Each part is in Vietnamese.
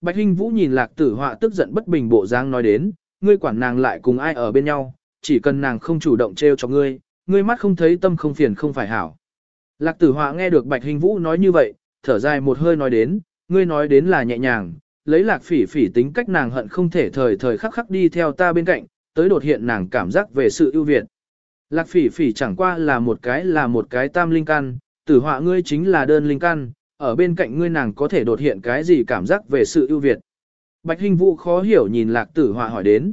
Bạch Hinh Vũ nhìn lạc tử họa tức giận bất bình bộ dáng nói đến, ngươi quản nàng lại cùng ai ở bên nhau, chỉ cần nàng không chủ động trêu cho ngươi, ngươi mắt không thấy tâm không phiền không phải hảo. Lạc tử họa nghe được Bạch Hinh Vũ nói như vậy, thở dài một hơi nói đến, ngươi nói đến là nhẹ nhàng, lấy lạc phỉ phỉ tính cách nàng hận không thể thời thời khắc khắc đi theo ta bên cạnh, tới đột hiện nàng cảm giác về sự ưu việt. Lạc phỉ phỉ chẳng qua là một cái là một cái tam linh căn, tử họa ngươi chính là đơn linh căn, ở bên cạnh ngươi nàng có thể đột hiện cái gì cảm giác về sự ưu việt. Bạch Hinh Vũ khó hiểu nhìn lạc tử họa hỏi đến.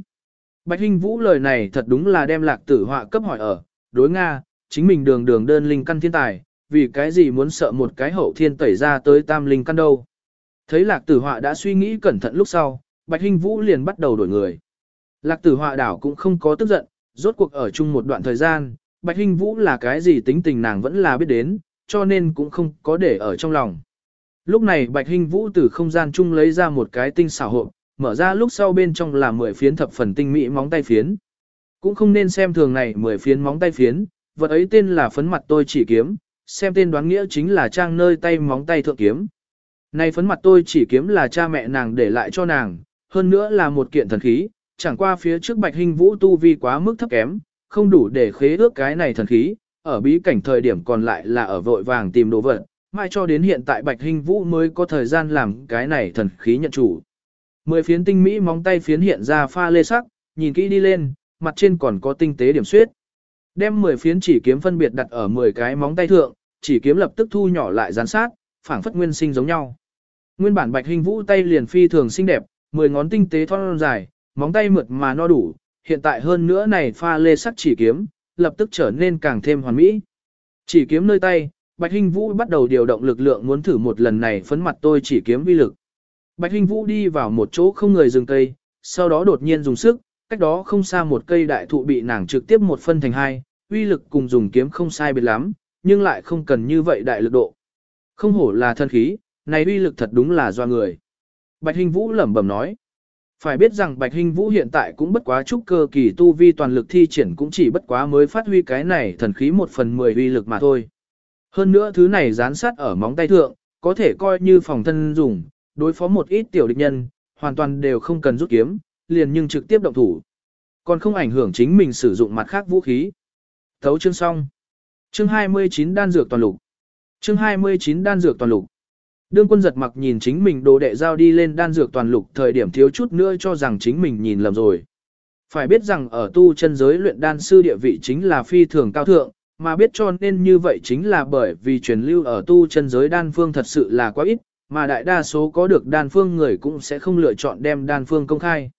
Bạch Hinh Vũ lời này thật đúng là đem lạc tử họa cấp hỏi ở, đối Nga, chính mình đường đường đơn linh căn thiên tài, vì cái gì muốn sợ một cái hậu thiên tẩy ra tới tam linh căn đâu. Thấy lạc tử họa đã suy nghĩ cẩn thận lúc sau, Bạch Hinh Vũ liền bắt đầu đổi người. Lạc tử họa đảo cũng không có tức giận, rốt cuộc ở chung một đoạn thời gian, Bạch Hinh Vũ là cái gì tính tình nàng vẫn là biết đến, cho nên cũng không có để ở trong lòng. Lúc này Bạch Hinh Vũ từ không gian chung lấy ra một cái tinh xảo hộp, mở ra lúc sau bên trong là 10 phiến thập phần tinh mỹ móng tay phiến. Cũng không nên xem thường này 10 phiến móng tay phiến, vật ấy tên là phấn mặt tôi chỉ kiếm, xem tên đoán nghĩa chính là trang nơi tay móng tay thượng kiếm. Này phấn mặt tôi chỉ kiếm là cha mẹ nàng để lại cho nàng, hơn nữa là một kiện thần khí, chẳng qua phía trước Bạch Hinh Vũ tu vi quá mức thấp kém, không đủ để khế ước cái này thần khí, ở bí cảnh thời điểm còn lại là ở vội vàng tìm đồ vật, mai cho đến hiện tại Bạch Hinh Vũ mới có thời gian làm cái này thần khí nhận chủ. Mười phiến tinh mỹ móng tay phiến hiện ra pha lê sắc, nhìn kỹ đi lên, mặt trên còn có tinh tế điểm xuyết. Đem 10 phiến chỉ kiếm phân biệt đặt ở 10 cái móng tay thượng, chỉ kiếm lập tức thu nhỏ lại gián sát, phảng phất nguyên sinh giống nhau. Nguyên bản Bạch Hình Vũ tay liền phi thường xinh đẹp, 10 ngón tinh tế thon dài, móng tay mượt mà no đủ, hiện tại hơn nữa này pha lê sắc chỉ kiếm, lập tức trở nên càng thêm hoàn mỹ. Chỉ kiếm nơi tay, Bạch Hinh Vũ bắt đầu điều động lực lượng muốn thử một lần này phấn mặt tôi chỉ kiếm vi lực. Bạch Hinh Vũ đi vào một chỗ không người dừng cây, sau đó đột nhiên dùng sức, cách đó không xa một cây đại thụ bị nàng trực tiếp một phân thành hai, uy lực cùng dùng kiếm không sai biệt lắm, nhưng lại không cần như vậy đại lực độ. Không hổ là thân khí, này uy lực thật đúng là do người. Bạch Hinh Vũ lẩm bẩm nói. Phải biết rằng Bạch Hinh Vũ hiện tại cũng bất quá trúc cơ kỳ tu vi toàn lực thi triển cũng chỉ bất quá mới phát huy cái này thần khí một phần mười uy lực mà thôi. Hơn nữa thứ này dán sát ở móng tay thượng, có thể coi như phòng thân dùng, đối phó một ít tiểu địch nhân, hoàn toàn đều không cần rút kiếm, liền nhưng trực tiếp động thủ. Còn không ảnh hưởng chính mình sử dụng mặt khác vũ khí. Thấu chương xong. Chương 29 đan dược toàn lục. Chương 29 đan dược toàn lục. Đương quân giật mặc nhìn chính mình đồ đệ giao đi lên đan dược toàn lục thời điểm thiếu chút nữa cho rằng chính mình nhìn lầm rồi. Phải biết rằng ở tu chân giới luyện đan sư địa vị chính là phi thường cao thượng, mà biết cho nên như vậy chính là bởi vì truyền lưu ở tu chân giới đan phương thật sự là quá ít, mà đại đa số có được đan phương người cũng sẽ không lựa chọn đem đan phương công khai.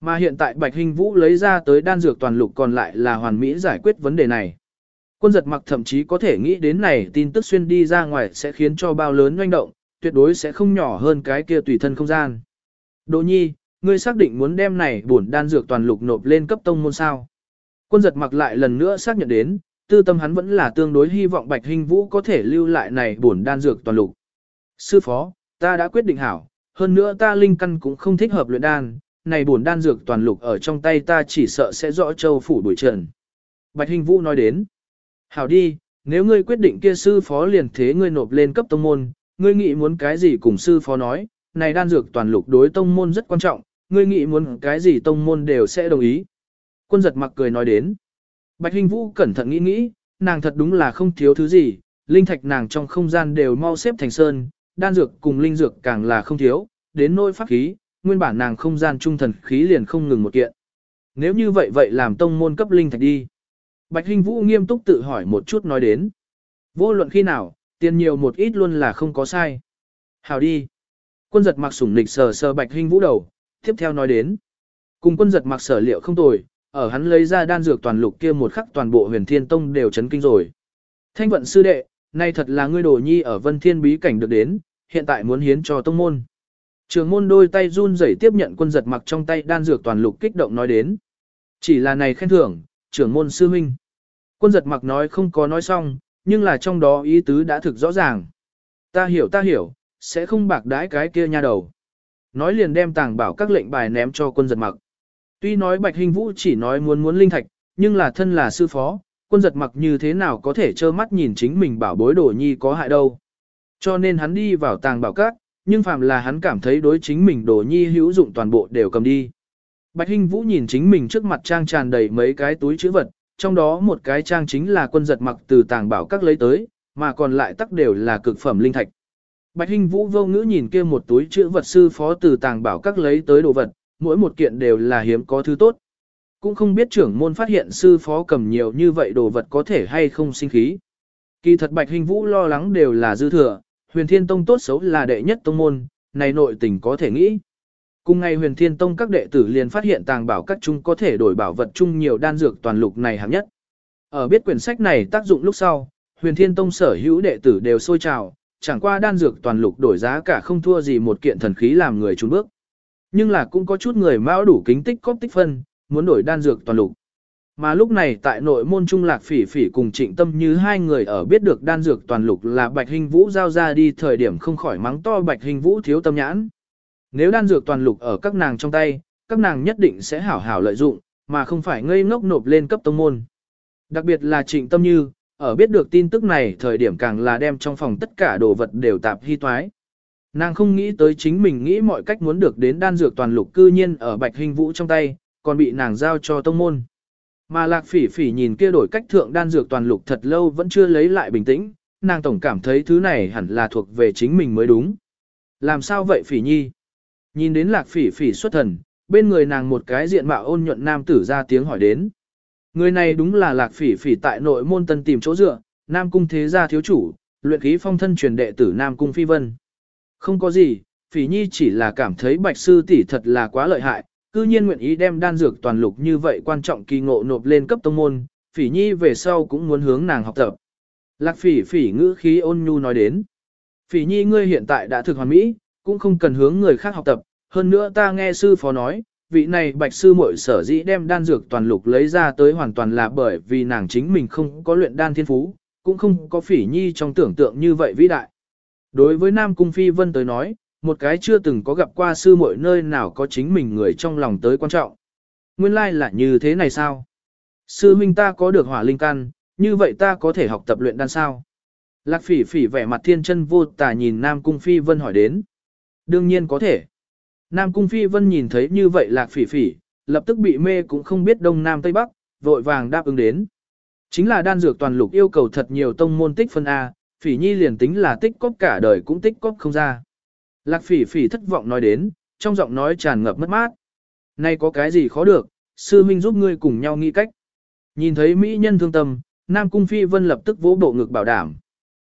Mà hiện tại Bạch Hình Vũ lấy ra tới đan dược toàn lục còn lại là hoàn mỹ giải quyết vấn đề này. Quân giật mặc thậm chí có thể nghĩ đến này tin tức xuyên đi ra ngoài sẽ khiến cho bao lớn doanh động, tuyệt đối sẽ không nhỏ hơn cái kia tùy thân không gian. Đỗ nhi, ngươi xác định muốn đem này bổn đan dược toàn lục nộp lên cấp tông môn sao. Quân giật mặc lại lần nữa xác nhận đến, tư tâm hắn vẫn là tương đối hy vọng Bạch Hinh Vũ có thể lưu lại này bổn đan dược toàn lục. Sư phó, ta đã quyết định hảo, hơn nữa ta linh căn cũng không thích hợp luyện đan, này bổn đan dược toàn lục ở trong tay ta chỉ sợ sẽ rõ châu phủ đuổi trần. Bạch Hinh Vũ nói đến, hảo đi, nếu ngươi quyết định kia sư phó liền thế ngươi nộp lên cấp tông môn, ngươi nghĩ muốn cái gì cùng sư phó nói, này đan dược toàn lục đối tông môn rất quan trọng, ngươi nghĩ muốn cái gì tông môn đều sẽ đồng ý. Quân giật mặc cười nói đến, Bạch Hình Vũ cẩn thận nghĩ nghĩ, nàng thật đúng là không thiếu thứ gì, linh thạch nàng trong không gian đều mau xếp thành sơn, đan dược cùng linh dược càng là không thiếu, đến nỗi pháp khí, nguyên bản nàng không gian trung thần khí liền không ngừng một kiện. Nếu như vậy vậy làm tông môn cấp linh thạch đi. Bạch Hinh Vũ nghiêm túc tự hỏi một chút nói đến. Vô luận khi nào, tiền nhiều một ít luôn là không có sai. Hào đi. Quân giật mặc sủng nịch sờ sờ Bạch Hinh Vũ đầu, tiếp theo nói đến. Cùng quân giật mặc sở liệu không tồi, ở hắn lấy ra đan dược toàn lục kia một khắc toàn bộ huyền thiên tông đều chấn kinh rồi. Thanh vận sư đệ, nay thật là ngươi đồ nhi ở vân thiên bí cảnh được đến, hiện tại muốn hiến cho tông môn. Trường môn đôi tay run rẩy tiếp nhận quân giật mặc trong tay đan dược toàn lục kích động nói đến. Chỉ là này khen thưởng, trưởng môn sư huynh. Quân giật mặc nói không có nói xong, nhưng là trong đó ý tứ đã thực rõ ràng. Ta hiểu ta hiểu, sẽ không bạc đái cái kia nha đầu. Nói liền đem tàng bảo các lệnh bài ném cho quân giật mặc. Tuy nói Bạch Hình Vũ chỉ nói muốn muốn linh thạch, nhưng là thân là sư phó, quân giật mặc như thế nào có thể trơ mắt nhìn chính mình bảo bối đồ nhi có hại đâu. Cho nên hắn đi vào tàng bảo các, Nhưng phàm là hắn cảm thấy đối chính mình đồ nhi hữu dụng toàn bộ đều cầm đi. Bạch hình Vũ nhìn chính mình trước mặt trang tràn đầy mấy cái túi chữ vật, trong đó một cái trang chính là quân giật mặc từ tàng bảo các lấy tới, mà còn lại tắc đều là cực phẩm linh thạch. Bạch Hinh Vũ vô ngữ nhìn kia một túi chữ vật sư phó từ tàng bảo các lấy tới đồ vật, mỗi một kiện đều là hiếm có thứ tốt. Cũng không biết trưởng môn phát hiện sư phó cầm nhiều như vậy đồ vật có thể hay không sinh khí. Kỳ thật Bạch Hinh Vũ lo lắng đều là dư thừa, huyền thiên tông tốt xấu là đệ nhất tông môn, này nội tình có thể nghĩ. Cùng ngày huyền thiên tông các đệ tử liền phát hiện tàng bảo các chung có thể đổi bảo vật chung nhiều đan dược toàn lục này hạng nhất. Ở biết quyển sách này tác dụng lúc sau, huyền thiên tông sở hữu đệ tử đều sôi trào, chẳng qua đan dược toàn lục đổi giá cả không thua gì một kiện thần khí làm người trốn bước. Nhưng là cũng có chút người mão đủ kính tích cóp tích phân, muốn đổi đan dược toàn lục. Mà lúc này tại nội môn trung lạc phỉ phỉ cùng trịnh tâm như hai người ở biết được đan dược toàn lục là bạch hình vũ giao ra đi thời điểm không khỏi mắng to bạch hình vũ thiếu tâm nhãn. Nếu đan dược toàn lục ở các nàng trong tay, các nàng nhất định sẽ hảo hảo lợi dụng, mà không phải ngây ngốc nộp lên cấp tông môn. Đặc biệt là trịnh tâm như, ở biết được tin tức này thời điểm càng là đem trong phòng tất cả đồ vật đều tạp hy toái. Nàng không nghĩ tới chính mình nghĩ mọi cách muốn được đến đan dược toàn lục cư nhiên ở bạch hình vũ trong tay, còn bị nàng giao cho tông môn. Mà lạc phỉ phỉ nhìn kia đổi cách thượng đan dược toàn lục thật lâu vẫn chưa lấy lại bình tĩnh, nàng tổng cảm thấy thứ này hẳn là thuộc về chính mình mới đúng. Làm sao vậy phỉ nhi? Nhìn đến lạc phỉ phỉ xuất thần, bên người nàng một cái diện mạo ôn nhuận nam tử ra tiếng hỏi đến. Người này đúng là lạc phỉ phỉ tại nội môn tân tìm chỗ dựa, nam cung thế gia thiếu chủ, luyện khí phong thân truyền đệ tử nam cung phi vân. Không có gì, phỉ nhi chỉ là cảm thấy bạch sư tỷ thật là quá lợi hại, cư nhiên nguyện ý đem đan dược toàn lục như vậy quan trọng kỳ ngộ nộp lên cấp tông môn, phỉ nhi về sau cũng muốn hướng nàng học tập. Lạc phỉ phỉ ngữ khí ôn nhu nói đến. Phỉ nhi ngươi hiện tại đã thực hoàn mỹ, cũng không cần hướng người khác học tập, hơn nữa ta nghe sư phó nói, vị này bạch sư muội sở dĩ đem đan dược toàn lục lấy ra tới hoàn toàn là bởi vì nàng chính mình không có luyện đan thiên phú, cũng không có phỉ nhi trong tưởng tượng như vậy vĩ đại. Đối với Nam Cung Phi Vân tới nói, một cái chưa từng có gặp qua sư muội nơi nào có chính mình người trong lòng tới quan trọng. Nguyên lai like là như thế này sao? Sư huynh ta có được hỏa linh căn, như vậy ta có thể học tập luyện đan sao? Lạc phỉ phỉ vẻ mặt thiên chân vô tà nhìn Nam Cung Phi Vân hỏi đến. Đương nhiên có thể. Nam Cung Phi Vân nhìn thấy như vậy lạc phỉ phỉ, lập tức bị mê cũng không biết đông nam tây bắc, vội vàng đáp ứng đến. Chính là đan dược toàn lục yêu cầu thật nhiều tông môn tích phân A, phỉ nhi liền tính là tích cóp cả đời cũng tích cóp không ra. Lạc phỉ phỉ thất vọng nói đến, trong giọng nói tràn ngập mất mát. Nay có cái gì khó được, sư minh giúp ngươi cùng nhau nghĩ cách. Nhìn thấy mỹ nhân thương tâm, Nam Cung Phi Vân lập tức vỗ bộ ngực bảo đảm.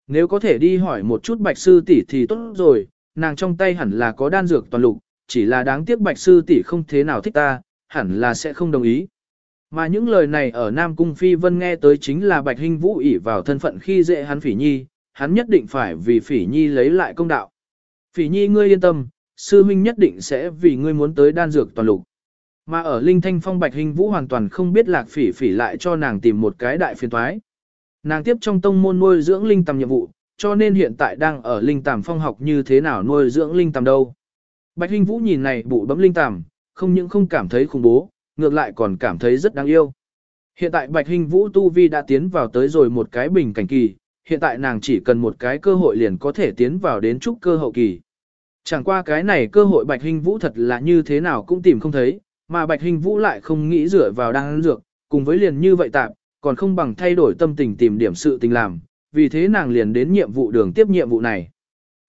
Nếu có thể đi hỏi một chút bạch sư tỷ thì tốt rồi, nàng trong tay hẳn là có đan dược toàn lục, chỉ là đáng tiếc bạch sư tỷ không thế nào thích ta, hẳn là sẽ không đồng ý. Mà những lời này ở Nam Cung Phi Vân nghe tới chính là bạch hình vũ ỷ vào thân phận khi dễ hắn phỉ nhi, hắn nhất định phải vì phỉ nhi lấy lại công đạo. Phỉ nhi ngươi yên tâm, sư minh nhất định sẽ vì ngươi muốn tới đan dược toàn lục. Mà ở Linh Thanh Phong Bạch Hình Vũ hoàn toàn không biết lạc phỉ phỉ lại cho nàng tìm một cái đại phiền toái. Nàng tiếp trong tông môn nuôi dưỡng linh tầm nhiệm vụ, cho nên hiện tại đang ở linh tàm phong học như thế nào nuôi dưỡng linh tàm đâu. Bạch hinh Vũ nhìn này bụ bấm linh tàm, không những không cảm thấy khủng bố, ngược lại còn cảm thấy rất đáng yêu. Hiện tại Bạch hinh Vũ Tu Vi đã tiến vào tới rồi một cái bình cảnh kỳ, hiện tại nàng chỉ cần một cái cơ hội liền có thể tiến vào đến trúc cơ hậu kỳ. Chẳng qua cái này cơ hội Bạch hinh Vũ thật là như thế nào cũng tìm không thấy, mà Bạch hinh Vũ lại không nghĩ dựa vào đang dược, cùng với liền như vậy tạm, còn không bằng thay đổi tâm tình tìm điểm sự tình làm, vì thế nàng liền đến nhiệm vụ đường tiếp nhiệm vụ này.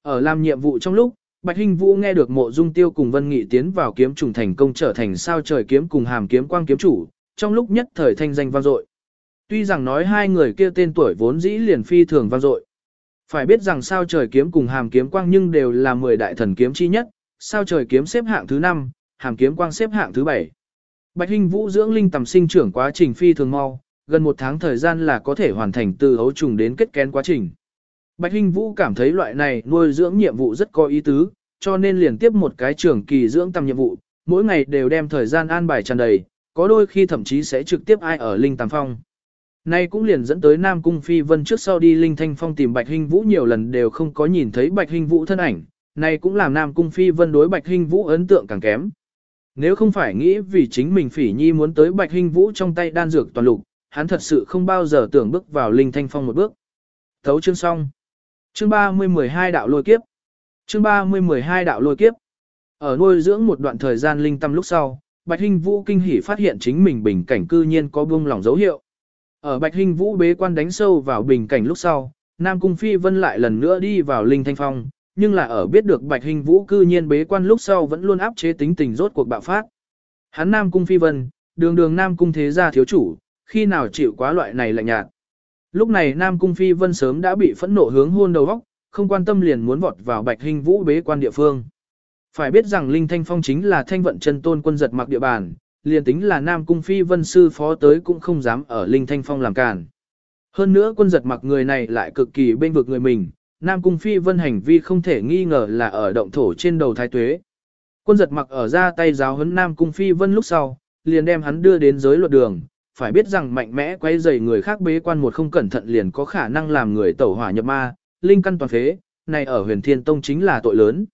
Ở làm nhiệm vụ trong lúc, Bạch Hình Vũ nghe được mộ dung tiêu cùng Vân Nghị tiến vào kiếm trùng thành công trở thành sao trời kiếm cùng hàm kiếm quang kiếm chủ, trong lúc nhất thời thanh danh vang dội. Tuy rằng nói hai người kia tên tuổi vốn dĩ liền phi thường vang dội. Phải biết rằng sao trời kiếm cùng hàm kiếm quang nhưng đều là 10 đại thần kiếm chi nhất, sao trời kiếm xếp hạng thứ 5, hàm kiếm quang xếp hạng thứ 7. Bạch Hinh Vũ dưỡng linh tầm sinh trưởng quá trình phi thường mau, gần một tháng thời gian là có thể hoàn thành từ ấu trùng đến kết kén quá trình. Bạch Hinh Vũ cảm thấy loại này nuôi dưỡng nhiệm vụ rất có ý tứ, cho nên liền tiếp một cái trưởng kỳ dưỡng tầm nhiệm vụ, mỗi ngày đều đem thời gian an bài tràn đầy, có đôi khi thậm chí sẽ trực tiếp ai ở linh tam phong. Nay cũng liền dẫn tới Nam Cung Phi Vân trước sau đi Linh Thanh Phong tìm Bạch Hinh Vũ nhiều lần đều không có nhìn thấy Bạch Hinh Vũ thân ảnh, nay cũng làm Nam Cung Phi Vân đối Bạch Hinh Vũ ấn tượng càng kém. Nếu không phải nghĩ vì chính mình Phỉ Nhi muốn tới Bạch Hinh Vũ trong tay đan dược toàn lục, hắn thật sự không bao giờ tưởng bước vào Linh Thanh Phong một bước. Thấu chương xong. Chương 30-12 đạo lôi kiếp. Chương 30-12 đạo lôi kiếp. Ở nuôi dưỡng một đoạn thời gian linh tâm lúc sau, Bạch Hinh Vũ kinh hỉ phát hiện chính mình bình cảnh cư nhiên có buông lỏng dấu hiệu. Ở Bạch Hinh Vũ bế quan đánh sâu vào bình cảnh lúc sau, Nam Cung Phi Vân lại lần nữa đi vào Linh Thanh Phong, nhưng là ở biết được Bạch Hinh Vũ cư nhiên bế quan lúc sau vẫn luôn áp chế tính tình rốt cuộc bạo phát. Hắn Nam Cung Phi Vân, đường đường Nam Cung thế gia thiếu chủ, khi nào chịu quá loại này lạnh nhạt. Lúc này Nam Cung Phi Vân sớm đã bị phẫn nộ hướng hôn đầu góc, không quan tâm liền muốn vọt vào Bạch hình Vũ bế quan địa phương. Phải biết rằng Linh Thanh Phong chính là thanh vận chân tôn quân giật mặc địa bàn, liền tính là Nam Cung Phi Vân sư phó tới cũng không dám ở Linh Thanh Phong làm cản. Hơn nữa quân giật mặc người này lại cực kỳ bên vực người mình, Nam Cung Phi Vân hành vi không thể nghi ngờ là ở động thổ trên đầu thái tuế. Quân giật mặc ở ra tay giáo huấn Nam Cung Phi Vân lúc sau, liền đem hắn đưa đến giới luật đường, phải biết rằng mạnh mẽ quay dày người khác bế quan một không cẩn thận liền có khả năng làm người tẩu hỏa nhập ma, linh căn toàn phế, này ở huyền thiên tông chính là tội lớn.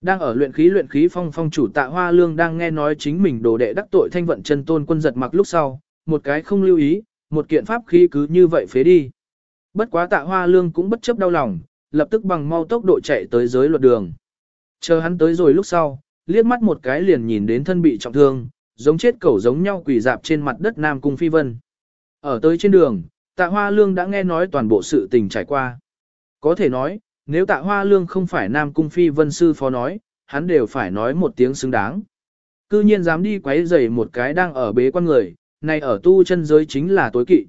Đang ở luyện khí luyện khí phong phong chủ tạ hoa lương đang nghe nói chính mình đồ đệ đắc tội thanh vận chân tôn quân giật mặc lúc sau, một cái không lưu ý, một kiện pháp khí cứ như vậy phế đi. Bất quá tạ hoa lương cũng bất chấp đau lòng, lập tức bằng mau tốc độ chạy tới giới luật đường. Chờ hắn tới rồi lúc sau, liếc mắt một cái liền nhìn đến thân bị trọng thương, giống chết cẩu giống nhau quỳ dạp trên mặt đất Nam Cung Phi Vân. Ở tới trên đường, tạ hoa lương đã nghe nói toàn bộ sự tình trải qua. Có thể nói, nếu tạ hoa lương không phải Nam Cung Phi Vân Sư Phó nói, hắn đều phải nói một tiếng xứng đáng. Cư nhiên dám đi quấy rầy một cái đang ở bế quan người, này ở tu chân giới chính là tối kỵ.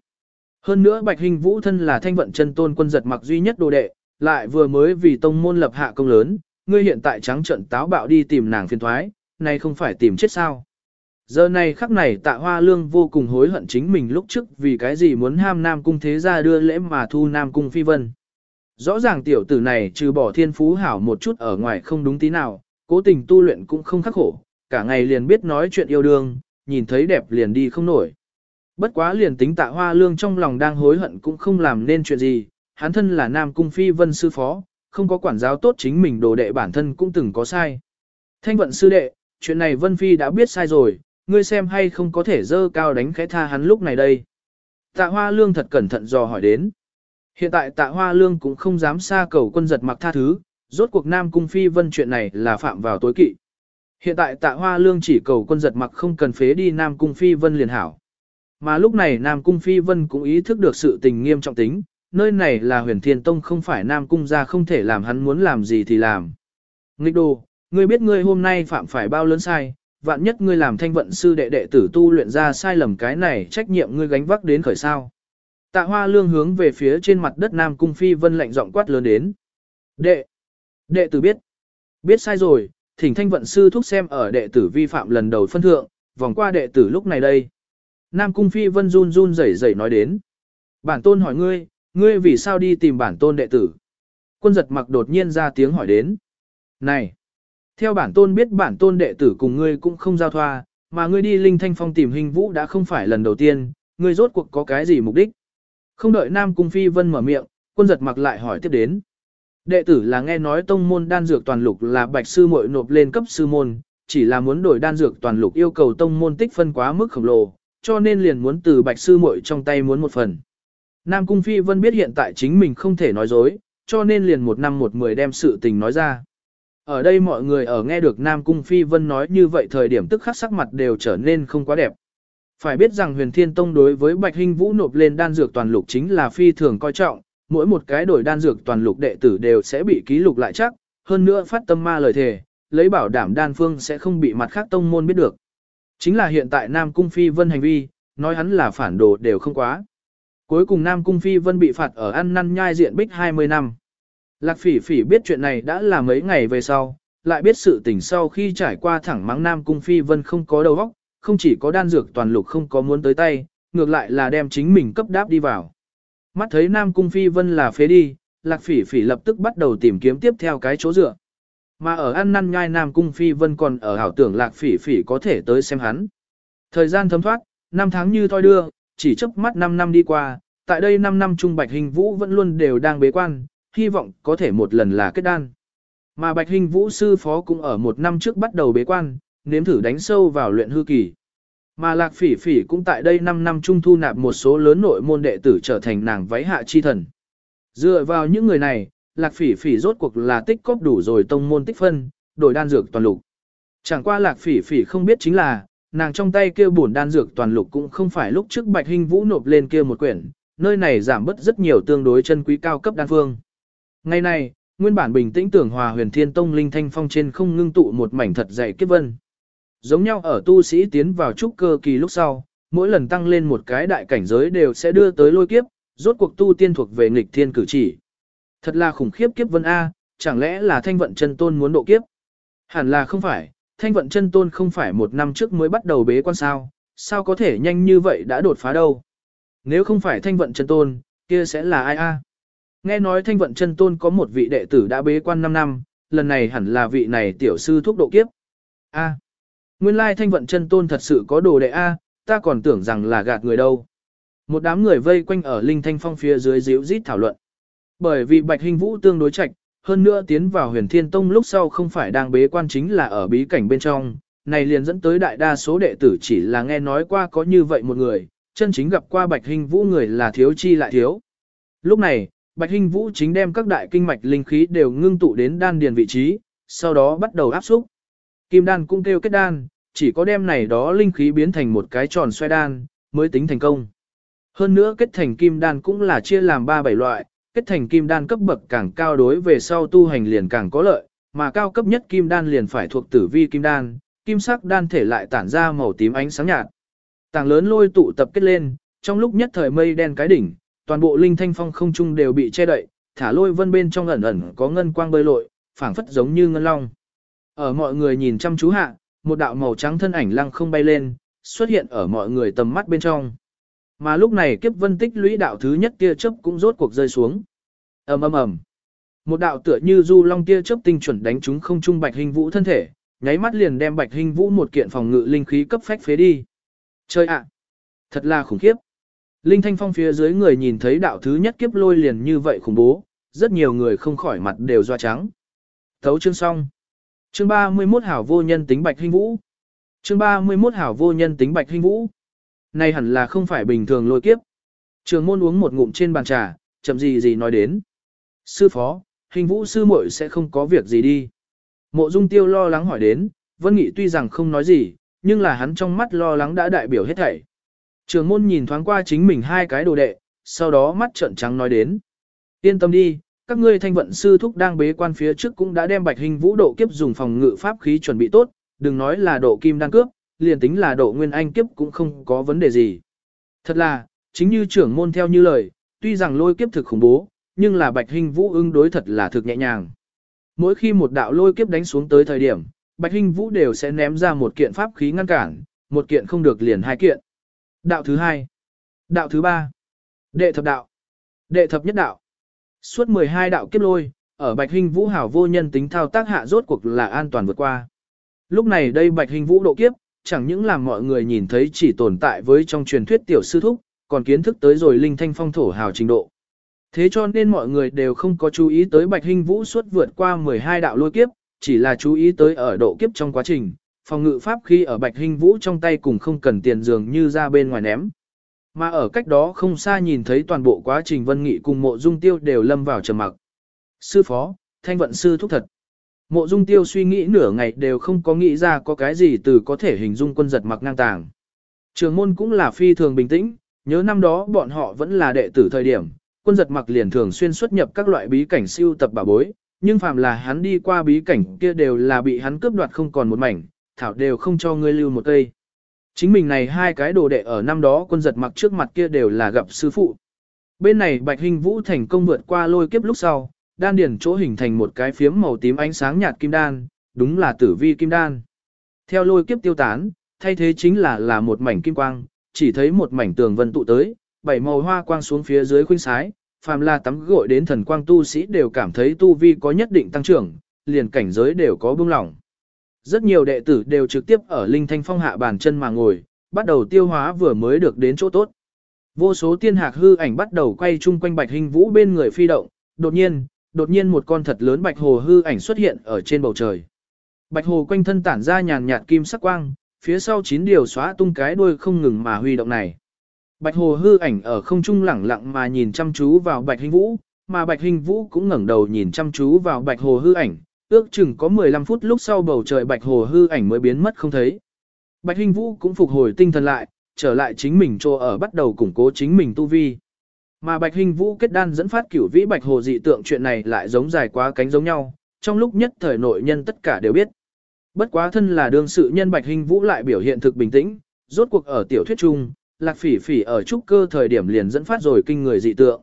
Hơn nữa Bạch Hình Vũ thân là thanh vận chân tôn quân giật mặc duy nhất đồ đệ, lại vừa mới vì tông môn lập hạ công lớn, ngươi hiện tại trắng trận táo bạo đi tìm nàng phiền thoái, này không phải tìm chết sao. Giờ này khắc này tạ hoa lương vô cùng hối hận chính mình lúc trước vì cái gì muốn ham nam cung thế gia đưa lễ mà thu nam cung phi vân. Rõ ràng tiểu tử này trừ bỏ thiên phú hảo một chút ở ngoài không đúng tí nào, cố tình tu luyện cũng không khắc khổ, cả ngày liền biết nói chuyện yêu đương, nhìn thấy đẹp liền đi không nổi. Bất quá liền tính tạ hoa lương trong lòng đang hối hận cũng không làm nên chuyện gì, hắn thân là nam cung phi vân sư phó, không có quản giáo tốt chính mình đồ đệ bản thân cũng từng có sai. Thanh vận sư đệ, chuyện này vân phi đã biết sai rồi, ngươi xem hay không có thể dơ cao đánh khẽ tha hắn lúc này đây. Tạ hoa lương thật cẩn thận dò hỏi đến. Hiện tại tạ hoa lương cũng không dám xa cầu quân giật mặc tha thứ, rốt cuộc nam cung phi vân chuyện này là phạm vào tối kỵ. Hiện tại tạ hoa lương chỉ cầu quân giật mặc không cần phế đi nam cung phi vân liền hảo. Mà lúc này nam cung phi vân cũng ý thức được sự tình nghiêm trọng tính, nơi này là huyền thiên tông không phải nam cung ra không thể làm hắn muốn làm gì thì làm. Nghịch đồ, ngươi biết ngươi hôm nay phạm phải bao lớn sai, vạn nhất ngươi làm thanh vận sư đệ đệ tử tu luyện ra sai lầm cái này trách nhiệm ngươi gánh vác đến khởi sao. Tạ hoa lương hướng về phía trên mặt đất Nam Cung Phi Vân lạnh giọng quát lớn đến. Đệ! Đệ tử biết! Biết sai rồi, thỉnh thanh vận sư thúc xem ở đệ tử vi phạm lần đầu phân thượng, vòng qua đệ tử lúc này đây. Nam Cung Phi Vân run run rẩy rẩy nói đến. Bản tôn hỏi ngươi, ngươi vì sao đi tìm bản tôn đệ tử? Quân giật mặc đột nhiên ra tiếng hỏi đến. Này! Theo bản tôn biết bản tôn đệ tử cùng ngươi cũng không giao thoa, mà ngươi đi linh thanh phong tìm hình vũ đã không phải lần đầu tiên, ngươi rốt cuộc có cái gì mục đích? Không đợi Nam Cung Phi Vân mở miệng, quân giật mặc lại hỏi tiếp đến. Đệ tử là nghe nói tông môn đan dược toàn lục là bạch sư muội nộp lên cấp sư môn, chỉ là muốn đổi đan dược toàn lục yêu cầu tông môn tích phân quá mức khổng lồ, cho nên liền muốn từ bạch sư muội trong tay muốn một phần. Nam Cung Phi Vân biết hiện tại chính mình không thể nói dối, cho nên liền một năm một mười đem sự tình nói ra. Ở đây mọi người ở nghe được Nam Cung Phi Vân nói như vậy thời điểm tức khắc sắc mặt đều trở nên không quá đẹp. Phải biết rằng huyền thiên tông đối với Bạch Hinh Vũ nộp lên đan dược toàn lục chính là phi thường coi trọng, mỗi một cái đổi đan dược toàn lục đệ tử đều sẽ bị ký lục lại chắc, hơn nữa phát tâm ma lời thề, lấy bảo đảm đan phương sẽ không bị mặt khác tông môn biết được. Chính là hiện tại Nam Cung Phi Vân hành vi, nói hắn là phản đồ đều không quá. Cuối cùng Nam Cung Phi Vân bị phạt ở ăn năn nhai diện bích 20 năm. Lạc phỉ phỉ biết chuyện này đã là mấy ngày về sau, lại biết sự tình sau khi trải qua thẳng mắng Nam Cung Phi Vân không có đầu óc, không chỉ có đan dược toàn lục không có muốn tới tay, ngược lại là đem chính mình cấp đáp đi vào. Mắt thấy Nam Cung Phi Vân là phế đi, Lạc Phỉ Phỉ lập tức bắt đầu tìm kiếm tiếp theo cái chỗ dựa. Mà ở ăn năn nhai Nam Cung Phi Vân còn ở hảo tưởng Lạc Phỉ Phỉ có thể tới xem hắn. Thời gian thấm thoát, năm tháng như thoi đưa, chỉ chớp mắt 5 năm đi qua, tại đây 5 năm trung Bạch Hình Vũ vẫn luôn đều đang bế quan, hy vọng có thể một lần là kết đan. Mà Bạch Hình Vũ sư phó cũng ở một năm trước bắt đầu bế quan, nếm thử đánh sâu vào luyện hư kỳ. Mà Lạc Phỉ Phỉ cũng tại đây 5 năm trung thu nạp một số lớn nội môn đệ tử trở thành nàng váy hạ chi thần. Dựa vào những người này, lạc phỉ phỉ rốt cuộc là tích cóp đủ rồi tông môn tích phân, đổi đan dược toàn lục. Chẳng qua lạc phỉ phỉ không biết chính là, nàng trong tay kia bổn đan dược toàn lục cũng không phải lúc trước bạch hình vũ nộp lên kia một quyển, nơi này giảm bớt rất nhiều tương đối chân quý cao cấp đan phương. Ngày này, nguyên bản bình tĩnh tưởng hòa huyền thiên tông linh thanh phong trên không ngưng tụ một mảnh thật dày kiếp vân. Giống nhau ở tu sĩ tiến vào trúc cơ kỳ lúc sau, mỗi lần tăng lên một cái đại cảnh giới đều sẽ đưa tới lôi kiếp, rốt cuộc tu tiên thuộc về nghịch thiên cử chỉ. Thật là khủng khiếp kiếp vân A, chẳng lẽ là thanh vận chân tôn muốn độ kiếp? Hẳn là không phải, thanh vận chân tôn không phải một năm trước mới bắt đầu bế quan sao, sao có thể nhanh như vậy đã đột phá đâu? Nếu không phải thanh vận chân tôn, kia sẽ là ai A? Nghe nói thanh vận chân tôn có một vị đệ tử đã bế quan 5 năm, lần này hẳn là vị này tiểu sư thuốc độ kiếp. A. Nguyên lai thanh vận chân tôn thật sự có đồ đệ A, ta còn tưởng rằng là gạt người đâu. Một đám người vây quanh ở linh thanh phong phía dưới díu rít thảo luận. Bởi vì bạch hình vũ tương đối chạch, hơn nữa tiến vào huyền thiên tông lúc sau không phải đang bế quan chính là ở bí cảnh bên trong, này liền dẫn tới đại đa số đệ tử chỉ là nghe nói qua có như vậy một người, chân chính gặp qua bạch hình vũ người là thiếu chi lại thiếu. Lúc này, bạch Hinh vũ chính đem các đại kinh mạch linh khí đều ngưng tụ đến đan điền vị trí, sau đó bắt đầu áp xúc. Kim đan cũng kêu kết đan, chỉ có đem này đó linh khí biến thành một cái tròn xoay đan, mới tính thành công. Hơn nữa kết thành kim đan cũng là chia làm 3-7 loại, kết thành kim đan cấp bậc càng cao đối về sau tu hành liền càng có lợi, mà cao cấp nhất kim đan liền phải thuộc tử vi kim đan, kim sắc đan thể lại tản ra màu tím ánh sáng nhạt. Tảng lớn lôi tụ tập kết lên, trong lúc nhất thời mây đen cái đỉnh, toàn bộ linh thanh phong không trung đều bị che đậy, thả lôi vân bên trong ẩn ẩn có ngân quang bơi lội, phảng phất giống như ngân long. Ở mọi người nhìn chăm chú hạ, một đạo màu trắng thân ảnh lăng không bay lên, xuất hiện ở mọi người tầm mắt bên trong. Mà lúc này kiếp vân tích lũy đạo thứ nhất tia chớp cũng rốt cuộc rơi xuống. ầm ầm ầm, một đạo tựa như du long tia chớp tinh chuẩn đánh trúng không trung bạch hình vũ thân thể, nháy mắt liền đem bạch hình vũ một kiện phòng ngự linh khí cấp phách phế đi. Chơi ạ, thật là khủng khiếp. Linh thanh phong phía dưới người nhìn thấy đạo thứ nhất kiếp lôi liền như vậy khủng bố, rất nhiều người không khỏi mặt đều doa trắng. Thấu chương xong. Chương 31 hảo vô nhân tính bạch hình vũ. Chương 31 hảo vô nhân tính bạch hình vũ. Này hẳn là không phải bình thường lôi kiếp. Trường môn uống một ngụm trên bàn trà, chậm gì gì nói đến. Sư phó, hình vũ sư muội sẽ không có việc gì đi. Mộ dung tiêu lo lắng hỏi đến, Vân Nghị tuy rằng không nói gì, nhưng là hắn trong mắt lo lắng đã đại biểu hết thảy. Trường môn nhìn thoáng qua chính mình hai cái đồ đệ, sau đó mắt trợn trắng nói đến. Yên tâm đi, các ngươi thanh vận sư thúc đang bế quan phía trước cũng đã đem bạch hình vũ độ kiếp dùng phòng ngự pháp khí chuẩn bị tốt, đừng nói là độ kim đang cướp, liền tính là độ nguyên anh kiếp cũng không có vấn đề gì. Thật là, chính như trưởng môn theo như lời, tuy rằng lôi kiếp thực khủng bố, nhưng là bạch hình vũ ứng đối thật là thực nhẹ nhàng. Mỗi khi một đạo lôi kiếp đánh xuống tới thời điểm, bạch hình vũ đều sẽ ném ra một kiện pháp khí ngăn cản, một kiện không được liền hai kiện. Đạo thứ hai, đạo thứ ba, đệ thập đạo, đệ thập nhất đạo. Suốt 12 đạo kiếp lôi, ở bạch hình vũ hảo vô nhân tính thao tác hạ rốt cuộc là an toàn vượt qua. Lúc này đây bạch hình vũ độ kiếp, chẳng những làm mọi người nhìn thấy chỉ tồn tại với trong truyền thuyết tiểu sư thúc, còn kiến thức tới rồi linh thanh phong thổ hào trình độ. Thế cho nên mọi người đều không có chú ý tới Bạch hình Vũ suốt vượt qua 12 đạo lôi kiếp, chỉ là chú ý tới ở độ kiếp trong quá trình, phòng ngự pháp khi ở Bạch Hinh Vũ trong tay cùng không cần tiền dường như ra bên ngoài ném. Mà ở cách đó không xa nhìn thấy toàn bộ quá trình Vân Nghị cùng Mộ Dung Tiêu đều lâm vào trầm mặc. Sư phó, thanh vận sư thúc thật. Mộ dung tiêu suy nghĩ nửa ngày đều không có nghĩ ra có cái gì từ có thể hình dung quân giật mặc ngang tàng. Trường môn cũng là phi thường bình tĩnh, nhớ năm đó bọn họ vẫn là đệ tử thời điểm, quân giật mặc liền thường xuyên xuất nhập các loại bí cảnh siêu tập bà bối, nhưng phàm là hắn đi qua bí cảnh kia đều là bị hắn cướp đoạt không còn một mảnh, thảo đều không cho ngươi lưu một cây. Chính mình này hai cái đồ đệ ở năm đó quân giật mặc trước mặt kia đều là gặp sư phụ. Bên này Bạch Hình Vũ thành công vượt qua lôi kiếp lúc sau, đan điển chỗ hình thành một cái phiếm màu tím ánh sáng nhạt kim đan, đúng là tử vi kim đan. Theo lôi kiếp tiêu tán, thay thế chính là là một mảnh kim quang, chỉ thấy một mảnh tường vân tụ tới, bảy màu hoa quang xuống phía dưới khuynh sái, phàm là tắm gội đến thần quang tu sĩ đều cảm thấy tu vi có nhất định tăng trưởng, liền cảnh giới đều có bưng lỏng. Rất nhiều đệ tử đều trực tiếp ở linh thanh phong hạ bàn chân mà ngồi, bắt đầu tiêu hóa vừa mới được đến chỗ tốt. Vô số tiên hạc hư ảnh bắt đầu quay chung quanh bạch hình vũ bên người phi động, đột nhiên, đột nhiên một con thật lớn bạch hồ hư ảnh xuất hiện ở trên bầu trời. Bạch hồ quanh thân tản ra nhàn nhạt kim sắc quang, phía sau chín điều xóa tung cái đuôi không ngừng mà huy động này. Bạch hồ hư ảnh ở không trung lẳng lặng mà nhìn chăm chú vào bạch hình vũ, mà Bạch Hình Vũ cũng ngẩng đầu nhìn chăm chú vào Bạch Hồ hư ảnh, ước chừng có 15 phút lúc sau bầu trời Bạch Hồ hư ảnh mới biến mất không thấy. Bạch Hinh Vũ cũng phục hồi tinh thần lại, trở lại chính mình chỗ ở bắt đầu củng cố chính mình tu vi. Mà Bạch Hinh Vũ kết đan dẫn phát cửu vĩ Bạch Hồ dị tượng chuyện này lại giống dài quá cánh giống nhau, trong lúc nhất thời nội nhân tất cả đều biết. Bất quá thân là đương sự nhân Bạch Hinh Vũ lại biểu hiện thực bình tĩnh, rốt cuộc ở tiểu thuyết chung, Lạc Phỉ Phỉ ở trúc cơ thời điểm liền dẫn phát rồi kinh người dị tượng.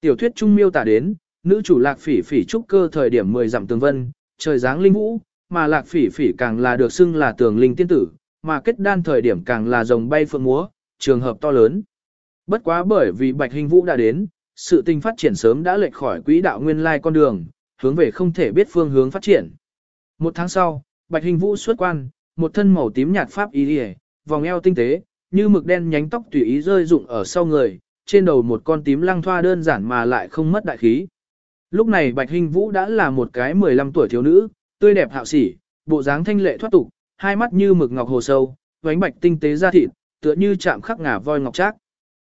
Tiểu thuyết trung miêu tả đến, nữ chủ Lạc Phỉ Phỉ trúc cơ thời điểm 10 dặm tường vân, trời dáng linh vũ, mà Lạc Phỉ Phỉ càng là được xưng là tường linh tiên tử, mà kết đan thời điểm càng là rồng bay phượng múa, trường hợp to lớn. Bất quá bởi vì Bạch Hình Vũ đã đến, sự tình phát triển sớm đã lệch khỏi quỹ đạo nguyên lai con đường, hướng về không thể biết phương hướng phát triển. Một tháng sau, Bạch Hình Vũ xuất quan, một thân màu tím nhạt pháp y lìa, vòng eo tinh tế, như mực đen nhánh tóc tùy ý rơi rụng ở sau người, trên đầu một con tím lăng thoa đơn giản mà lại không mất đại khí. Lúc này Bạch Hinh Vũ đã là một cái 15 tuổi thiếu nữ, tươi đẹp hạo sỉ, bộ dáng thanh lệ thoát tục, hai mắt như mực ngọc hồ sâu, vánh bạch tinh tế da thịt, tựa như chạm khắc ngà voi ngọc trác.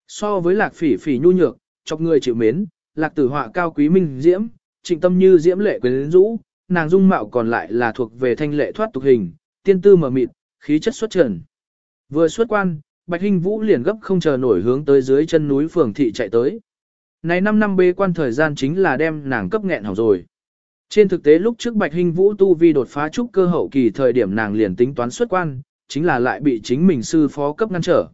So với lạc phỉ phỉ nhu nhược, chọc người chịu mến, lạc tử họa cao quý minh diễm, trịnh tâm như diễm lệ quyến rũ, nàng dung mạo còn lại là thuộc về thanh lệ thoát tục hình, tiên tư mờ mịt, khí chất xuất trần. Vừa xuất quan, Bạch Hinh Vũ liền gấp không chờ nổi hướng tới dưới chân núi phường thị chạy tới. Này 5 năm bê quan thời gian chính là đem nàng cấp nghẹn hỏng rồi. Trên thực tế lúc trước Bạch Hinh Vũ tu vi đột phá trúc cơ hậu kỳ thời điểm nàng liền tính toán xuất quan, chính là lại bị chính mình sư phó cấp ngăn trở.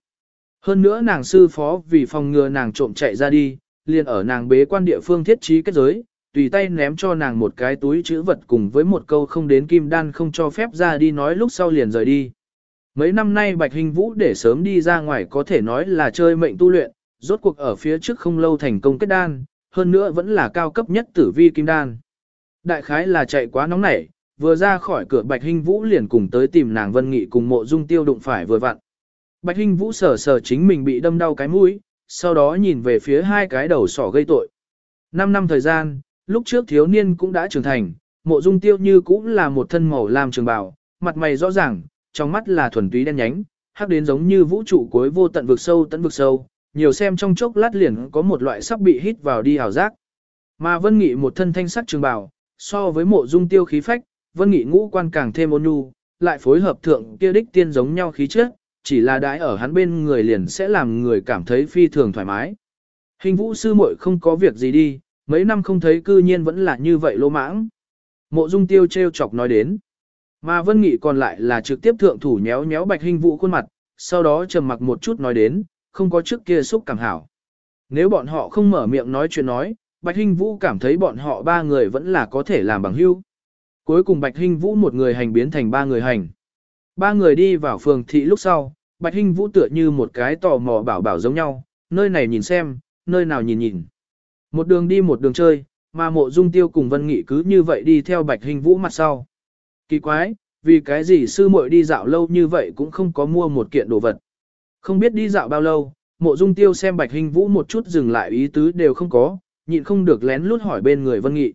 Hơn nữa nàng sư phó vì phòng ngừa nàng trộm chạy ra đi, liền ở nàng bế quan địa phương thiết trí kết giới, tùy tay ném cho nàng một cái túi chữ vật cùng với một câu không đến kim đan không cho phép ra đi nói lúc sau liền rời đi. Mấy năm nay Bạch Hình Vũ để sớm đi ra ngoài có thể nói là chơi mệnh tu luyện, rốt cuộc ở phía trước không lâu thành công kết đan, hơn nữa vẫn là cao cấp nhất tử vi kim đan. Đại khái là chạy quá nóng nảy, vừa ra khỏi cửa Bạch hinh Vũ liền cùng tới tìm nàng Vân Nghị cùng mộ dung tiêu đụng phải vừa vặn. Bạch hinh Vũ sở sở chính mình bị đâm đau cái mũi, sau đó nhìn về phía hai cái đầu sỏ gây tội. Năm năm thời gian, lúc trước thiếu niên cũng đã trưởng thành, mộ dung tiêu như cũng là một thân màu làm trường bào, mặt mày rõ ràng, trong mắt là thuần túy đen nhánh, hắc đến giống như vũ trụ cuối vô tận vực sâu tận vực sâu, nhiều xem trong chốc lát liền có một loại sắp bị hít vào đi hào giác. Mà Vân Nghị một thân thanh sắc trường bào, so với mộ dung tiêu khí phách, Vân Nghị ngũ quan càng thêm ôn nhu, lại phối hợp thượng kia đích tiên giống nhau khí chất, chỉ là đãi ở hắn bên người liền sẽ làm người cảm thấy phi thường thoải mái. Hình vũ sư muội không có việc gì đi, mấy năm không thấy cư nhiên vẫn là như vậy lô mãng. Mộ dung tiêu treo chọc nói đến. Mà Vân Nghị còn lại là trực tiếp thượng thủ nhéo nhéo bạch hình vũ khuôn mặt, sau đó trầm mặc một chút nói đến, không có trước kia xúc cảm hảo. Nếu bọn họ không mở miệng nói chuyện nói, Bạch Hinh Vũ cảm thấy bọn họ ba người vẫn là có thể làm bằng hữu. Cuối cùng Bạch Hinh Vũ một người hành biến thành ba người hành. Ba người đi vào phường thị lúc sau, Bạch Hinh Vũ tựa như một cái tò mò bảo bảo giống nhau, nơi này nhìn xem, nơi nào nhìn nhìn. Một đường đi một đường chơi, mà mộ dung tiêu cùng Vân Nghị cứ như vậy đi theo Bạch Hinh Vũ mặt sau. Kỳ quái, vì cái gì sư muội đi dạo lâu như vậy cũng không có mua một kiện đồ vật. Không biết đi dạo bao lâu, mộ dung tiêu xem Bạch Hinh Vũ một chút dừng lại ý tứ đều không có, nhịn không được lén lút hỏi bên người Vân Nghị.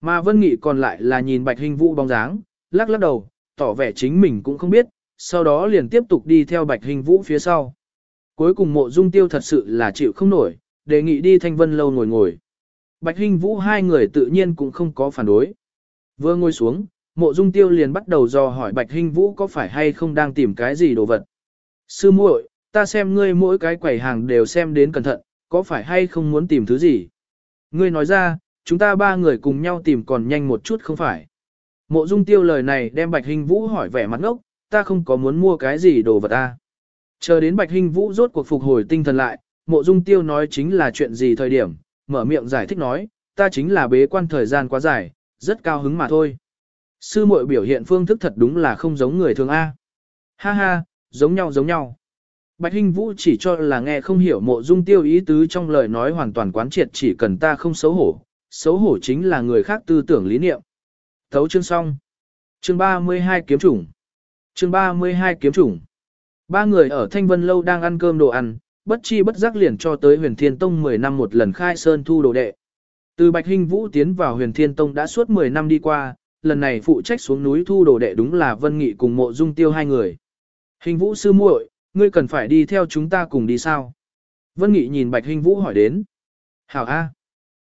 Mà Vân Nghị còn lại là nhìn Bạch Hinh Vũ bóng dáng, lắc lắc đầu, tỏ vẻ chính mình cũng không biết, sau đó liền tiếp tục đi theo Bạch Hình Vũ phía sau. Cuối cùng mộ dung tiêu thật sự là chịu không nổi, đề nghị đi thanh vân lâu ngồi ngồi. Bạch Hình Vũ hai người tự nhiên cũng không có phản đối. Vừa ngồi xuống, mộ dung tiêu liền bắt đầu dò hỏi Bạch Hình Vũ có phải hay không đang tìm cái gì đồ vật. Sư muội, ta xem ngươi mỗi cái quầy hàng đều xem đến cẩn thận, có phải hay không muốn tìm thứ gì? Ngươi nói ra, chúng ta ba người cùng nhau tìm còn nhanh một chút không phải. Mộ dung tiêu lời này đem Bạch Hình Vũ hỏi vẻ mặt ngốc, ta không có muốn mua cái gì đồ vật ta. Chờ đến Bạch Hình Vũ rốt cuộc phục hồi tinh thần lại, mộ dung tiêu nói chính là chuyện gì thời điểm, mở miệng giải thích nói, ta chính là bế quan thời gian quá dài, rất cao hứng mà thôi. Sư muội biểu hiện phương thức thật đúng là không giống người thường A. Ha ha, giống nhau giống nhau. Bạch Hinh Vũ chỉ cho là nghe không hiểu mộ dung tiêu ý tứ trong lời nói hoàn toàn quán triệt chỉ cần ta không xấu hổ, xấu hổ chính là người khác tư tưởng lý niệm. Thấu chương xong. Chương 32 kiếm chủng. Chương 32 kiếm chủng. Ba người ở Thanh Vân Lâu đang ăn cơm đồ ăn, bất chi bất giác liền cho tới huyền thiên tông 10 năm một lần khai sơn thu đồ đệ. Từ Bạch Hinh Vũ tiến vào huyền thiên tông đã suốt 10 năm đi qua, lần này phụ trách xuống núi thu đồ đệ đúng là Vân Nghị cùng mộ dung tiêu hai người. Hình Vũ sư muội, ngươi cần phải đi theo chúng ta cùng đi sao? Vân Nghị nhìn Bạch Hinh Vũ hỏi đến. Hảo A.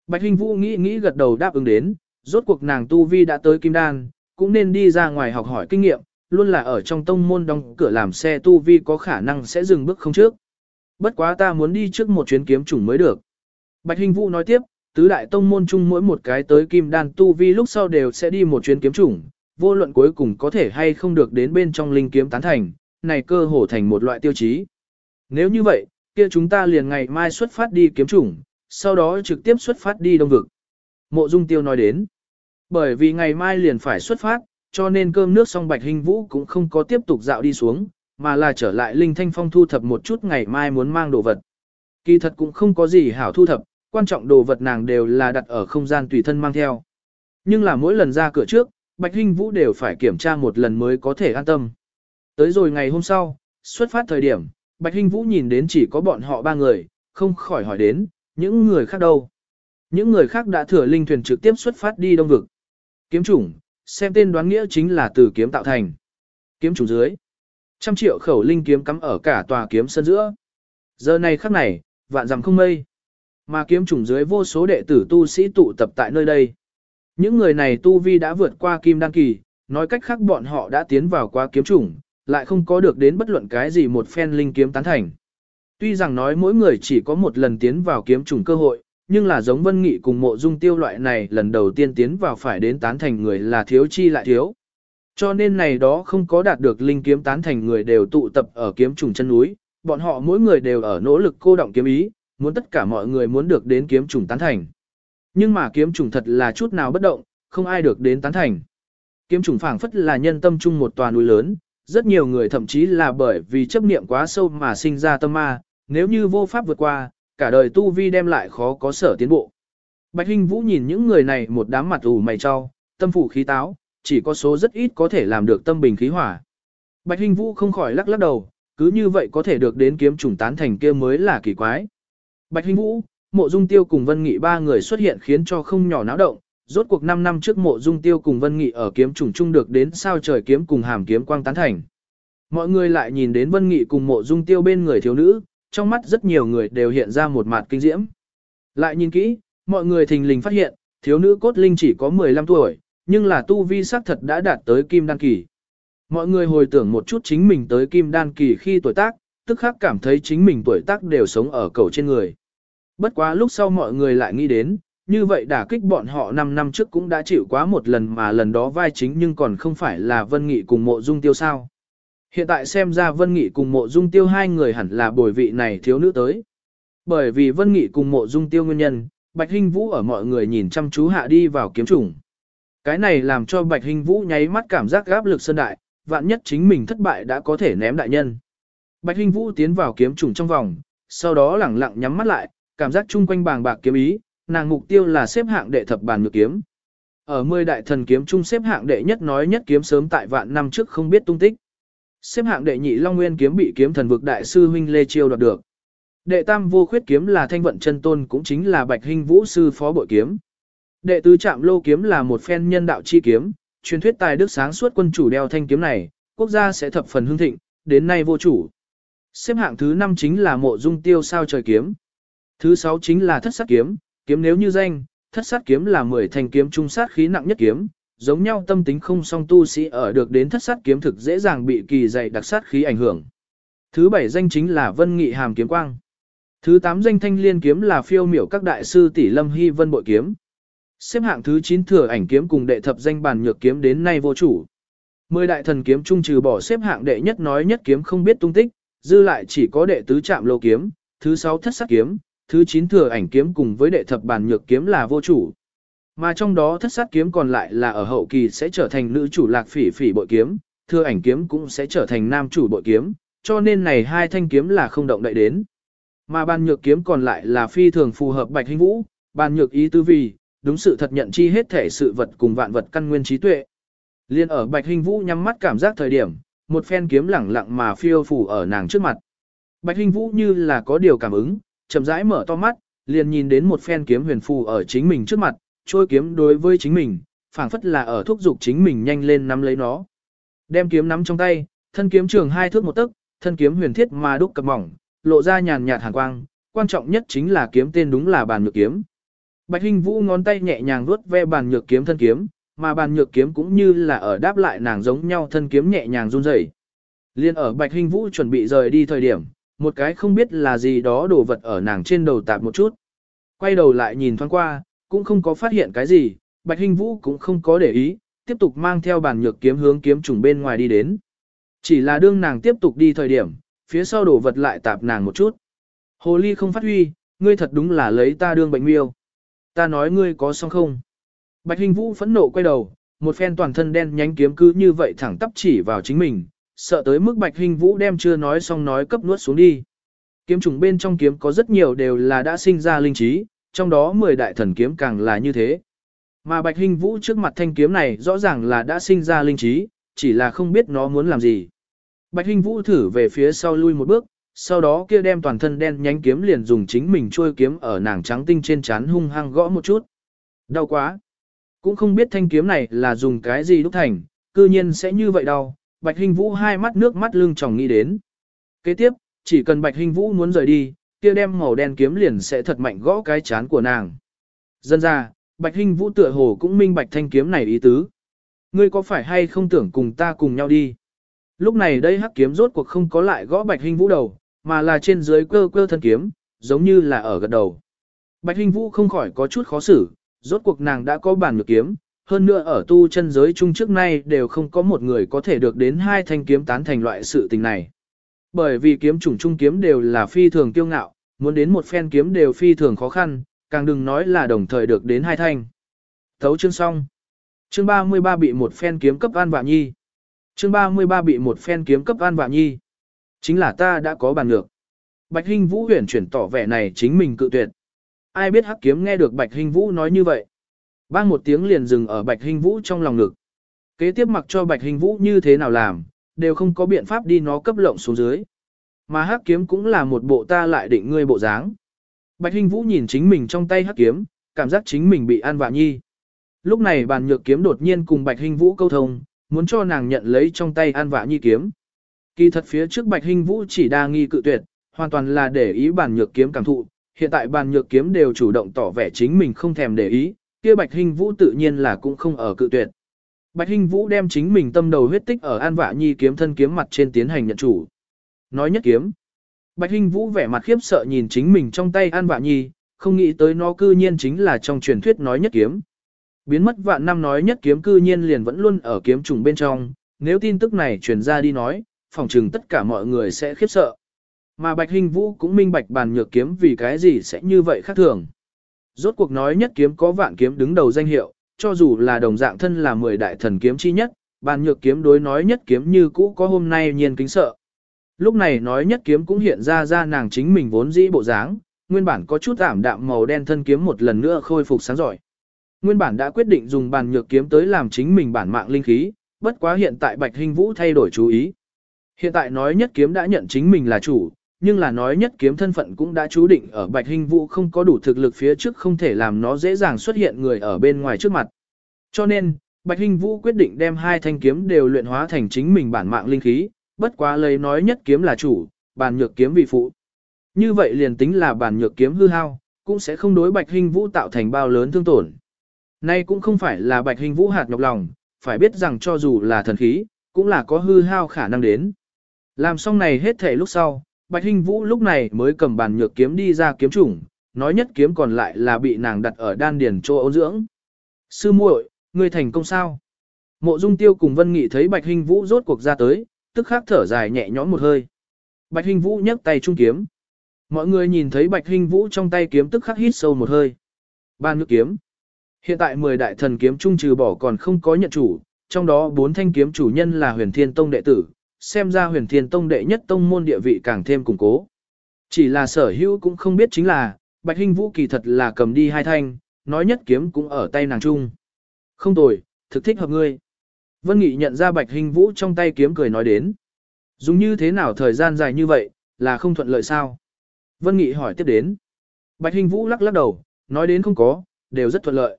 Bạch Hinh Vũ nghĩ nghĩ gật đầu đáp ứng đến, rốt cuộc nàng tu vi đã tới kim đan, cũng nên đi ra ngoài học hỏi kinh nghiệm, luôn là ở trong tông môn đóng cửa làm xe tu vi có khả năng sẽ dừng bước không trước. Bất quá ta muốn đi trước một chuyến kiếm chủng mới được. Bạch Hinh Vũ nói tiếp, tứ đại tông môn chung mỗi một cái tới kim đan tu vi lúc sau đều sẽ đi một chuyến kiếm chủng, vô luận cuối cùng có thể hay không được đến bên trong linh kiếm tán thành, này cơ hồ thành một loại tiêu chí. Nếu như vậy, kia chúng ta liền ngày mai xuất phát đi kiếm chủng, sau đó trực tiếp xuất phát đi đông vực. Mộ Dung Tiêu nói đến, bởi vì ngày mai liền phải xuất phát, cho nên cơm nước xong Bạch Hình Vũ cũng không có tiếp tục dạo đi xuống, mà là trở lại Linh Thanh Phong thu thập một chút ngày mai muốn mang đồ vật. Kỳ thật cũng không có gì hảo thu thập, quan trọng đồ vật nàng đều là đặt ở không gian tùy thân mang theo. Nhưng là mỗi lần ra cửa trước, Bạch Hinh Vũ đều phải kiểm tra một lần mới có thể an tâm. Tới rồi ngày hôm sau, xuất phát thời điểm, Bạch Hinh Vũ nhìn đến chỉ có bọn họ ba người, không khỏi hỏi đến, những người khác đâu. Những người khác đã thừa linh thuyền trực tiếp xuất phát đi đông vực. Kiếm chủng, xem tên đoán nghĩa chính là từ kiếm tạo thành. Kiếm chủng dưới. Trăm triệu khẩu linh kiếm cắm ở cả tòa kiếm sân giữa. Giờ này khắc này, vạn dặm không mây. Mà kiếm chủng dưới vô số đệ tử tu sĩ tụ tập tại nơi đây. Những người này tu vi đã vượt qua kim đăng kỳ, nói cách khác bọn họ đã tiến vào qua kiếm chủng, lại không có được đến bất luận cái gì một phen linh kiếm tán thành. Tuy rằng nói mỗi người chỉ có một lần tiến vào kiếm trùng cơ hội, nhưng là giống Vân Nghị cùng mộ dung tiêu loại này lần đầu tiên tiến vào phải đến tán thành người là thiếu chi lại thiếu. Cho nên này đó không có đạt được linh kiếm tán thành người đều tụ tập ở kiếm trùng chân núi, bọn họ mỗi người đều ở nỗ lực cô động kiếm ý, muốn tất cả mọi người muốn được đến kiếm trùng tán thành. Nhưng mà kiếm trùng thật là chút nào bất động, không ai được đến tán thành. Kiếm trùng phảng phất là nhân tâm chung một tòa núi lớn, rất nhiều người thậm chí là bởi vì chấp niệm quá sâu mà sinh ra tâm ma, nếu như vô pháp vượt qua, cả đời tu vi đem lại khó có sở tiến bộ. Bạch Hinh Vũ nhìn những người này một đám mặt ủ mày cho, tâm phủ khí táo, chỉ có số rất ít có thể làm được tâm bình khí hỏa. Bạch Hinh Vũ không khỏi lắc lắc đầu, cứ như vậy có thể được đến kiếm trùng tán thành kia mới là kỳ quái. Bạch Hinh Vũ, Mộ Dung Tiêu cùng Vân Nghị ba người xuất hiện khiến cho không nhỏ náo động, rốt cuộc 5 năm trước Mộ Dung Tiêu cùng Vân Nghị ở kiếm trùng chung được đến sao trời kiếm cùng hàm kiếm quang tán thành. Mọi người lại nhìn đến Vân Nghị cùng Mộ Dung Tiêu bên người thiếu nữ, trong mắt rất nhiều người đều hiện ra một mặt kinh diễm. Lại nhìn kỹ, mọi người thình lình phát hiện, thiếu nữ cốt linh chỉ có 15 tuổi, nhưng là tu vi sắc thật đã đạt tới kim đan kỳ. Mọi người hồi tưởng một chút chính mình tới kim đan kỳ khi tuổi tác, tức khắc cảm thấy chính mình tuổi tác đều sống ở cầu trên người. Bất quá lúc sau mọi người lại nghĩ đến, như vậy đả kích bọn họ 5 năm trước cũng đã chịu quá một lần mà lần đó vai chính nhưng còn không phải là Vân Nghị cùng mộ dung tiêu sao. Hiện tại xem ra Vân Nghị cùng mộ dung tiêu hai người hẳn là bồi vị này thiếu nữ tới. Bởi vì Vân Nghị cùng mộ dung tiêu nguyên nhân, Bạch Hinh Vũ ở mọi người nhìn chăm chú hạ đi vào kiếm trùng. Cái này làm cho Bạch Hinh Vũ nháy mắt cảm giác gáp lực sơn đại, vạn nhất chính mình thất bại đã có thể ném đại nhân. Bạch Hinh Vũ tiến vào kiếm trùng trong vòng, sau đó lẳng lặng nhắm mắt lại, cảm giác chung quanh bàng bạc kiếm ý, nàng mục tiêu là xếp hạng đệ thập bàn nhược kiếm. Ở 10 đại thần kiếm chung xếp hạng đệ nhất nói nhất kiếm sớm tại vạn năm trước không biết tung tích. Xếp hạng đệ nhị Long Nguyên kiếm bị kiếm thần vực đại sư huynh Lê Chiêu đoạt được. Đệ tam vô khuyết kiếm là thanh vận chân tôn cũng chính là Bạch Hinh Vũ sư phó bội kiếm. Đệ tứ trạm lô kiếm là một phen nhân đạo chi kiếm, truyền thuyết tài đức sáng suốt quân chủ đeo thanh kiếm này, quốc gia sẽ thập phần hưng thịnh, đến nay vô chủ. Xếp hạng thứ 5 chính là mộ dung tiêu sao trời kiếm. Thứ 6 chính là thất sát kiếm, kiếm nếu như danh, thất sát kiếm là 10 thành kiếm trung sát khí nặng nhất kiếm, giống nhau tâm tính không song tu sĩ ở được đến thất sát kiếm thực dễ dàng bị kỳ dày đặc sát khí ảnh hưởng. Thứ 7 danh chính là vân nghị hàm kiếm quang. Thứ 8 danh thanh liên kiếm là phiêu miểu các đại sư tỷ lâm hy vân bội kiếm. Xếp hạng thứ 9 thừa ảnh kiếm cùng đệ thập danh bàn nhược kiếm đến nay vô chủ. Mười đại thần kiếm trung trừ bỏ xếp hạng đệ nhất nói nhất kiếm không biết tung tích, dư lại chỉ có đệ tứ trạm lô kiếm, thứ sáu thất sát kiếm, thứ chín thừa ảnh kiếm cùng với đệ thập bàn nhược kiếm là vô chủ. Mà trong đó thất sát kiếm còn lại là ở hậu kỳ sẽ trở thành nữ chủ lạc phỉ phỉ bội kiếm, thừa ảnh kiếm cũng sẽ trở thành nam chủ bội kiếm, cho nên này hai thanh kiếm là không động đậy đến. Mà bàn nhược kiếm còn lại là phi thường phù hợp bạch hình vũ, bàn nhược ý tư vì, đúng sự thật nhận chi hết thể sự vật cùng vạn vật căn nguyên trí tuệ. Liên ở bạch hình vũ nhắm mắt cảm giác thời điểm, một phen kiếm lẳng lặng mà phiêu phủ ở nàng trước mặt. Bạch Hinh Vũ như là có điều cảm ứng, chậm rãi mở to mắt, liền nhìn đến một phen kiếm huyền phù ở chính mình trước mặt, trôi kiếm đối với chính mình, phảng phất là ở thúc giục chính mình nhanh lên nắm lấy nó. Đem kiếm nắm trong tay, thân kiếm trường hai thước một tấc, thân kiếm huyền thiết mà đúc cập mỏng, lộ ra nhàn nhạt hàn quang, quan trọng nhất chính là kiếm tên đúng là bàn nhược kiếm. Bạch Hinh Vũ ngón tay nhẹ nhàng vuốt ve bàn nhược kiếm thân kiếm, mà bàn nhược kiếm cũng như là ở đáp lại nàng giống nhau thân kiếm nhẹ nhàng run rẩy. Liên ở Bạch Hinh Vũ chuẩn bị rời đi thời điểm, một cái không biết là gì đó đổ vật ở nàng trên đầu tạp một chút. Quay đầu lại nhìn thoáng qua, cũng không có phát hiện cái gì, Bạch Hinh Vũ cũng không có để ý, tiếp tục mang theo bàn nhược kiếm hướng kiếm trùng bên ngoài đi đến. Chỉ là đương nàng tiếp tục đi thời điểm, phía sau đổ vật lại tạp nàng một chút. Hồ ly không phát huy, ngươi thật đúng là lấy ta đương bệnh miêu. Ta nói ngươi có xong không? Bạch Hình Vũ phẫn nộ quay đầu, một phen toàn thân đen nhánh kiếm cứ như vậy thẳng tắp chỉ vào chính mình, sợ tới mức Bạch Hình Vũ đem chưa nói xong nói cấp nuốt xuống đi. Kiếm trùng bên trong kiếm có rất nhiều đều là đã sinh ra linh trí, trong đó 10 đại thần kiếm càng là như thế. Mà Bạch Hình Vũ trước mặt thanh kiếm này rõ ràng là đã sinh ra linh trí, chỉ là không biết nó muốn làm gì. Bạch Hình Vũ thử về phía sau lui một bước, sau đó kia đem toàn thân đen nhánh kiếm liền dùng chính mình trôi kiếm ở nàng trắng tinh trên chán hung hăng gõ một chút. Đau quá. Cũng không biết thanh kiếm này là dùng cái gì đúc thành, cư nhiên sẽ như vậy đau. Bạch Hình Vũ hai mắt nước mắt lưng tròng nghĩ đến. Kế tiếp, chỉ cần Bạch Hình Vũ muốn rời đi, kia đem màu đen kiếm liền sẽ thật mạnh gõ cái chán của nàng. Dân ra, Bạch Hình Vũ tựa hồ cũng minh bạch thanh kiếm này ý tứ. Ngươi có phải hay không tưởng cùng ta cùng nhau đi? Lúc này đây hắc kiếm rốt cuộc không có lại gõ Bạch Hình Vũ đầu, mà là trên dưới cơ cơ thân kiếm, giống như là ở gật đầu. Bạch Hình Vũ không khỏi có chút khó xử, rốt cuộc nàng đã có bản nhược kiếm, hơn nữa ở tu chân giới chung trước nay đều không có một người có thể được đến hai thanh kiếm tán thành loại sự tình này. Bởi vì kiếm chủng trung kiếm đều là phi thường kiêu ngạo, muốn đến một phen kiếm đều phi thường khó khăn, càng đừng nói là đồng thời được đến hai thanh. Thấu chương xong. Chương 33 bị một phen kiếm cấp an vạ nhi. Chương 33 bị một phen kiếm cấp an vạ nhi. Chính là ta đã có bàn ngược. Bạch Hinh Vũ huyền chuyển tỏ vẻ này chính mình cự tuyệt. Ai biết hắc kiếm nghe được Bạch Hinh Vũ nói như vậy. Bang một tiếng liền dừng ở Bạch hình Vũ trong lòng ngực. Kế tiếp mặc cho Bạch hình Vũ như thế nào làm, đều không có biện pháp đi nó cấp lộng xuống dưới. Mà hắc kiếm cũng là một bộ ta lại định ngươi bộ dáng. Bạch hình Vũ nhìn chính mình trong tay hắc kiếm, cảm giác chính mình bị an vạ nhi. Lúc này bàn nhược kiếm đột nhiên cùng Bạch hình Vũ câu thông, muốn cho nàng nhận lấy trong tay an vạ nhi kiếm. Kỳ thật phía trước Bạch hình Vũ chỉ đa nghi cự tuyệt, hoàn toàn là để ý bàn nhược kiếm cảm thụ, hiện tại bàn nhược kiếm đều chủ động tỏ vẻ chính mình không thèm để ý, kia Bạch Hinh Vũ tự nhiên là cũng không ở cự tuyệt. Bạch Hinh Vũ đem chính mình tâm đầu huyết tích ở An Vạ Nhi kiếm thân kiếm mặt trên tiến hành nhận chủ. Nói nhất kiếm. Bạch Hinh Vũ vẻ mặt khiếp sợ nhìn chính mình trong tay An Vạ Nhi, không nghĩ tới nó cư nhiên chính là trong truyền thuyết nói nhất kiếm. Biến mất vạn năm nói nhất kiếm cư nhiên liền vẫn luôn ở kiếm trùng bên trong, nếu tin tức này truyền ra đi nói, phòng trừng tất cả mọi người sẽ khiếp sợ. Mà Bạch Hình Vũ cũng minh bạch bàn nhược kiếm vì cái gì sẽ như vậy khác thường. Rốt cuộc nói nhất kiếm có vạn kiếm đứng đầu danh hiệu, cho dù là đồng dạng thân là 10 đại thần kiếm chi nhất, bàn nhược kiếm đối nói nhất kiếm như cũ có hôm nay nhiên kính sợ. Lúc này nói nhất kiếm cũng hiện ra ra nàng chính mình vốn dĩ bộ dáng, nguyên bản có chút ảm đạm màu đen thân kiếm một lần nữa khôi phục sáng giỏi. Nguyên bản đã quyết định dùng bàn nhược kiếm tới làm chính mình bản mạng linh khí, bất quá hiện tại Bạch Hình Vũ thay đổi chú ý. Hiện tại nói nhất kiếm đã nhận chính mình là chủ, nhưng là nói nhất kiếm thân phận cũng đã chú định ở Bạch Hình Vũ không có đủ thực lực phía trước không thể làm nó dễ dàng xuất hiện người ở bên ngoài trước mặt. Cho nên, Bạch Hình Vũ quyết định đem hai thanh kiếm đều luyện hóa thành chính mình bản mạng linh khí, bất quá lấy nói nhất kiếm là chủ, bản nhược kiếm vị phụ. Như vậy liền tính là bản nhược kiếm hư hao, cũng sẽ không đối Bạch Hình Vũ tạo thành bao lớn thương tổn. Nay cũng không phải là Bạch Hình Vũ hạt nhọc lòng, phải biết rằng cho dù là thần khí, cũng là có hư hao khả năng đến. Làm xong này hết thể lúc sau, Bạch Hinh Vũ lúc này mới cầm bàn nhược kiếm đi ra kiếm chủng, nói nhất kiếm còn lại là bị nàng đặt ở đan điền chỗ ấu dưỡng. Sư muội, ngươi thành công sao? Mộ Dung Tiêu cùng Vân Nghị thấy Bạch Hinh Vũ rốt cuộc ra tới, tức khắc thở dài nhẹ nhõm một hơi. Bạch Hinh Vũ nhấc tay trung kiếm. Mọi người nhìn thấy Bạch Hinh Vũ trong tay kiếm tức khắc hít sâu một hơi. Ban nhược kiếm. Hiện tại 10 đại thần kiếm trung trừ bỏ còn không có nhận chủ, trong đó bốn thanh kiếm chủ nhân là Huyền Thiên Tông đệ tử, xem ra huyền thiên tông đệ nhất tông môn địa vị càng thêm củng cố. Chỉ là sở hữu cũng không biết chính là, Bạch hình Vũ kỳ thật là cầm đi hai thanh, nói nhất kiếm cũng ở tay nàng trung. Không tồi, thực thích hợp ngươi. Vân Nghị nhận ra Bạch hình Vũ trong tay kiếm cười nói đến. Dùng như thế nào thời gian dài như vậy, là không thuận lợi sao? Vân Nghị hỏi tiếp đến. Bạch hình Vũ lắc lắc đầu, nói đến không có, đều rất thuận lợi.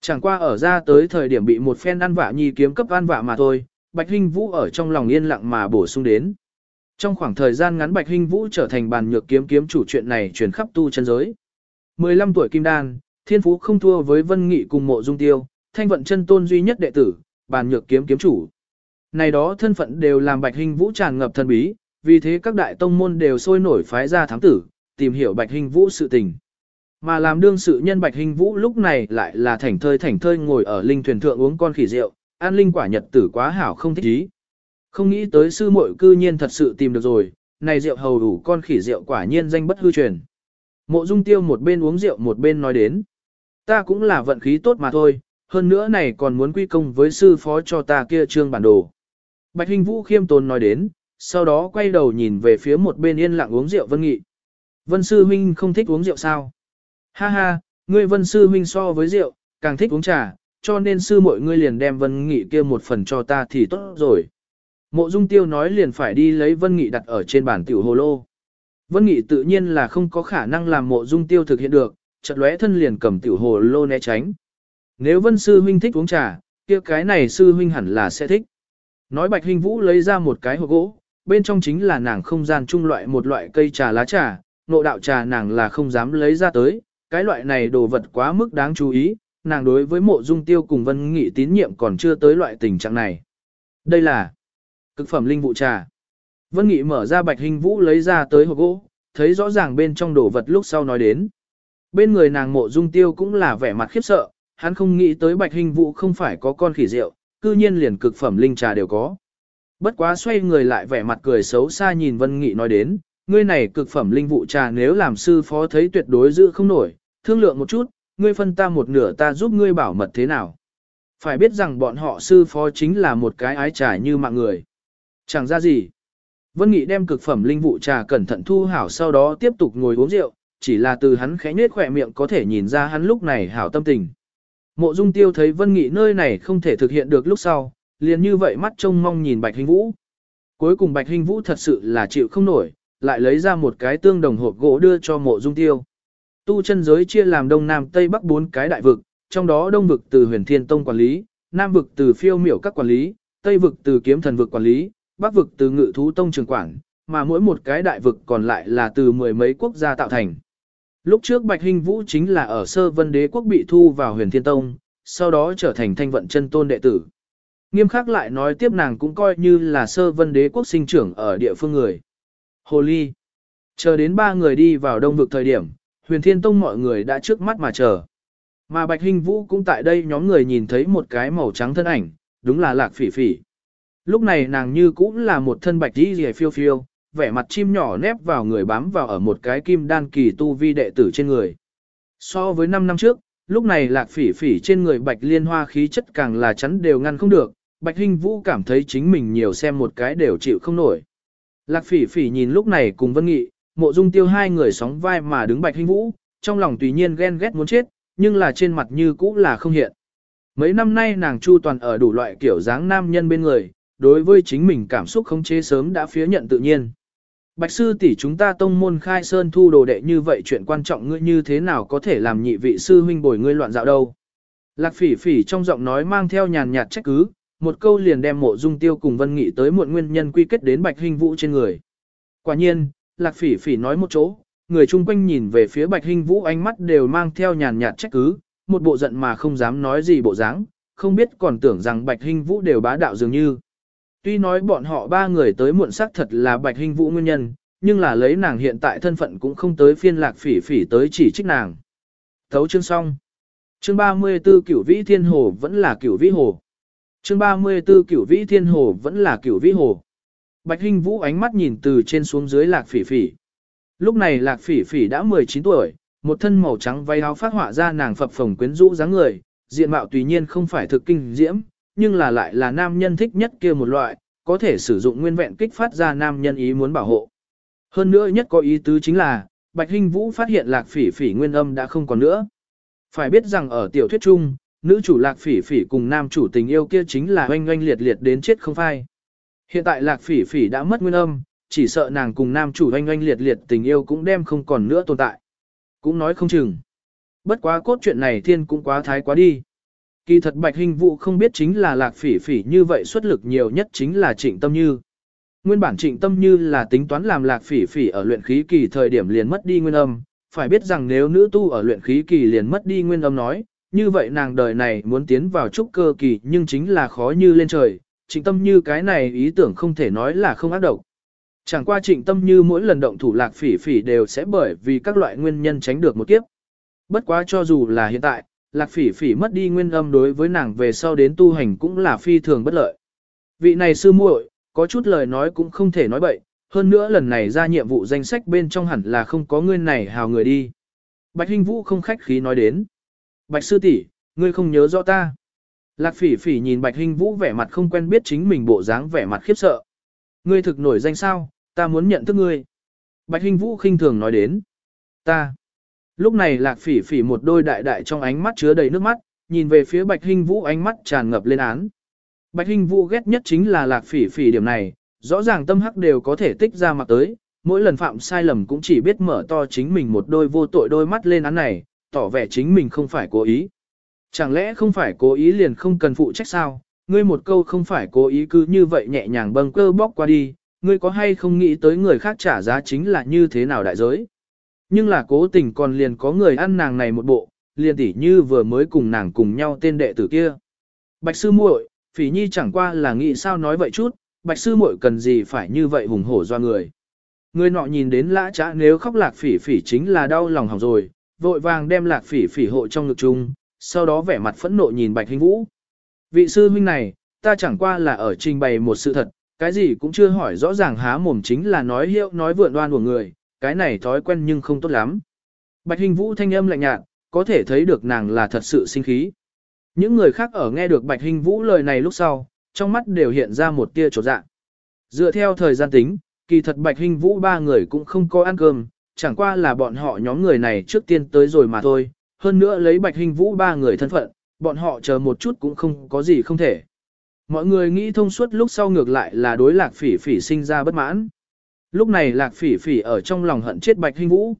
Chẳng qua ở ra tới thời điểm bị một phen ăn vạ nhi kiếm cấp ăn vạ mà thôi, Bạch Hinh Vũ ở trong lòng yên lặng mà bổ sung đến. Trong khoảng thời gian ngắn Bạch Hinh Vũ trở thành bàn nhược kiếm kiếm chủ chuyện này truyền khắp tu chân giới. 15 tuổi kim đan, Thiên phú không thua với Vân Nghị cùng mộ dung tiêu, thanh vận chân tôn duy nhất đệ tử, bàn nhược kiếm kiếm chủ. Này đó thân phận đều làm Bạch Hinh Vũ tràn ngập thân bí, vì thế các đại tông môn đều sôi nổi phái ra thám tử, tìm hiểu Bạch Hinh Vũ sự tình. Mà làm đương sự nhân Bạch Hinh Vũ lúc này lại là thảnh thơi thảnh thơi ngồi ở linh thuyền thượng uống con khỉ rượu, an linh quả nhật tử quá hảo không thích ý. Không nghĩ tới sư muội cư nhiên thật sự tìm được rồi, này rượu hầu đủ con khỉ rượu quả nhiên danh bất hư truyền. Mộ Dung Tiêu một bên uống rượu một bên nói đến. Ta cũng là vận khí tốt mà thôi, hơn nữa này còn muốn quy công với sư phó cho ta kia trương bản đồ. Bạch Hình Vũ khiêm tốn nói đến, sau đó quay đầu nhìn về phía một bên yên lặng uống rượu Vân Nghị. Vân Sư Huynh không thích uống rượu sao? Ha ha, ngươi Vân Sư Huynh so với rượu, càng thích uống trà, cho nên sư mọi ngươi liền đem Vân Nghị kia một phần cho ta thì tốt rồi. Mộ Dung Tiêu nói liền phải đi lấy Vân Nghị đặt ở trên bàn tiểu hồ lô. Vân Nghị tự nhiên là không có khả năng làm Mộ Dung Tiêu thực hiện được, chợt lóe thân liền cầm tiểu hồ lô né tránh. Nếu Vân sư huynh thích uống trà, kia cái này sư huynh hẳn là sẽ thích. Nói Bạch Hình Vũ lấy ra một cái hộp gỗ, bên trong chính là nàng không gian trung loại một loại cây trà lá trà, nộ đạo trà nàng là không dám lấy ra tới, cái loại này đồ vật quá mức đáng chú ý, nàng đối với mộ dung tiêu cùng vân nghị tín nhiệm còn chưa tới loại tình trạng này. Đây là cực phẩm linh vụ trà. Vân nghị mở ra bạch hình vũ lấy ra tới hộp gỗ, thấy rõ ràng bên trong đồ vật lúc sau nói đến. Bên người nàng mộ dung tiêu cũng là vẻ mặt khiếp sợ, hắn không nghĩ tới bạch hình vũ không phải có con khỉ rượu, cư nhiên liền cực phẩm linh trà đều có. Bất quá xoay người lại vẻ mặt cười xấu xa nhìn Vân Nghị nói đến, ngươi này cực phẩm linh vụ trà nếu làm sư phó thấy tuyệt đối giữ không nổi, thương lượng một chút, ngươi phân ta một nửa ta giúp ngươi bảo mật thế nào. Phải biết rằng bọn họ sư phó chính là một cái ái trải như mạng người. Chẳng ra gì. Vân Nghị đem cực phẩm linh vụ trà cẩn thận thu hảo sau đó tiếp tục ngồi uống rượu, chỉ là từ hắn khẽ nhếch khỏe miệng có thể nhìn ra hắn lúc này hảo tâm tình. Mộ Dung Tiêu thấy Vân Nghị nơi này không thể thực hiện được lúc sau, liền như vậy mắt trông mong nhìn Bạch Hình Vũ. Cuối cùng Bạch Hình Vũ thật sự là chịu không nổi, lại lấy ra một cái tương đồng hộp gỗ đưa cho Mộ Dung Tiêu. Tu chân giới chia làm Đông Nam Tây Bắc bốn cái đại vực, trong đó Đông vực từ Huyền Thiên Tông quản lý, Nam vực từ Phiêu Miểu các quản lý, Tây vực từ Kiếm Thần vực quản lý, Bắc vực từ Ngự Thú Tông trường quản, mà mỗi một cái đại vực còn lại là từ mười mấy quốc gia tạo thành. Lúc trước Bạch Hinh Vũ chính là ở Sơ Vân Đế quốc bị thu vào Huyền Thiên Tông, sau đó trở thành thanh vận chân tôn đệ tử. Nghiêm khắc lại nói tiếp nàng cũng coi như là Sơ Vân Đế quốc sinh trưởng ở địa phương người. Hồ Ly. Chờ đến ba người đi vào đông vực thời điểm, Huyền Thiên Tông mọi người đã trước mắt mà chờ. Mà Bạch Hinh Vũ cũng tại đây nhóm người nhìn thấy một cái màu trắng thân ảnh, đúng là Lạc Phỉ Phỉ. Lúc này nàng như cũng là một thân bạch đi rìa phiêu phiêu, vẻ mặt chim nhỏ nép vào người bám vào ở một cái kim đan kỳ tu vi đệ tử trên người. So với 5 năm trước, lúc này Lạc Phỉ Phỉ trên người bạch liên hoa khí chất càng là chắn đều ngăn không được, Bạch Hinh Vũ cảm thấy chính mình nhiều xem một cái đều chịu không nổi. Lạc Phỉ Phỉ nhìn lúc này cùng Vân Nghị, mộ dung tiêu hai người sóng vai mà đứng bạch hình vũ, trong lòng tùy nhiên ghen ghét muốn chết, nhưng là trên mặt như cũ là không hiện. Mấy năm nay nàng chu toàn ở đủ loại kiểu dáng nam nhân bên người, đối với chính mình cảm xúc không chế sớm đã phía nhận tự nhiên. Bạch sư tỷ chúng ta tông môn khai sơn thu đồ đệ như vậy chuyện quan trọng ngươi như thế nào có thể làm nhị vị sư huynh bồi ngươi loạn dạo đâu. Lạc phỉ phỉ trong giọng nói mang theo nhàn nhạt trách cứ, một câu liền đem mộ dung tiêu cùng vân nghị tới muộn nguyên nhân quy kết đến bạch hình vũ trên người. Quả nhiên, lạc phỉ phỉ nói một chỗ, người chung quanh nhìn về phía bạch hình vũ ánh mắt đều mang theo nhàn nhạt trách cứ, một bộ giận mà không dám nói gì bộ dáng, không biết còn tưởng rằng bạch hình vũ đều bá đạo dường như. Tuy nói bọn họ ba người tới muộn sắc thật là bạch hình vũ nguyên nhân, nhưng là lấy nàng hiện tại thân phận cũng không tới phiên lạc phỉ phỉ tới chỉ trích nàng. Thấu chương xong. Chương 34 cửu vĩ thiên hồ vẫn là cửu vĩ hồ. Chương 34 cửu vĩ thiên hồ vẫn là cửu vĩ hồ. Bạch Hinh Vũ ánh mắt nhìn từ trên xuống dưới lạc phỉ phỉ. Lúc này lạc phỉ phỉ đã 19 tuổi, một thân màu trắng váy áo phát họa ra nàng phập phồng quyến rũ dáng người, diện mạo tuy nhiên không phải thực kinh diễm, nhưng là lại là nam nhân thích nhất kia một loại, có thể sử dụng nguyên vẹn kích phát ra nam nhân ý muốn bảo hộ. Hơn nữa nhất có ý tứ chính là, Bạch Hinh Vũ phát hiện lạc phỉ phỉ nguyên âm đã không còn nữa. Phải biết rằng ở tiểu thuyết chung, nữ chủ lạc phỉ phỉ cùng nam chủ tình yêu kia chính là oanh oanh liệt liệt đến chết không phai. Hiện tại lạc phỉ phỉ đã mất nguyên âm, chỉ sợ nàng cùng nam chủ oanh oanh liệt liệt tình yêu cũng đem không còn nữa tồn tại. Cũng nói không chừng. Bất quá cốt chuyện này thiên cũng quá thái quá đi. Kỳ thật bạch hình vụ không biết chính là lạc phỉ phỉ như vậy xuất lực nhiều nhất chính là trịnh tâm như. Nguyên bản trịnh tâm như là tính toán làm lạc phỉ phỉ ở luyện khí kỳ thời điểm liền mất đi nguyên âm, phải biết rằng nếu nữ tu ở luyện khí kỳ liền mất đi nguyên âm nói, như vậy nàng đời này muốn tiến vào trúc cơ kỳ nhưng chính là khó như lên trời, trịnh tâm như cái này ý tưởng không thể nói là không ác độc. Chẳng qua trịnh tâm như mỗi lần động thủ lạc phỉ phỉ đều sẽ bởi vì các loại nguyên nhân tránh được một kiếp. Bất quá cho dù là hiện tại, lạc phỉ phỉ mất đi nguyên âm đối với nàng về sau đến tu hành cũng là phi thường bất lợi. Vị này sư muội, có chút lời nói cũng không thể nói bậy, hơn nữa lần này ra nhiệm vụ danh sách bên trong hẳn là không có ngươi này hào người đi. Bạch Hinh Vũ không khách khí nói đến. Bạch sư tỷ, ngươi không nhớ rõ ta. Lạc phỉ phỉ nhìn Bạch Hinh Vũ vẻ mặt không quen biết chính mình bộ dáng vẻ mặt khiếp sợ. Ngươi thực nổi danh sao, ta muốn nhận thức ngươi. Bạch Hinh Vũ khinh thường nói đến. Ta. Lúc này Lạc phỉ phỉ một đôi đại đại trong ánh mắt chứa đầy nước mắt, nhìn về phía Bạch Hinh Vũ ánh mắt tràn ngập lên án. Bạch Hinh Vũ ghét nhất chính là Lạc phỉ phỉ điểm này, rõ ràng tâm hắc đều có thể tích ra mặt tới, mỗi lần phạm sai lầm cũng chỉ biết mở to chính mình một đôi vô tội đôi mắt lên án này, tỏ vẻ chính mình không phải cố ý. Chẳng lẽ không phải cố ý liền không cần phụ trách sao, ngươi một câu không phải cố ý cứ như vậy nhẹ nhàng bâng cơ bóc qua đi, ngươi có hay không nghĩ tới người khác trả giá chính là như thế nào đại giới. Nhưng là cố tình còn liền có người ăn nàng này một bộ, liền tỉ như vừa mới cùng nàng cùng nhau tên đệ tử kia. Bạch sư muội, phỉ nhi chẳng qua là nghĩ sao nói vậy chút, bạch sư muội cần gì phải như vậy hùng hổ do người. Người nọ nhìn đến lã trã nếu khóc lạc phỉ phỉ chính là đau lòng hỏng rồi, vội vàng đem lạc phỉ phỉ hộ trong ngực chung, sau đó vẻ mặt phẫn nộ nhìn bạch hình vũ. Vị sư huynh này, ta chẳng qua là ở trình bày một sự thật, cái gì cũng chưa hỏi rõ ràng há mồm chính là nói hiệu nói vượn đoan của người, cái này thói quen nhưng không tốt lắm. Bạch hình vũ thanh âm lạnh nhạt, có thể thấy được nàng là thật sự sinh khí. Những người khác ở nghe được bạch hình vũ lời này lúc sau, trong mắt đều hiện ra một tia trột dạ. Dựa theo thời gian tính, kỳ thật Bạch Hinh Vũ ba người cũng không có ăn cơm, chẳng qua là bọn họ nhóm người này trước tiên tới rồi mà thôi, hơn nữa lấy Bạch hình Vũ ba người thân phận, bọn họ chờ một chút cũng không có gì không thể. Mọi người nghĩ thông suốt lúc sau ngược lại là đối lạc phỉ phỉ sinh ra bất mãn. Lúc này lạc phỉ phỉ ở trong lòng hận chết Bạch hình Vũ.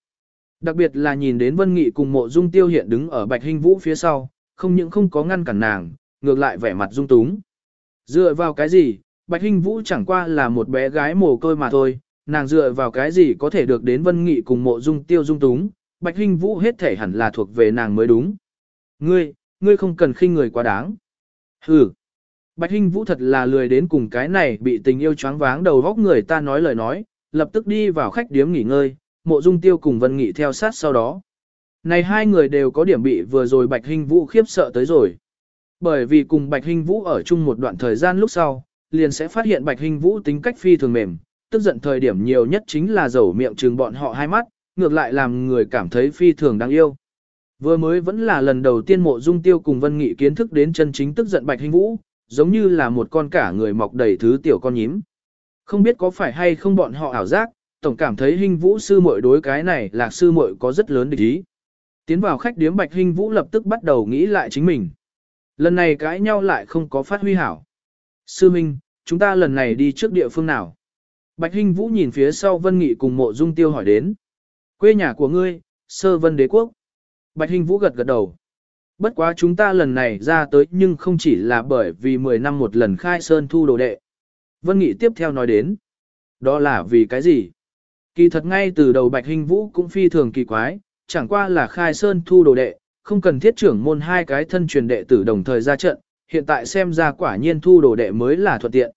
Đặc biệt là nhìn đến Vân Nghị cùng mộ dung tiêu hiện đứng ở Bạch hình Vũ phía sau, không những không có ngăn cản nàng, ngược lại vẻ mặt dung túng. Dựa vào cái gì, Bạch hình Vũ chẳng qua là một bé gái mồ côi mà thôi, nàng dựa vào cái gì có thể được đến Vân Nghị cùng mộ dung tiêu dung túng, Bạch Hinh Vũ hết thể hẳn là thuộc về nàng mới đúng. Ngươi, ngươi không cần khinh người quá đáng. Hừ. Bạch Hinh Vũ thật là lười đến cùng cái này bị tình yêu choáng váng đầu góc người ta nói lời nói, lập tức đi vào khách điếm nghỉ ngơi, mộ dung tiêu cùng Vân Nghị theo sát sau đó. Này hai người đều có điểm bị vừa rồi Bạch Hinh Vũ khiếp sợ tới rồi. Bởi vì cùng Bạch Hinh Vũ ở chung một đoạn thời gian lúc sau, liền sẽ phát hiện Bạch Hinh Vũ tính cách phi thường mềm, tức giận thời điểm nhiều nhất chính là dầu miệng trừng bọn họ hai mắt, ngược lại làm người cảm thấy phi thường đáng yêu. Vừa mới vẫn là lần đầu tiên mộ dung tiêu cùng Vân Nghị kiến thức đến chân chính tức giận Bạch Hinh Vũ, giống như là một con cả người mọc đầy thứ tiểu con nhím. Không biết có phải hay không bọn họ ảo giác, tổng cảm thấy Hinh Vũ sư muội đối cái này là sư muội có rất lớn địch ý. Tiến vào khách điếm Bạch Hinh Vũ lập tức bắt đầu nghĩ lại chính mình. Lần này cãi nhau lại không có phát huy hảo. Sư Minh, chúng ta lần này đi trước địa phương nào? Bạch Hinh Vũ nhìn phía sau Vân Nghị cùng mộ dung tiêu hỏi đến. Quê nhà của ngươi, sơ vân đế quốc. Bạch Hinh Vũ gật gật đầu. Bất quá chúng ta lần này ra tới nhưng không chỉ là bởi vì 10 năm một lần khai sơn thu đồ đệ. Vân Nghị tiếp theo nói đến. Đó là vì cái gì? Kỳ thật ngay từ đầu Bạch Hinh Vũ cũng phi thường kỳ quái, chẳng qua là khai sơn thu đồ đệ, không cần thiết trưởng môn hai cái thân truyền đệ tử đồng thời ra trận, hiện tại xem ra quả nhiên thu đồ đệ mới là thuận tiện.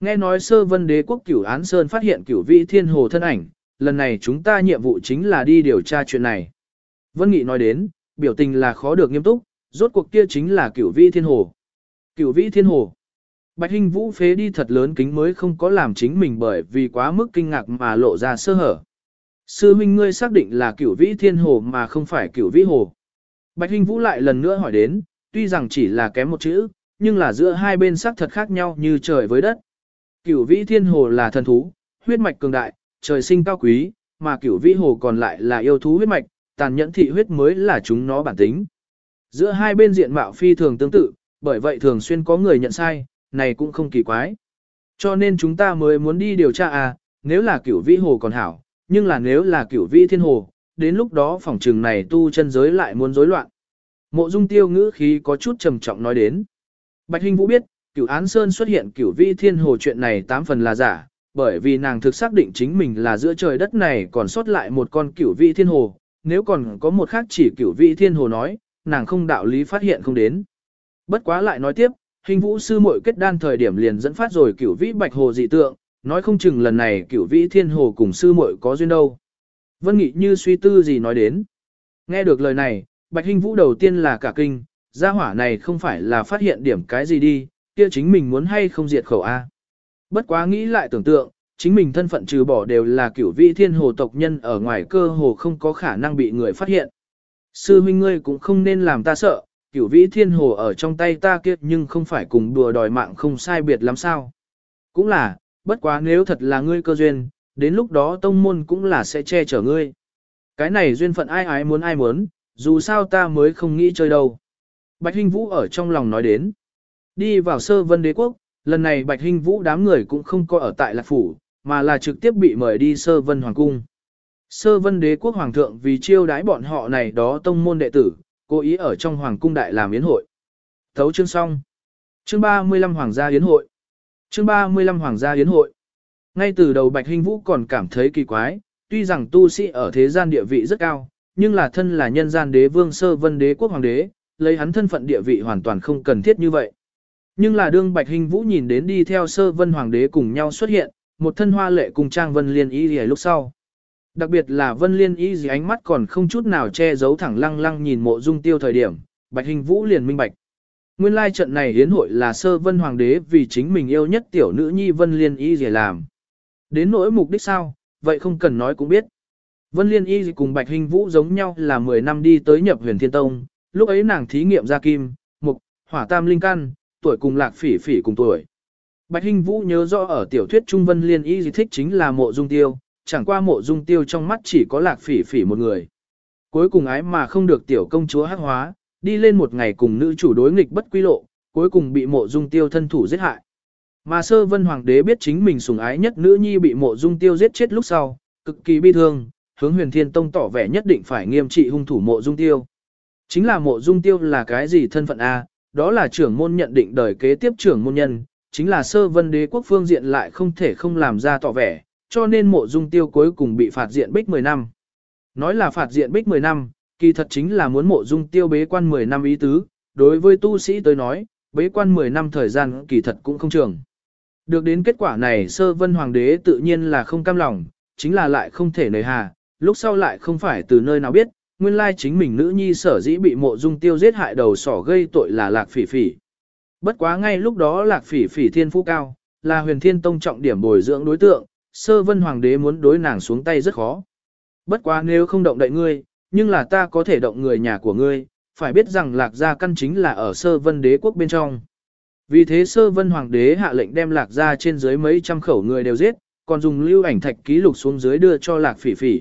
Nghe nói sơ vân đế quốc cửu án sơn phát hiện cửu vị thiên hồ thân ảnh, lần này chúng ta nhiệm vụ chính là đi điều tra chuyện này. Vân Nghị nói đến, biểu tình là khó được nghiêm túc, rốt cuộc kia chính là cửu vi thiên hồ. Cửu vi thiên hồ. Bạch Hinh Vũ phế đi thật lớn kính mới không có làm chính mình bởi vì quá mức kinh ngạc mà lộ ra sơ hở. Sư huynh ngươi xác định là cửu vĩ thiên hồ mà không phải cửu vĩ hồ. Bạch Hinh Vũ lại lần nữa hỏi đến, tuy rằng chỉ là kém một chữ, nhưng là giữa hai bên sắc thật khác nhau như trời với đất. Cửu vĩ thiên hồ là thần thú, huyết mạch cường đại, trời sinh cao quý, mà cửu vĩ hồ còn lại là yêu thú huyết mạch, tàn nhẫn thị huyết mới là chúng nó bản tính. Giữa hai bên diện mạo phi thường tương tự, bởi vậy thường xuyên có người nhận sai, này cũng không kỳ quái. Cho nên chúng ta mới muốn đi điều tra à, nếu là cửu vĩ hồ còn hảo, nhưng là nếu là cửu vĩ thiên hồ, đến lúc đó phòng trường này tu chân giới lại muốn rối loạn. Mộ dung tiêu ngữ khí có chút trầm trọng nói đến. Bạch Hình Vũ biết, cửu án sơn xuất hiện cửu vĩ thiên hồ chuyện này tám phần là giả, bởi vì nàng thực xác định chính mình là giữa trời đất này còn sót lại một con cửu vị thiên hồ, nếu còn có một khác chỉ cửu vị thiên hồ nói, nàng không đạo lý phát hiện không đến. Bất quá lại nói tiếp, hình vũ sư muội kết đan thời điểm liền dẫn phát rồi cửu vĩ bạch hồ dị tượng, nói không chừng lần này cửu vĩ thiên hồ cùng sư muội có duyên đâu. Vân Nghị như suy tư gì nói đến. Nghe được lời này, bạch hình vũ đầu tiên là cả kinh, gia hỏa này không phải là phát hiện điểm cái gì đi, kia chính mình muốn hay không diệt khẩu A. Bất quá nghĩ lại tưởng tượng, chính mình thân phận trừ bỏ đều là cửu vị thiên hồ tộc nhân ở ngoài cơ hồ không có khả năng bị người phát hiện. Sư huynh ngươi cũng không nên làm ta sợ, cửu vĩ thiên hồ ở trong tay ta kia nhưng không phải cùng đùa đòi mạng không sai biệt lắm sao. Cũng là, bất quá nếu thật là ngươi cơ duyên, đến lúc đó tông môn cũng là sẽ che chở ngươi. Cái này duyên phận ai ái muốn ai muốn, dù sao ta mới không nghĩ chơi đâu. Bạch Hinh Vũ ở trong lòng nói đến. Đi vào sơ vân đế quốc, lần này Bạch Hinh Vũ đám người cũng không có ở tại Lạc Phủ, mà là trực tiếp bị mời đi sơ vân hoàng cung. Sơ vân đế quốc hoàng thượng vì chiêu đái bọn họ này đó tông môn đệ tử, cố ý ở trong hoàng cung đại làm yến hội. Thấu chương xong. Chương 35 hoàng gia yến hội. Chương 35 hoàng gia yến hội. Ngay từ đầu Bạch Hinh Vũ còn cảm thấy kỳ quái, tuy rằng tu sĩ ở thế gian địa vị rất cao, nhưng là thân là nhân gian đế vương sơ vân đế quốc hoàng đế, lấy hắn thân phận địa vị hoàn toàn không cần thiết như vậy. Nhưng là đương Bạch Hình Vũ nhìn đến đi theo sơ vân hoàng đế cùng nhau xuất hiện, một thân hoa lệ cùng trang vân liên y gì lúc sau. Đặc biệt là vân liên y gì ánh mắt còn không chút nào che giấu thẳng lăng lăng nhìn mộ dung tiêu thời điểm, Bạch Hình Vũ liền minh bạch. Nguyên lai trận này hiến hội là sơ vân hoàng đế vì chính mình yêu nhất tiểu nữ nhi vân liên y gì làm. Đến nỗi mục đích sao, vậy không cần nói cũng biết. Vân Liên Y cùng Bạch Hình Vũ giống nhau là 10 năm đi tới nhập huyền thiên tông, lúc ấy nàng thí nghiệm ra kim, mục, hỏa tam linh căn, tuổi cùng lạc phỉ phỉ cùng tuổi. Bạch Hinh Vũ nhớ rõ ở tiểu thuyết Trung Vân Liên Y gì thích chính là mộ dung tiêu, chẳng qua mộ dung tiêu trong mắt chỉ có lạc phỉ phỉ một người. Cuối cùng ái mà không được tiểu công chúa hắc hóa, đi lên một ngày cùng nữ chủ đối nghịch bất quy lộ, cuối cùng bị mộ dung tiêu thân thủ giết hại. Mà sơ vân hoàng đế biết chính mình sủng ái nhất nữ nhi bị mộ dung tiêu giết chết lúc sau, cực kỳ bi thương, hướng huyền thiên tông tỏ vẻ nhất định phải nghiêm trị hung thủ mộ dung tiêu. Chính là mộ dung tiêu là cái gì thân phận A, đó là trưởng môn nhận định đời kế tiếp trưởng môn nhân, chính là sơ vân đế quốc phương diện lại không thể không làm ra tỏ vẻ, cho nên mộ dung tiêu cuối cùng bị phạt diện bích 10 năm. Nói là phạt diện bích 10 năm, kỳ thật chính là muốn mộ dung tiêu bế quan 10 năm ý tứ, đối với tu sĩ tới nói, bế quan 10 năm thời gian kỳ thật cũng không trường. Được đến kết quả này sơ vân hoàng đế tự nhiên là không cam lòng, chính là lại không thể nời hà, lúc sau lại không phải từ nơi nào biết, nguyên lai chính mình nữ nhi sở dĩ bị mộ dung tiêu giết hại đầu sỏ gây tội là lạc phỉ phỉ. Bất quá ngay lúc đó lạc phỉ phỉ thiên phú cao, là huyền thiên tông trọng điểm bồi dưỡng đối tượng, sơ vân hoàng đế muốn đối nàng xuống tay rất khó. Bất quá nếu không động đậy ngươi, nhưng là ta có thể động người nhà của ngươi, phải biết rằng lạc gia căn chính là ở sơ vân đế quốc bên trong. Vì thế sơ vân hoàng đế hạ lệnh đem lạc gia trên dưới mấy trăm khẩu người đều giết, còn dùng lưu ảnh thạch ký lục xuống dưới đưa cho lạc phỉ phỉ.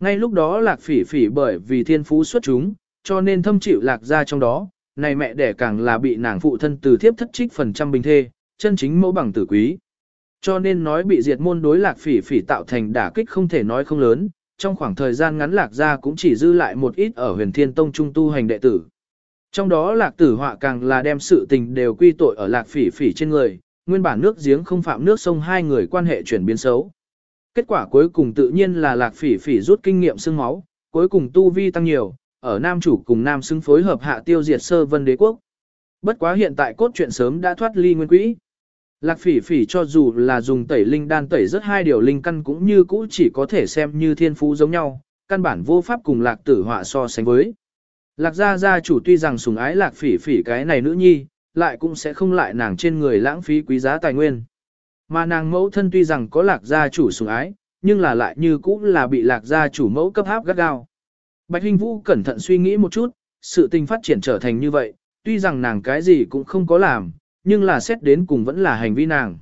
Ngay lúc đó lạc phỉ phỉ bởi vì thiên phú xuất chúng, cho nên thâm chịu lạc ra trong đó, này mẹ đẻ càng là bị nàng phụ thân từ thiếp thất trích phần trăm bình thê, chân chính mẫu bằng tử quý. Cho nên nói bị diệt môn đối lạc phỉ phỉ tạo thành đả kích không thể nói không lớn, trong khoảng thời gian ngắn lạc ra cũng chỉ dư lại một ít ở huyền thiên tông trung tu hành đệ tử. Trong đó lạc tử họa càng là đem sự tình đều quy tội ở lạc phỉ phỉ trên người, nguyên bản nước giếng không phạm nước sông hai người quan hệ chuyển biến xấu. Kết quả cuối cùng tự nhiên là lạc phỉ phỉ rút kinh nghiệm xương máu, cuối cùng tu vi tăng nhiều, ở nam chủ cùng nam xứng phối hợp hạ tiêu diệt sơ vân đế quốc. Bất quá hiện tại cốt truyện sớm đã thoát ly nguyên quỹ. Lạc phỉ phỉ cho dù là dùng tẩy linh đan tẩy rất hai điều linh căn cũng như cũ chỉ có thể xem như thiên phú giống nhau, căn bản vô pháp cùng lạc tử họa so sánh với. Lạc gia gia chủ tuy rằng sùng ái lạc phỉ phỉ cái này nữ nhi, lại cũng sẽ không lại nàng trên người lãng phí quý giá tài nguyên. Mà nàng mẫu thân tuy rằng có lạc gia chủ sủng ái, nhưng là lại như cũ là bị lạc gia chủ mẫu cấp háp gắt gao. Bạch Hinh Vũ cẩn thận suy nghĩ một chút, sự tình phát triển trở thành như vậy, tuy rằng nàng cái gì cũng không có làm, nhưng là xét đến cùng vẫn là hành vi nàng.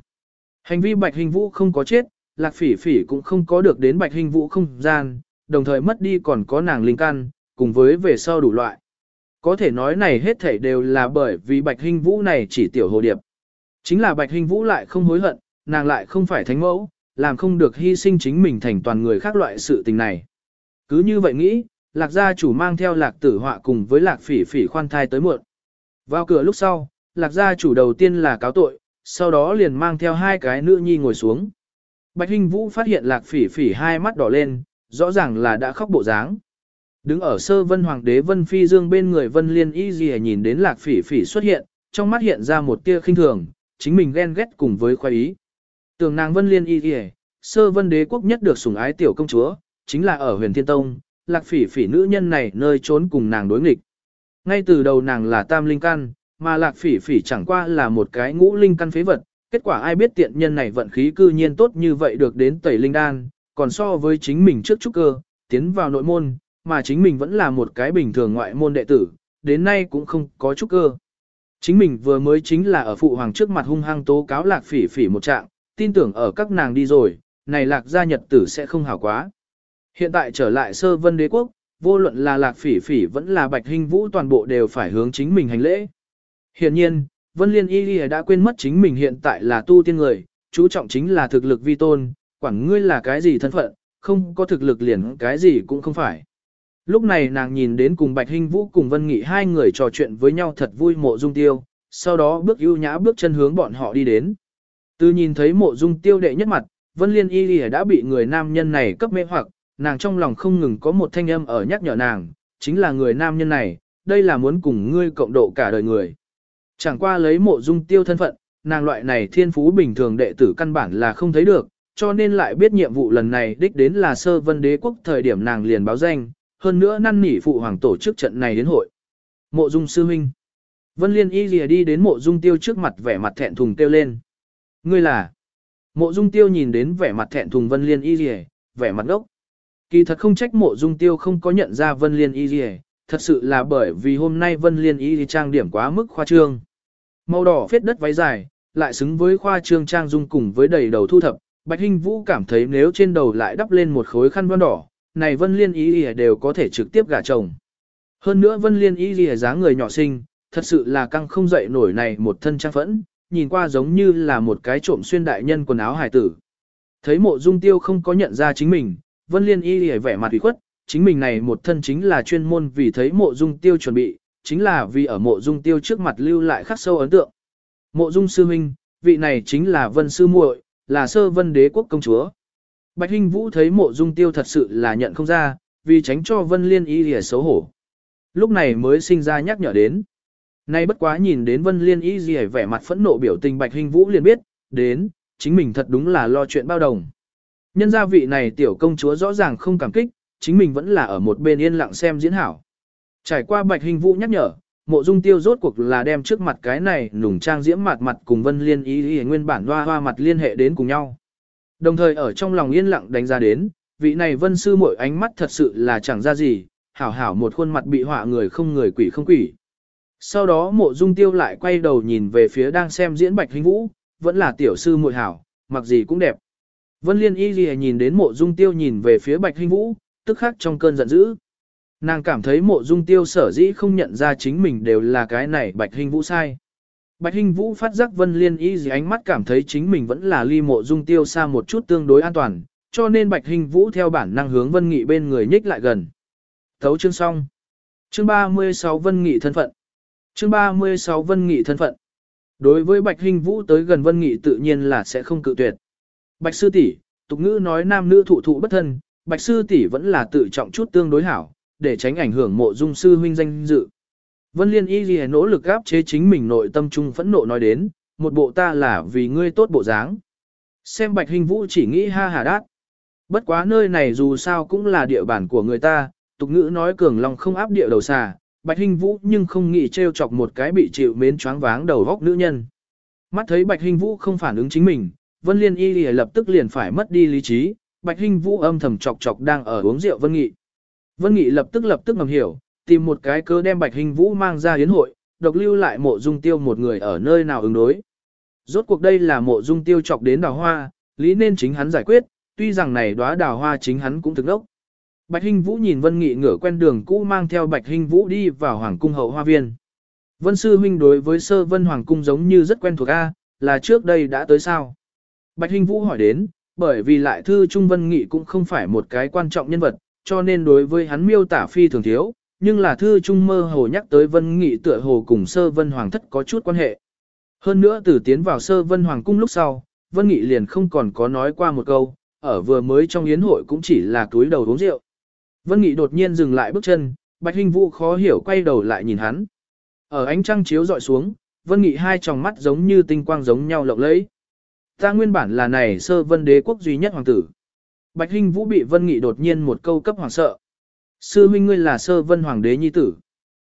Hành vi Bạch Hinh Vũ không có chết, lạc phỉ phỉ cũng không có được đến Bạch Hinh Vũ không gian, đồng thời mất đi còn có nàng linh căn, cùng với về sau đủ loại. Có thể nói này hết thảy đều là bởi vì Bạch Hinh Vũ này chỉ tiểu hồ điệp. Chính là Bạch Hinh Vũ lại không hối hận, nàng lại không phải thánh mẫu, làm không được hy sinh chính mình thành toàn người khác loại sự tình này. Cứ như vậy nghĩ, lạc gia chủ mang theo lạc tử họa cùng với lạc phỉ phỉ khoan thai tới muộn. Vào cửa lúc sau, lạc gia chủ đầu tiên là cáo tội, sau đó liền mang theo hai cái nữ nhi ngồi xuống. Bạch Hinh Vũ phát hiện lạc phỉ phỉ hai mắt đỏ lên, rõ ràng là đã khóc bộ dáng. Đứng ở sơ vân hoàng đế vân phi dương bên người vân liên y gì nhìn đến lạc phỉ phỉ xuất hiện, trong mắt hiện ra một tia khinh thường, chính mình ghen ghét cùng với khoái ý. Tường nàng vân liên y kìa, sơ vân đế quốc nhất được sủng ái tiểu công chúa, chính là ở huyền thiên tông, lạc phỉ phỉ nữ nhân này nơi trốn cùng nàng đối nghịch. Ngay từ đầu nàng là tam linh căn, mà lạc phỉ phỉ chẳng qua là một cái ngũ linh căn phế vật, kết quả ai biết tiện nhân này vận khí cư nhiên tốt như vậy được đến tẩy linh đan, còn so với chính mình trước trúc cơ, tiến vào nội môn, mà chính mình vẫn là một cái bình thường ngoại môn đệ tử, đến nay cũng không có trúc cơ. Chính mình vừa mới chính là ở phụ hoàng trước mặt hung hăng tố cáo lạc phỉ phỉ một trạng, tin tưởng ở các nàng đi rồi, này lạc gia nhật tử sẽ không hảo quá. Hiện tại trở lại sơ vân đế quốc, vô luận là lạc phỉ phỉ vẫn là bạch hình vũ toàn bộ đều phải hướng chính mình hành lễ. Hiện nhiên, Vân Liên Y lì đã quên mất chính mình hiện tại là tu tiên người, chú trọng chính là thực lực vi tôn, quản ngươi là cái gì thân phận, không có thực lực liền cái gì cũng không phải. Lúc này nàng nhìn đến cùng Bạch Hinh Vũ cùng Vân Nghị hai người trò chuyện với nhau thật vui mộ dung tiêu, sau đó bước ưu nhã bước chân hướng bọn họ đi đến. Từ nhìn thấy mộ dung tiêu đệ nhất mặt, Vân Liên Y Ghi đã bị người nam nhân này cấp mê hoặc, nàng trong lòng không ngừng có một thanh âm ở nhắc nhở nàng, chính là người nam nhân này, đây là muốn cùng ngươi cộng độ cả đời người. Chẳng qua lấy mộ dung tiêu thân phận, nàng loại này thiên phú bình thường đệ tử căn bản là không thấy được, cho nên lại biết nhiệm vụ lần này đích đến là sơ vân đế quốc thời điểm nàng liền báo danh, hơn nữa năn nỉ phụ hoàng tổ chức trận này đến hội. Mộ dung sư huynh. Vân liên y lìa đi đến mộ dung tiêu trước mặt vẻ mặt thẹn thùng tiêu lên. Ngươi là. Mộ dung tiêu nhìn đến vẻ mặt thẹn thùng vân liên y lìa, vẻ mặt ngốc, Kỳ thật không trách mộ dung tiêu không có nhận ra vân liên y lìa, thật sự là bởi vì hôm nay vân liên y trang điểm quá mức khoa trương. Màu đỏ phết đất váy dài, lại xứng với khoa trương trang dung cùng với đầy đầu thu thập, Bạch Hinh Vũ cảm thấy nếu trên đầu lại đắp lên một khối khăn vân đỏ, này Vân Liên Y ý đều có thể trực tiếp gả chồng. Hơn nữa Vân Liên Y ý dáng người nhỏ xinh, thật sự là căng không dậy nổi này một thân trang phẫn, nhìn qua giống như là một cái trộm xuyên đại nhân quần áo hải tử. Thấy mộ dung tiêu không có nhận ra chính mình, Vân Liên y hề vẻ mặt ủy khuất, chính mình này một thân chính là chuyên môn vì thấy mộ dung tiêu chuẩn bị, chính là vì ở mộ dung tiêu trước mặt lưu lại khắc sâu ấn tượng. Mộ dung sư huynh, vị này chính là vân sư muội, là sơ vân đế quốc công chúa. Bạch Hinh Vũ thấy mộ dung tiêu thật sự là nhận không ra, vì tránh cho vân liên y hề xấu hổ. Lúc này mới sinh ra nhắc nhở đến. Nay bất quá nhìn đến vân liên y lìa vẻ mặt phẫn nộ biểu tình Bạch Hinh Vũ liền biết, đến, chính mình thật đúng là lo chuyện bao đồng. Nhân gia vị này tiểu công chúa rõ ràng không cảm kích, chính mình vẫn là ở một bên yên lặng xem diễn hảo. Trải qua bạch hình vũ nhắc nhở, mộ dung tiêu rốt cuộc là đem trước mặt cái này nùng trang diễm mặt mặt cùng vân liên Y ý nguyên bản hoa hoa mặt liên hệ đến cùng nhau. Đồng thời ở trong lòng yên lặng đánh giá đến, vị này vân sư mỗi ánh mắt thật sự là chẳng ra gì, hảo hảo một khuôn mặt bị họa người không người quỷ không quỷ. Sau đó mộ dung tiêu lại quay đầu nhìn về phía đang xem diễn bạch hình vũ, vẫn là tiểu sư muội hảo, mặc gì cũng đẹp. Vân liên y gì nhìn đến mộ dung tiêu nhìn về phía bạch hình vũ, tức khắc trong cơn giận dữ. Nàng cảm thấy mộ dung tiêu sở dĩ không nhận ra chính mình đều là cái này bạch hình vũ sai. Bạch hình vũ phát giác vân liên y gì ánh mắt cảm thấy chính mình vẫn là ly mộ dung tiêu xa một chút tương đối an toàn, cho nên bạch hình vũ theo bản năng hướng vân nghị bên người nhích lại gần. Thấu chương xong. Chương 36 vân nghị thân phận. Chương 36 vân nghị thân phận. Đối với bạch hình vũ tới gần vân nghị tự nhiên là sẽ không cự tuyệt. Bạch sư tỷ, tục ngữ nói nam nữ thụ thụ bất thân, bạch sư tỷ vẫn là tự trọng chút tương đối hảo, để tránh ảnh hưởng mộ dung sư huynh danh dự. Vân Liên Y Ghi nỗ lực áp chế chính mình nội tâm trung phẫn nộ nói đến, một bộ ta là vì ngươi tốt bộ dáng. Xem Bạch Hình Vũ chỉ nghĩ ha hà đát. Bất quá nơi này dù sao cũng là địa bàn của người ta, tục ngữ nói cường lòng không áp địa đầu xà, Bạch Hinh Vũ nhưng không nghĩ trêu chọc một cái bị chịu mến choáng váng đầu góc nữ nhân. Mắt thấy Bạch Hinh Vũ không phản ứng chính mình, Vân Liên Y lìa lập tức liền phải mất đi lý trí, Bạch Hinh Vũ âm thầm chọc chọc đang ở uống rượu Vân Nghị. Vân Nghị lập tức lập tức ngầm hiểu, tìm một cái cơ đem Bạch Hinh Vũ mang ra yến hội, độc lưu lại mộ dung tiêu một người ở nơi nào ứng đối. Rốt cuộc đây là mộ dung tiêu chọc đến đào hoa, lý nên chính hắn giải quyết, tuy rằng này đóa đào hoa chính hắn cũng thực đốc. Bạch Hinh Vũ nhìn Vân Nghị ngửa quen đường cũ mang theo Bạch Hinh Vũ đi vào Hoàng cung hậu hoa viên. Vân Sư Huynh đối với sơ Vân Hoàng cung giống như rất quen thuộc A, là trước đây đã tới sao? Bạch Hinh Vũ hỏi đến, bởi vì lại thư Trung Vân Nghị cũng không phải một cái quan trọng nhân vật, cho nên đối với hắn miêu tả phi thường thiếu, nhưng là thư trung mơ hồ nhắc tới vân nghị tựa hồ cùng sơ vân hoàng thất có chút quan hệ. Hơn nữa từ tiến vào sơ vân hoàng cung lúc sau, vân nghị liền không còn có nói qua một câu, ở vừa mới trong yến hội cũng chỉ là túi đầu uống rượu. Vân Nghị đột nhiên dừng lại bước chân, Bạch Hinh Vũ khó hiểu quay đầu lại nhìn hắn. Ở ánh trăng chiếu dọi xuống, Vân Nghị hai tròng mắt giống như tinh quang giống nhau lộng lẫy. Ta nguyên bản là này sơ vân đế quốc duy nhất hoàng tử. Bạch Hinh Vũ bị Vân Nghị đột nhiên một câu cấp hoàng sợ. Sư huynh ngươi là sơ vân hoàng đế nhi tử.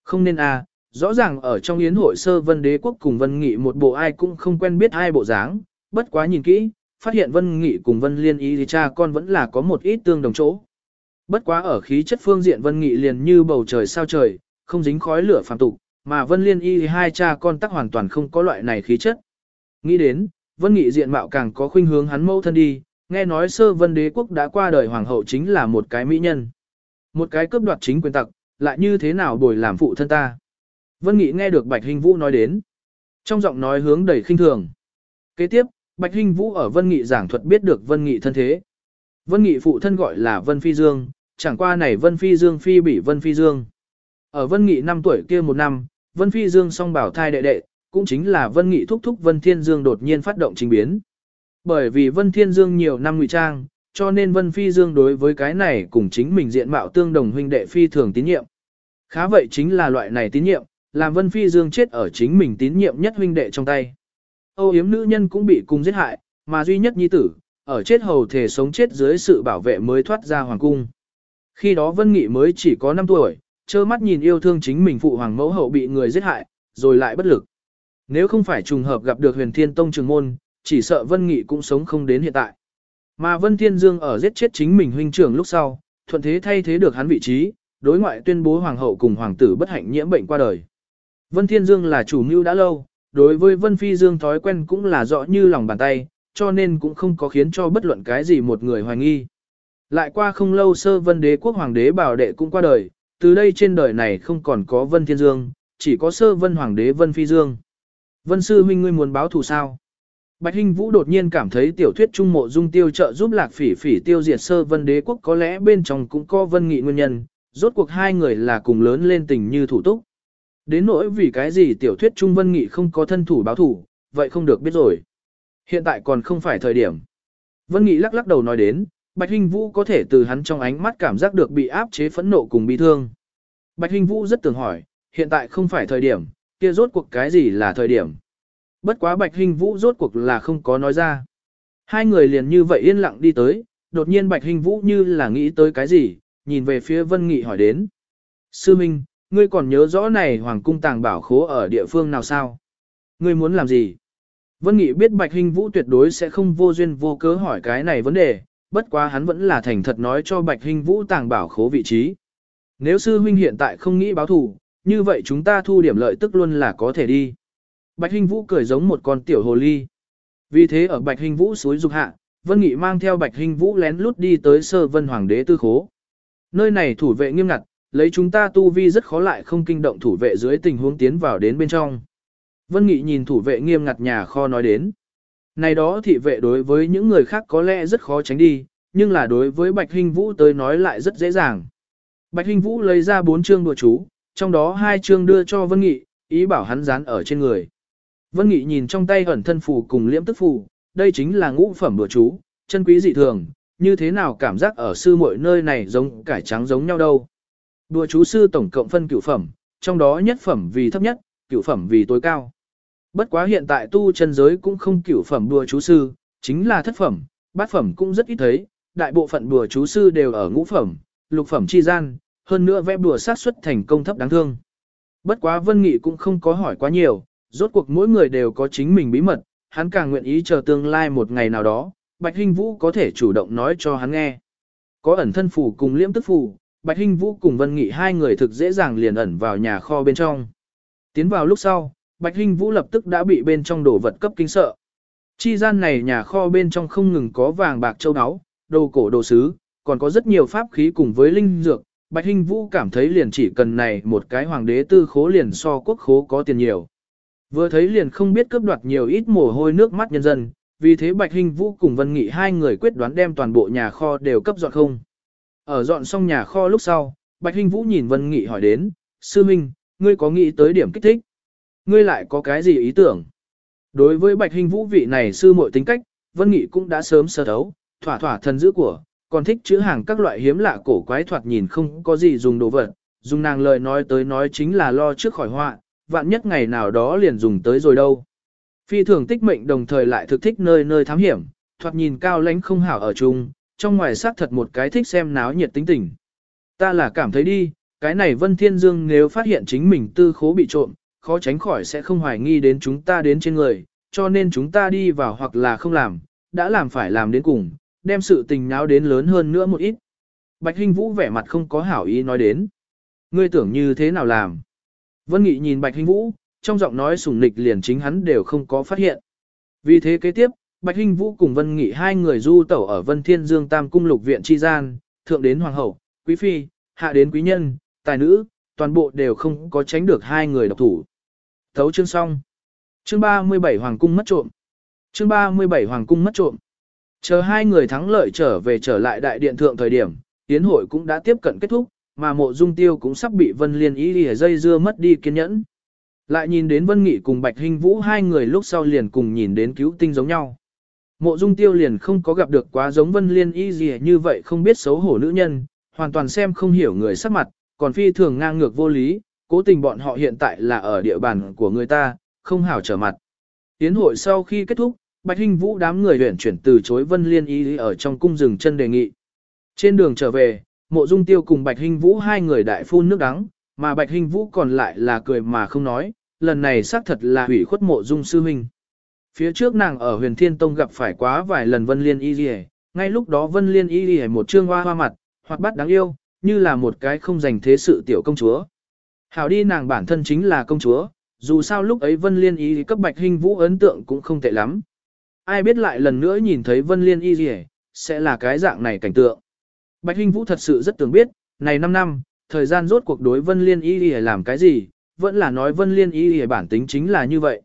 Không nên a, à, rõ ràng ở trong yến hội sơ vân đế quốc cùng Vân Nghị một bộ ai cũng không quen biết hai bộ dáng, bất quá nhìn kỹ, phát hiện Vân Nghị cùng Vân Liên ý thì cha con vẫn là có một ít tương đồng chỗ. Bất quá ở khí chất phương diện Vân Nghị liền như bầu trời sao trời, không dính khói lửa phàm tục, mà Vân Liên y hai cha con tắc hoàn toàn không có loại này khí chất. Nghĩ đến, Vân Nghị diện mạo càng có khuynh hướng hắn mâu thân đi, nghe nói sơ vân đế quốc đã qua đời hoàng hậu chính là một cái mỹ nhân. Một cái cướp đoạt chính quyền tặc, lại như thế nào bồi làm phụ thân ta. Vân Nghị nghe được Bạch Hình Vũ nói đến. Trong giọng nói hướng đầy khinh thường. Kế tiếp, Bạch Hình Vũ ở Vân Nghị giảng thuật biết được Vân Nghị thân thế. Vân Nghị phụ thân gọi là Vân Phi Dương, chẳng qua này Vân Phi Dương phi bị Vân Phi Dương. Ở Vân Nghị năm tuổi kia một năm, Vân Phi Dương song bảo thai đệ đệ, cũng chính là Vân Nghị thúc thúc Vân Thiên Dương đột nhiên phát động trình biến. Bởi vì Vân Thiên Dương nhiều năm ngụy trang, cho nên Vân Phi Dương đối với cái này cùng chính mình diện mạo tương đồng huynh đệ phi thường tín nhiệm. Khá vậy chính là loại này tín nhiệm, làm Vân Phi Dương chết ở chính mình tín nhiệm nhất huynh đệ trong tay. Âu yếm nữ nhân cũng bị cùng giết hại, mà duy nhất nhi tử, ở chết hầu thể sống chết dưới sự bảo vệ mới thoát ra hoàng cung. Khi đó Vân Nghị mới chỉ có 5 tuổi, trơ mắt nhìn yêu thương chính mình phụ hoàng mẫu hậu bị người giết hại, rồi lại bất lực. Nếu không phải trùng hợp gặp được huyền thiên tông trường môn, chỉ sợ Vân Nghị cũng sống không đến hiện tại. Mà Vân Thiên Dương ở giết chết chính mình huynh trưởng lúc sau, thuận thế thay thế được hắn vị trí, đối ngoại tuyên bố hoàng hậu cùng hoàng tử bất hạnh nhiễm bệnh qua đời. Vân Thiên Dương là chủ mưu đã lâu, đối với Vân Phi Dương thói quen cũng là rõ như lòng bàn tay, cho nên cũng không có khiến cho bất luận cái gì một người hoài nghi. Lại qua không lâu sơ Vân Đế quốc hoàng đế bảo đệ cũng qua đời, từ đây trên đời này không còn có Vân Thiên Dương, chỉ có sơ Vân hoàng đế Vân Phi Dương. Vân sư huynh ngươi muốn báo thù sao? Bạch Hinh Vũ đột nhiên cảm thấy tiểu thuyết trung mộ dung tiêu trợ giúp lạc phỉ phỉ tiêu diệt sơ Vân Đế quốc có lẽ bên trong cũng có Vân Nghị nguyên nhân, rốt cuộc hai người là cùng lớn lên tình như thủ túc. Đến nỗi vì cái gì tiểu thuyết Trung Vân Nghị không có thân thủ báo thủ, vậy không được biết rồi. Hiện tại còn không phải thời điểm. Vân Nghị lắc lắc đầu nói đến, Bạch Hinh Vũ có thể từ hắn trong ánh mắt cảm giác được bị áp chế phẫn nộ cùng bi thương. Bạch Hinh Vũ rất tưởng hỏi, hiện tại không phải thời điểm, kia rốt cuộc cái gì là thời điểm. Bất quá Bạch Hinh Vũ rốt cuộc là không có nói ra. Hai người liền như vậy yên lặng đi tới, đột nhiên Bạch Hinh Vũ như là nghĩ tới cái gì, nhìn về phía Vân Nghị hỏi đến. Sư Minh, ngươi còn nhớ rõ này Hoàng cung tàng bảo khố ở địa phương nào sao? Ngươi muốn làm gì? Vân Nghị biết Bạch Hinh Vũ tuyệt đối sẽ không vô duyên vô cớ hỏi cái này vấn đề, bất quá hắn vẫn là thành thật nói cho Bạch Hinh Vũ tàng bảo khố vị trí. Nếu sư huynh hiện tại không nghĩ báo thù, như vậy chúng ta thu điểm lợi tức luôn là có thể đi. Bạch Hinh Vũ cười giống một con tiểu hồ ly. Vì thế ở Bạch Hinh Vũ suối dục hạ, Vân Nghị mang theo Bạch Hinh Vũ lén lút đi tới Sơ Vân Hoàng đế tư khố. Nơi này thủ vệ nghiêm ngặt, lấy chúng ta tu vi rất khó lại không kinh động thủ vệ dưới tình huống tiến vào đến bên trong. Vân Nghị nhìn thủ vệ nghiêm ngặt nhà kho nói đến. Này đó thị vệ đối với những người khác có lẽ rất khó tránh đi, nhưng là đối với Bạch Hinh Vũ tới nói lại rất dễ dàng. Bạch Hinh Vũ lấy ra bốn chương đùa chú, trong đó hai chương đưa cho Vân Nghị, ý bảo hắn dán ở trên người. Vân Nghị nhìn trong tay ẩn thân phù cùng liễm tức phù, đây chính là ngũ phẩm đùa chú, chân quý dị thường, như thế nào cảm giác ở sư muội nơi này giống cải trắng giống nhau đâu. Đùa chú sư tổng cộng phân cửu phẩm, trong đó nhất phẩm vì thấp nhất, cửu phẩm vì tối cao. Bất quá hiện tại tu chân giới cũng không cửu phẩm đùa chú sư, chính là thất phẩm, bát phẩm cũng rất ít thấy, đại bộ phận đùa chú sư đều ở ngũ phẩm, lục phẩm chi gian, hơn nữa vẽ đùa sát xuất thành công thấp đáng thương. Bất quá Vân Nghị cũng không có hỏi quá nhiều, rốt cuộc mỗi người đều có chính mình bí mật, hắn càng nguyện ý chờ tương lai một ngày nào đó, Bạch Hinh Vũ có thể chủ động nói cho hắn nghe. Có ẩn thân phủ cùng liễm tức phủ, Bạch Hinh Vũ cùng Vân Nghị hai người thực dễ dàng liền ẩn vào nhà kho bên trong. Tiến vào lúc sau, Bạch Hinh Vũ lập tức đã bị bên trong đồ vật cấp kinh sợ. Chi gian này nhà kho bên trong không ngừng có vàng bạc châu áo, đồ cổ đồ sứ, còn có rất nhiều pháp khí cùng với linh dược. Bạch Hinh Vũ cảm thấy liền chỉ cần này một cái hoàng đế tư khố liền so quốc khố có tiền nhiều. Vừa thấy liền không biết cướp đoạt nhiều ít mồ hôi nước mắt nhân dân, vì thế Bạch Hinh Vũ cùng Vân Nghị hai người quyết đoán đem toàn bộ nhà kho đều cấp dọn không. Ở dọn xong nhà kho lúc sau, Bạch Hinh Vũ nhìn Vân Nghị hỏi đến, Sư Minh, ngươi có nghĩ tới điểm kích thích? Ngươi lại có cái gì ý tưởng? Đối với Bạch hình Vũ vị này sư muội tính cách, Vân Nghị cũng đã sớm sơ thấu, thỏa thỏa thần dữ của, còn thích chữ hàng các loại hiếm lạ cổ quái thoạt nhìn không có gì dùng đồ vật, dùng nàng lời nói tới nói chính là lo trước khỏi họa, vạn nhất ngày nào đó liền dùng tới rồi đâu. Phi thường tích mệnh đồng thời lại thực thích nơi nơi thám hiểm, thoạt nhìn cao lãnh không hảo ở chung, trong ngoài xác thật một cái thích xem náo nhiệt tính tình. Ta là cảm thấy đi, cái này Vân Thiên Dương nếu phát hiện chính mình tư khố bị trộm, khó tránh khỏi sẽ không hoài nghi đến chúng ta đến trên người, cho nên chúng ta đi vào hoặc là không làm, đã làm phải làm đến cùng, đem sự tình náo đến lớn hơn nữa một ít. Bạch Hinh Vũ vẻ mặt không có hảo ý nói đến. Ngươi tưởng như thế nào làm? Vân Nghị nhìn Bạch Hinh Vũ, trong giọng nói sủng nịch liền chính hắn đều không có phát hiện. Vì thế kế tiếp, Bạch Hinh Vũ cùng Vân Nghị hai người du tẩu ở Vân Thiên Dương Tam Cung Lục Viện Chi Gian, thượng đến Hoàng Hậu, Quý Phi, hạ đến Quý Nhân, Tài Nữ, toàn bộ đều không có tránh được hai người độc thủ. Thấu chương xong. Chương 37 Hoàng Cung mất trộm. Chương 37 Hoàng Cung mất trộm. Chờ hai người thắng lợi trở về trở lại đại điện thượng thời điểm, tiến hội cũng đã tiếp cận kết thúc, mà mộ dung tiêu cũng sắp bị Vân Liên ý lìa dây dưa mất đi kiên nhẫn. Lại nhìn đến Vân Nghị cùng Bạch Hinh Vũ hai người lúc sau liền cùng nhìn đến cứu tinh giống nhau. Mộ dung tiêu liền không có gặp được quá giống Vân Liên y gì như vậy không biết xấu hổ nữ nhân, hoàn toàn xem không hiểu người sắc mặt, còn phi thường ngang ngược vô lý, cố tình bọn họ hiện tại là ở địa bàn của người ta, không hảo trở mặt. Tiến hội sau khi kết thúc, Bạch Hinh Vũ đám người huyển chuyển từ chối Vân Liên y ở trong cung rừng chân đề nghị. Trên đường trở về, mộ dung tiêu cùng Bạch Hinh Vũ hai người đại phun nước đắng, mà Bạch Hinh Vũ còn lại là cười mà không nói, lần này xác thật là hủy khuất mộ dung sư huynh. Phía trước nàng ở huyền thiên tông gặp phải quá vài lần Vân Liên y gì ngay lúc đó Vân Liên y gì một trương hoa hoa mặt, hoặc bắt đáng yêu, như là một cái không dành thế sự tiểu công chúa. Hảo đi nàng bản thân chính là công chúa, dù sao lúc ấy Vân Liên y cấp Bạch Hinh Vũ ấn tượng cũng không tệ lắm. Ai biết lại lần nữa nhìn thấy Vân Liên y gì sẽ là cái dạng này cảnh tượng. Bạch Hinh Vũ thật sự rất tưởng biết, này 5 năm, thời gian rốt cuộc đối Vân Liên y làm cái gì, vẫn là nói Vân Liên y bản tính chính là như vậy.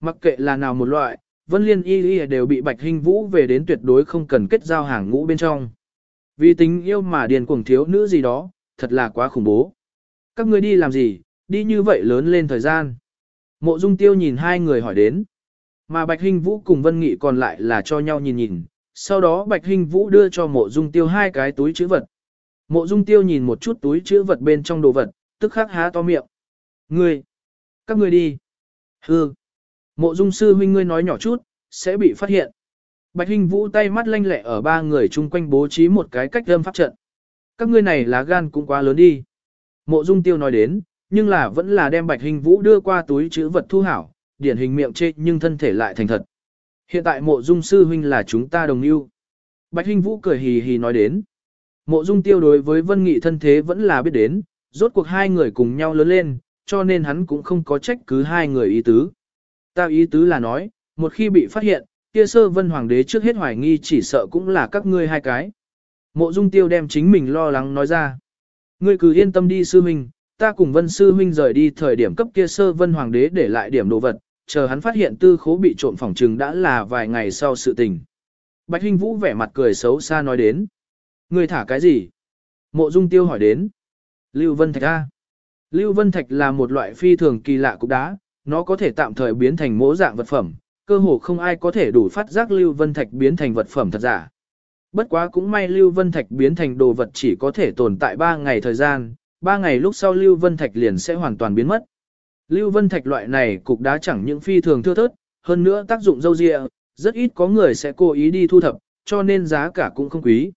Mặc kệ là nào một loại, Vân Liên y y đều bị Bạch Hinh Vũ về đến tuyệt đối không cần kết giao hàng ngũ bên trong. Vì tình yêu mà điền cuồng thiếu nữ gì đó, thật là quá khủng bố. Các ngươi đi làm gì, đi như vậy lớn lên thời gian. Mộ Dung Tiêu nhìn hai người hỏi đến. Mà Bạch Hinh Vũ cùng Vân Nghị còn lại là cho nhau nhìn nhìn. Sau đó Bạch Hinh Vũ đưa cho Mộ Dung Tiêu hai cái túi chữ vật. Mộ Dung Tiêu nhìn một chút túi chữ vật bên trong đồ vật, tức khắc há to miệng. Ngươi! Các ngươi đi! hương Mộ dung sư huynh ngươi nói nhỏ chút, sẽ bị phát hiện. Bạch Hinh Vũ tay mắt lanh lẹ ở ba người chung quanh bố trí một cái cách âm pháp trận. Các ngươi này lá gan cũng quá lớn đi. Mộ dung tiêu nói đến, nhưng là vẫn là đem Bạch Hinh Vũ đưa qua túi chữ vật thu hảo, điển hình miệng chê nhưng thân thể lại thành thật. Hiện tại mộ dung sư huynh là chúng ta đồng yêu. Bạch Hinh Vũ cười hì hì nói đến. Mộ dung tiêu đối với Vân Nghị thân thế vẫn là biết đến, rốt cuộc hai người cùng nhau lớn lên, cho nên hắn cũng không có trách cứ hai người ý tứ. Ta ý tứ là nói, một khi bị phát hiện, kia sơ vân hoàng đế trước hết hoài nghi chỉ sợ cũng là các ngươi hai cái. Mộ dung tiêu đem chính mình lo lắng nói ra. Ngươi cứ yên tâm đi sư huynh, ta cùng vân sư huynh rời đi thời điểm cấp kia sơ vân hoàng đế để lại điểm đồ vật, chờ hắn phát hiện tư khố bị trộm phòng trừng đã là vài ngày sau sự tình. Bạch Hinh Vũ vẻ mặt cười xấu xa nói đến. Ngươi thả cái gì? Mộ dung tiêu hỏi đến. Lưu Vân Thạch A. Lưu Vân Thạch là một loại phi thường kỳ lạ cục đá, nó có thể tạm thời biến thành mỗ dạng vật phẩm, cơ hồ không ai có thể đủ phát giác Lưu Vân Thạch biến thành vật phẩm thật giả. Bất quá cũng may Lưu Vân Thạch biến thành đồ vật chỉ có thể tồn tại 3 ngày thời gian, 3 ngày lúc sau Lưu Vân Thạch liền sẽ hoàn toàn biến mất. Lưu Vân Thạch loại này cục đá chẳng những phi thường thưa thớt, hơn nữa tác dụng dâu dịa, rất ít có người sẽ cố ý đi thu thập, cho nên giá cả cũng không quý.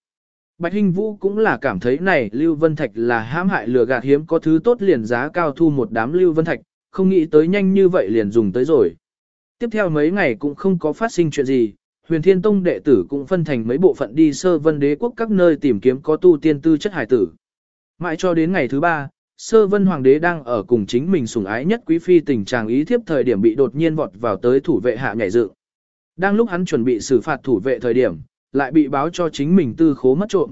Bạch Hinh Vũ cũng là cảm thấy này Lưu Vân Thạch là hãm hại lừa gạt hiếm có thứ tốt liền giá cao thu một đám Lưu Vân Thạch, không nghĩ tới nhanh như vậy liền dùng tới rồi. Tiếp theo mấy ngày cũng không có phát sinh chuyện gì, huyền thiên tông đệ tử cũng phân thành mấy bộ phận đi sơ vân đế quốc các nơi tìm kiếm có tu tiên tư chất hải tử. Mãi cho đến ngày thứ ba, sơ vân hoàng đế đang ở cùng chính mình sủng ái nhất quý phi tình trạng ý thiếp thời điểm bị đột nhiên vọt vào tới thủ vệ hạ nhảy dự. Đang lúc hắn chuẩn bị xử phạt thủ vệ thời điểm, lại bị báo cho chính mình tư khố mất trộm.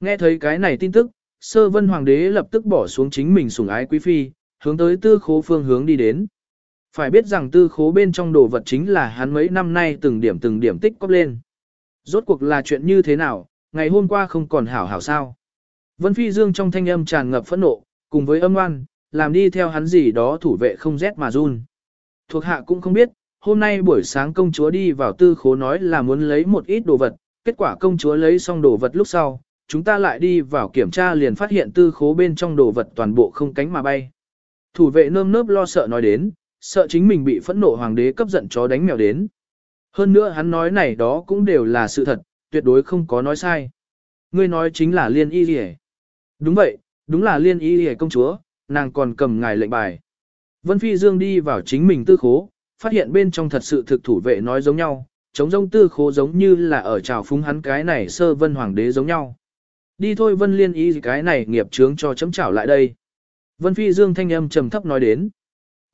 Nghe thấy cái này tin tức, sơ vân hoàng đế lập tức bỏ xuống chính mình sủng ái quý phi, hướng tới tư khố phương hướng đi đến. Phải biết rằng tư khố bên trong đồ vật chính là hắn mấy năm nay từng điểm từng điểm tích cóp lên. Rốt cuộc là chuyện như thế nào, ngày hôm qua không còn hảo hảo sao. Vân Phi Dương trong thanh âm tràn ngập phẫn nộ, cùng với âm oan, làm đi theo hắn gì đó thủ vệ không rét mà run. Thuộc hạ cũng không biết, hôm nay buổi sáng công chúa đi vào tư khố nói là muốn lấy một ít đồ vật, kết quả công chúa lấy xong đồ vật lúc sau, chúng ta lại đi vào kiểm tra liền phát hiện tư khố bên trong đồ vật toàn bộ không cánh mà bay. Thủ vệ nơm nớp lo sợ nói đến, sợ chính mình bị phẫn nộ hoàng đế cấp giận chó đánh mèo đến. Hơn nữa hắn nói này đó cũng đều là sự thật, tuyệt đối không có nói sai. Ngươi nói chính là liên y rỉ. Đúng vậy, đúng là liên y rỉ công chúa, nàng còn cầm ngài lệnh bài. Vân Phi Dương đi vào chính mình tư khố, phát hiện bên trong thật sự thực thủ vệ nói giống nhau, chống rông tư khố giống như là ở trào phúng hắn cái này sơ vân hoàng đế giống nhau. Đi thôi Vân Liên y cái này nghiệp chướng cho chấm trảo lại đây. Vân Phi Dương thanh âm trầm thấp nói đến.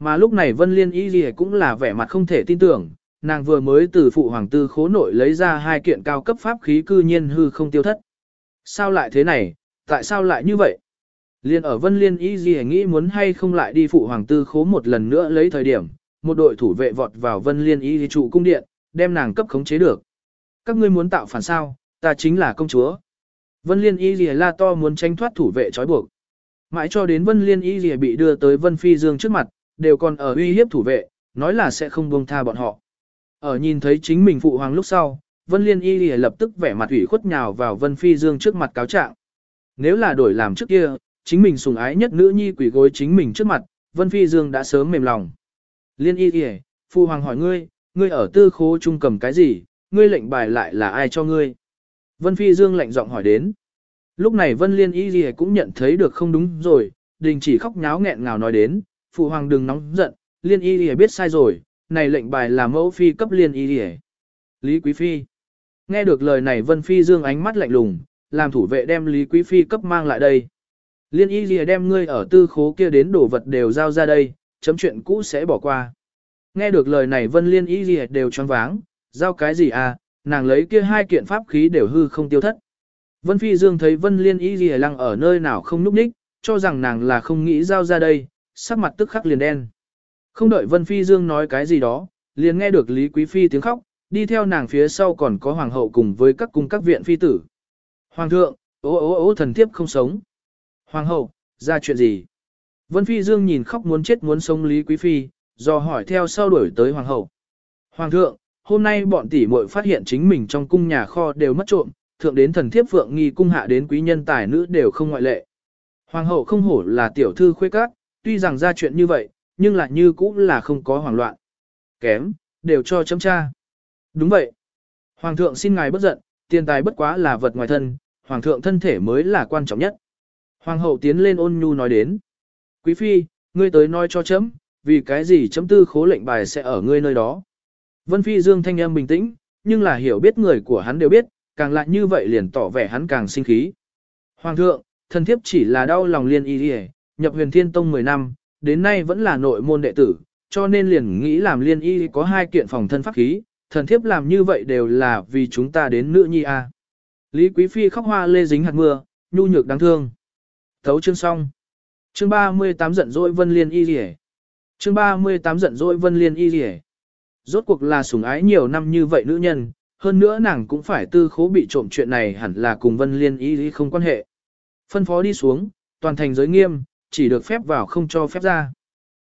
Mà lúc này Vân Liên Y Ghi cũng là vẻ mặt không thể tin tưởng, nàng vừa mới từ phụ hoàng tư khố nội lấy ra hai kiện cao cấp pháp khí cư nhiên hư không tiêu thất. Sao lại thế này, tại sao lại như vậy? Liên ở Vân Liên Y Ghi nghĩ muốn hay không lại đi phụ hoàng tư khố một lần nữa lấy thời điểm, một đội thủ vệ vọt vào Vân Liên ý trụ cung điện, đem nàng cấp khống chế được. Các ngươi muốn tạo phản sao, ta chính là công chúa. Vân Liên Y Lìa la to muốn tranh thoát thủ vệ trói buộc. Mãi cho đến Vân Liên Y Lìa bị đưa tới Vân Phi Dương trước mặt, đều còn ở uy hiếp thủ vệ, nói là sẽ không buông tha bọn họ. Ở nhìn thấy chính mình phụ hoàng lúc sau, Vân Liên Y Lìa lập tức vẻ mặt ủy khuất nhào vào Vân Phi Dương trước mặt cáo trạng. Nếu là đổi làm trước kia, chính mình sùng ái nhất nữ nhi quỷ gối chính mình trước mặt, Vân Phi Dương đã sớm mềm lòng. Liên Y Lìa, phụ hoàng hỏi ngươi, ngươi ở tư khố trung cầm cái gì, ngươi lệnh bài lại là ai cho ngươi? Vân Phi Dương lạnh giọng hỏi đến. Lúc này Vân Liên Y Ghi cũng nhận thấy được không đúng rồi, đình chỉ khóc nháo nghẹn ngào nói đến, phụ hoàng đừng nóng giận, Liên Y lìa biết sai rồi, này lệnh bài là mẫu phi cấp Liên Y lìa. Lý Quý Phi. Nghe được lời này Vân Phi Dương ánh mắt lạnh lùng, làm thủ vệ đem Lý Quý Phi cấp mang lại đây. Liên Y lìa đem ngươi ở tư khố kia đến đồ vật đều giao ra đây, chấm chuyện cũ sẽ bỏ qua. Nghe được lời này Vân Liên Y lìa đều choáng váng, giao cái gì à, nàng lấy kia hai kiện pháp khí đều hư không tiêu thất. Vân Phi Dương thấy Vân Liên Y Ghi lăng ở nơi nào không núp ních, cho rằng nàng là không nghĩ giao ra đây, sắc mặt tức khắc liền đen. Không đợi Vân Phi Dương nói cái gì đó, liền nghe được Lý Quý Phi tiếng khóc, đi theo nàng phía sau còn có Hoàng hậu cùng với các cung các viện phi tử. Hoàng thượng, ố ố ố thần thiếp không sống. Hoàng hậu, ra chuyện gì? Vân Phi Dương nhìn khóc muốn chết muốn sống Lý Quý Phi, do hỏi theo sau đuổi tới Hoàng hậu. Hoàng thượng, hôm nay bọn tỷ muội phát hiện chính mình trong cung nhà kho đều mất trộm, thượng đến thần thiếp phượng nghi cung hạ đến quý nhân tài nữ đều không ngoại lệ. Hoàng hậu không hổ là tiểu thư khuê các, tuy rằng ra chuyện như vậy, nhưng lại như cũng là không có hoảng loạn. Kém, đều cho chấm tra. Đúng vậy. Hoàng thượng xin ngài bất giận, tiền tài bất quá là vật ngoài thân, hoàng thượng thân thể mới là quan trọng nhất. Hoàng hậu tiến lên ôn nhu nói đến. Quý phi, ngươi tới nói cho chấm, vì cái gì chấm tư khố lệnh bài sẽ ở ngươi nơi đó. Vân phi dương thanh âm bình tĩnh, nhưng là hiểu biết người của hắn đều biết, càng lại như vậy liền tỏ vẻ hắn càng sinh khí. Hoàng thượng, thần thiếp chỉ là đau lòng liên y nhập huyền thiên tông 10 năm, đến nay vẫn là nội môn đệ tử, cho nên liền nghĩ làm liên y có hai kiện phòng thân pháp khí, thần thiếp làm như vậy đều là vì chúng ta đến nữ nhi a. Lý Quý Phi khóc hoa lê dính hạt mưa, nhu nhược đáng thương. Thấu chương xong. Chương 38 giận dỗi Vân Liên Y Liễu. Chương 38 giận dỗi Vân Liên Y Liễu. Rốt cuộc là sủng ái nhiều năm như vậy nữ nhân, hơn nữa nàng cũng phải tư khố bị trộm chuyện này hẳn là cùng Vân Liên y không quan hệ. Phân phó đi xuống, toàn thành giới nghiêm, chỉ được phép vào không cho phép ra.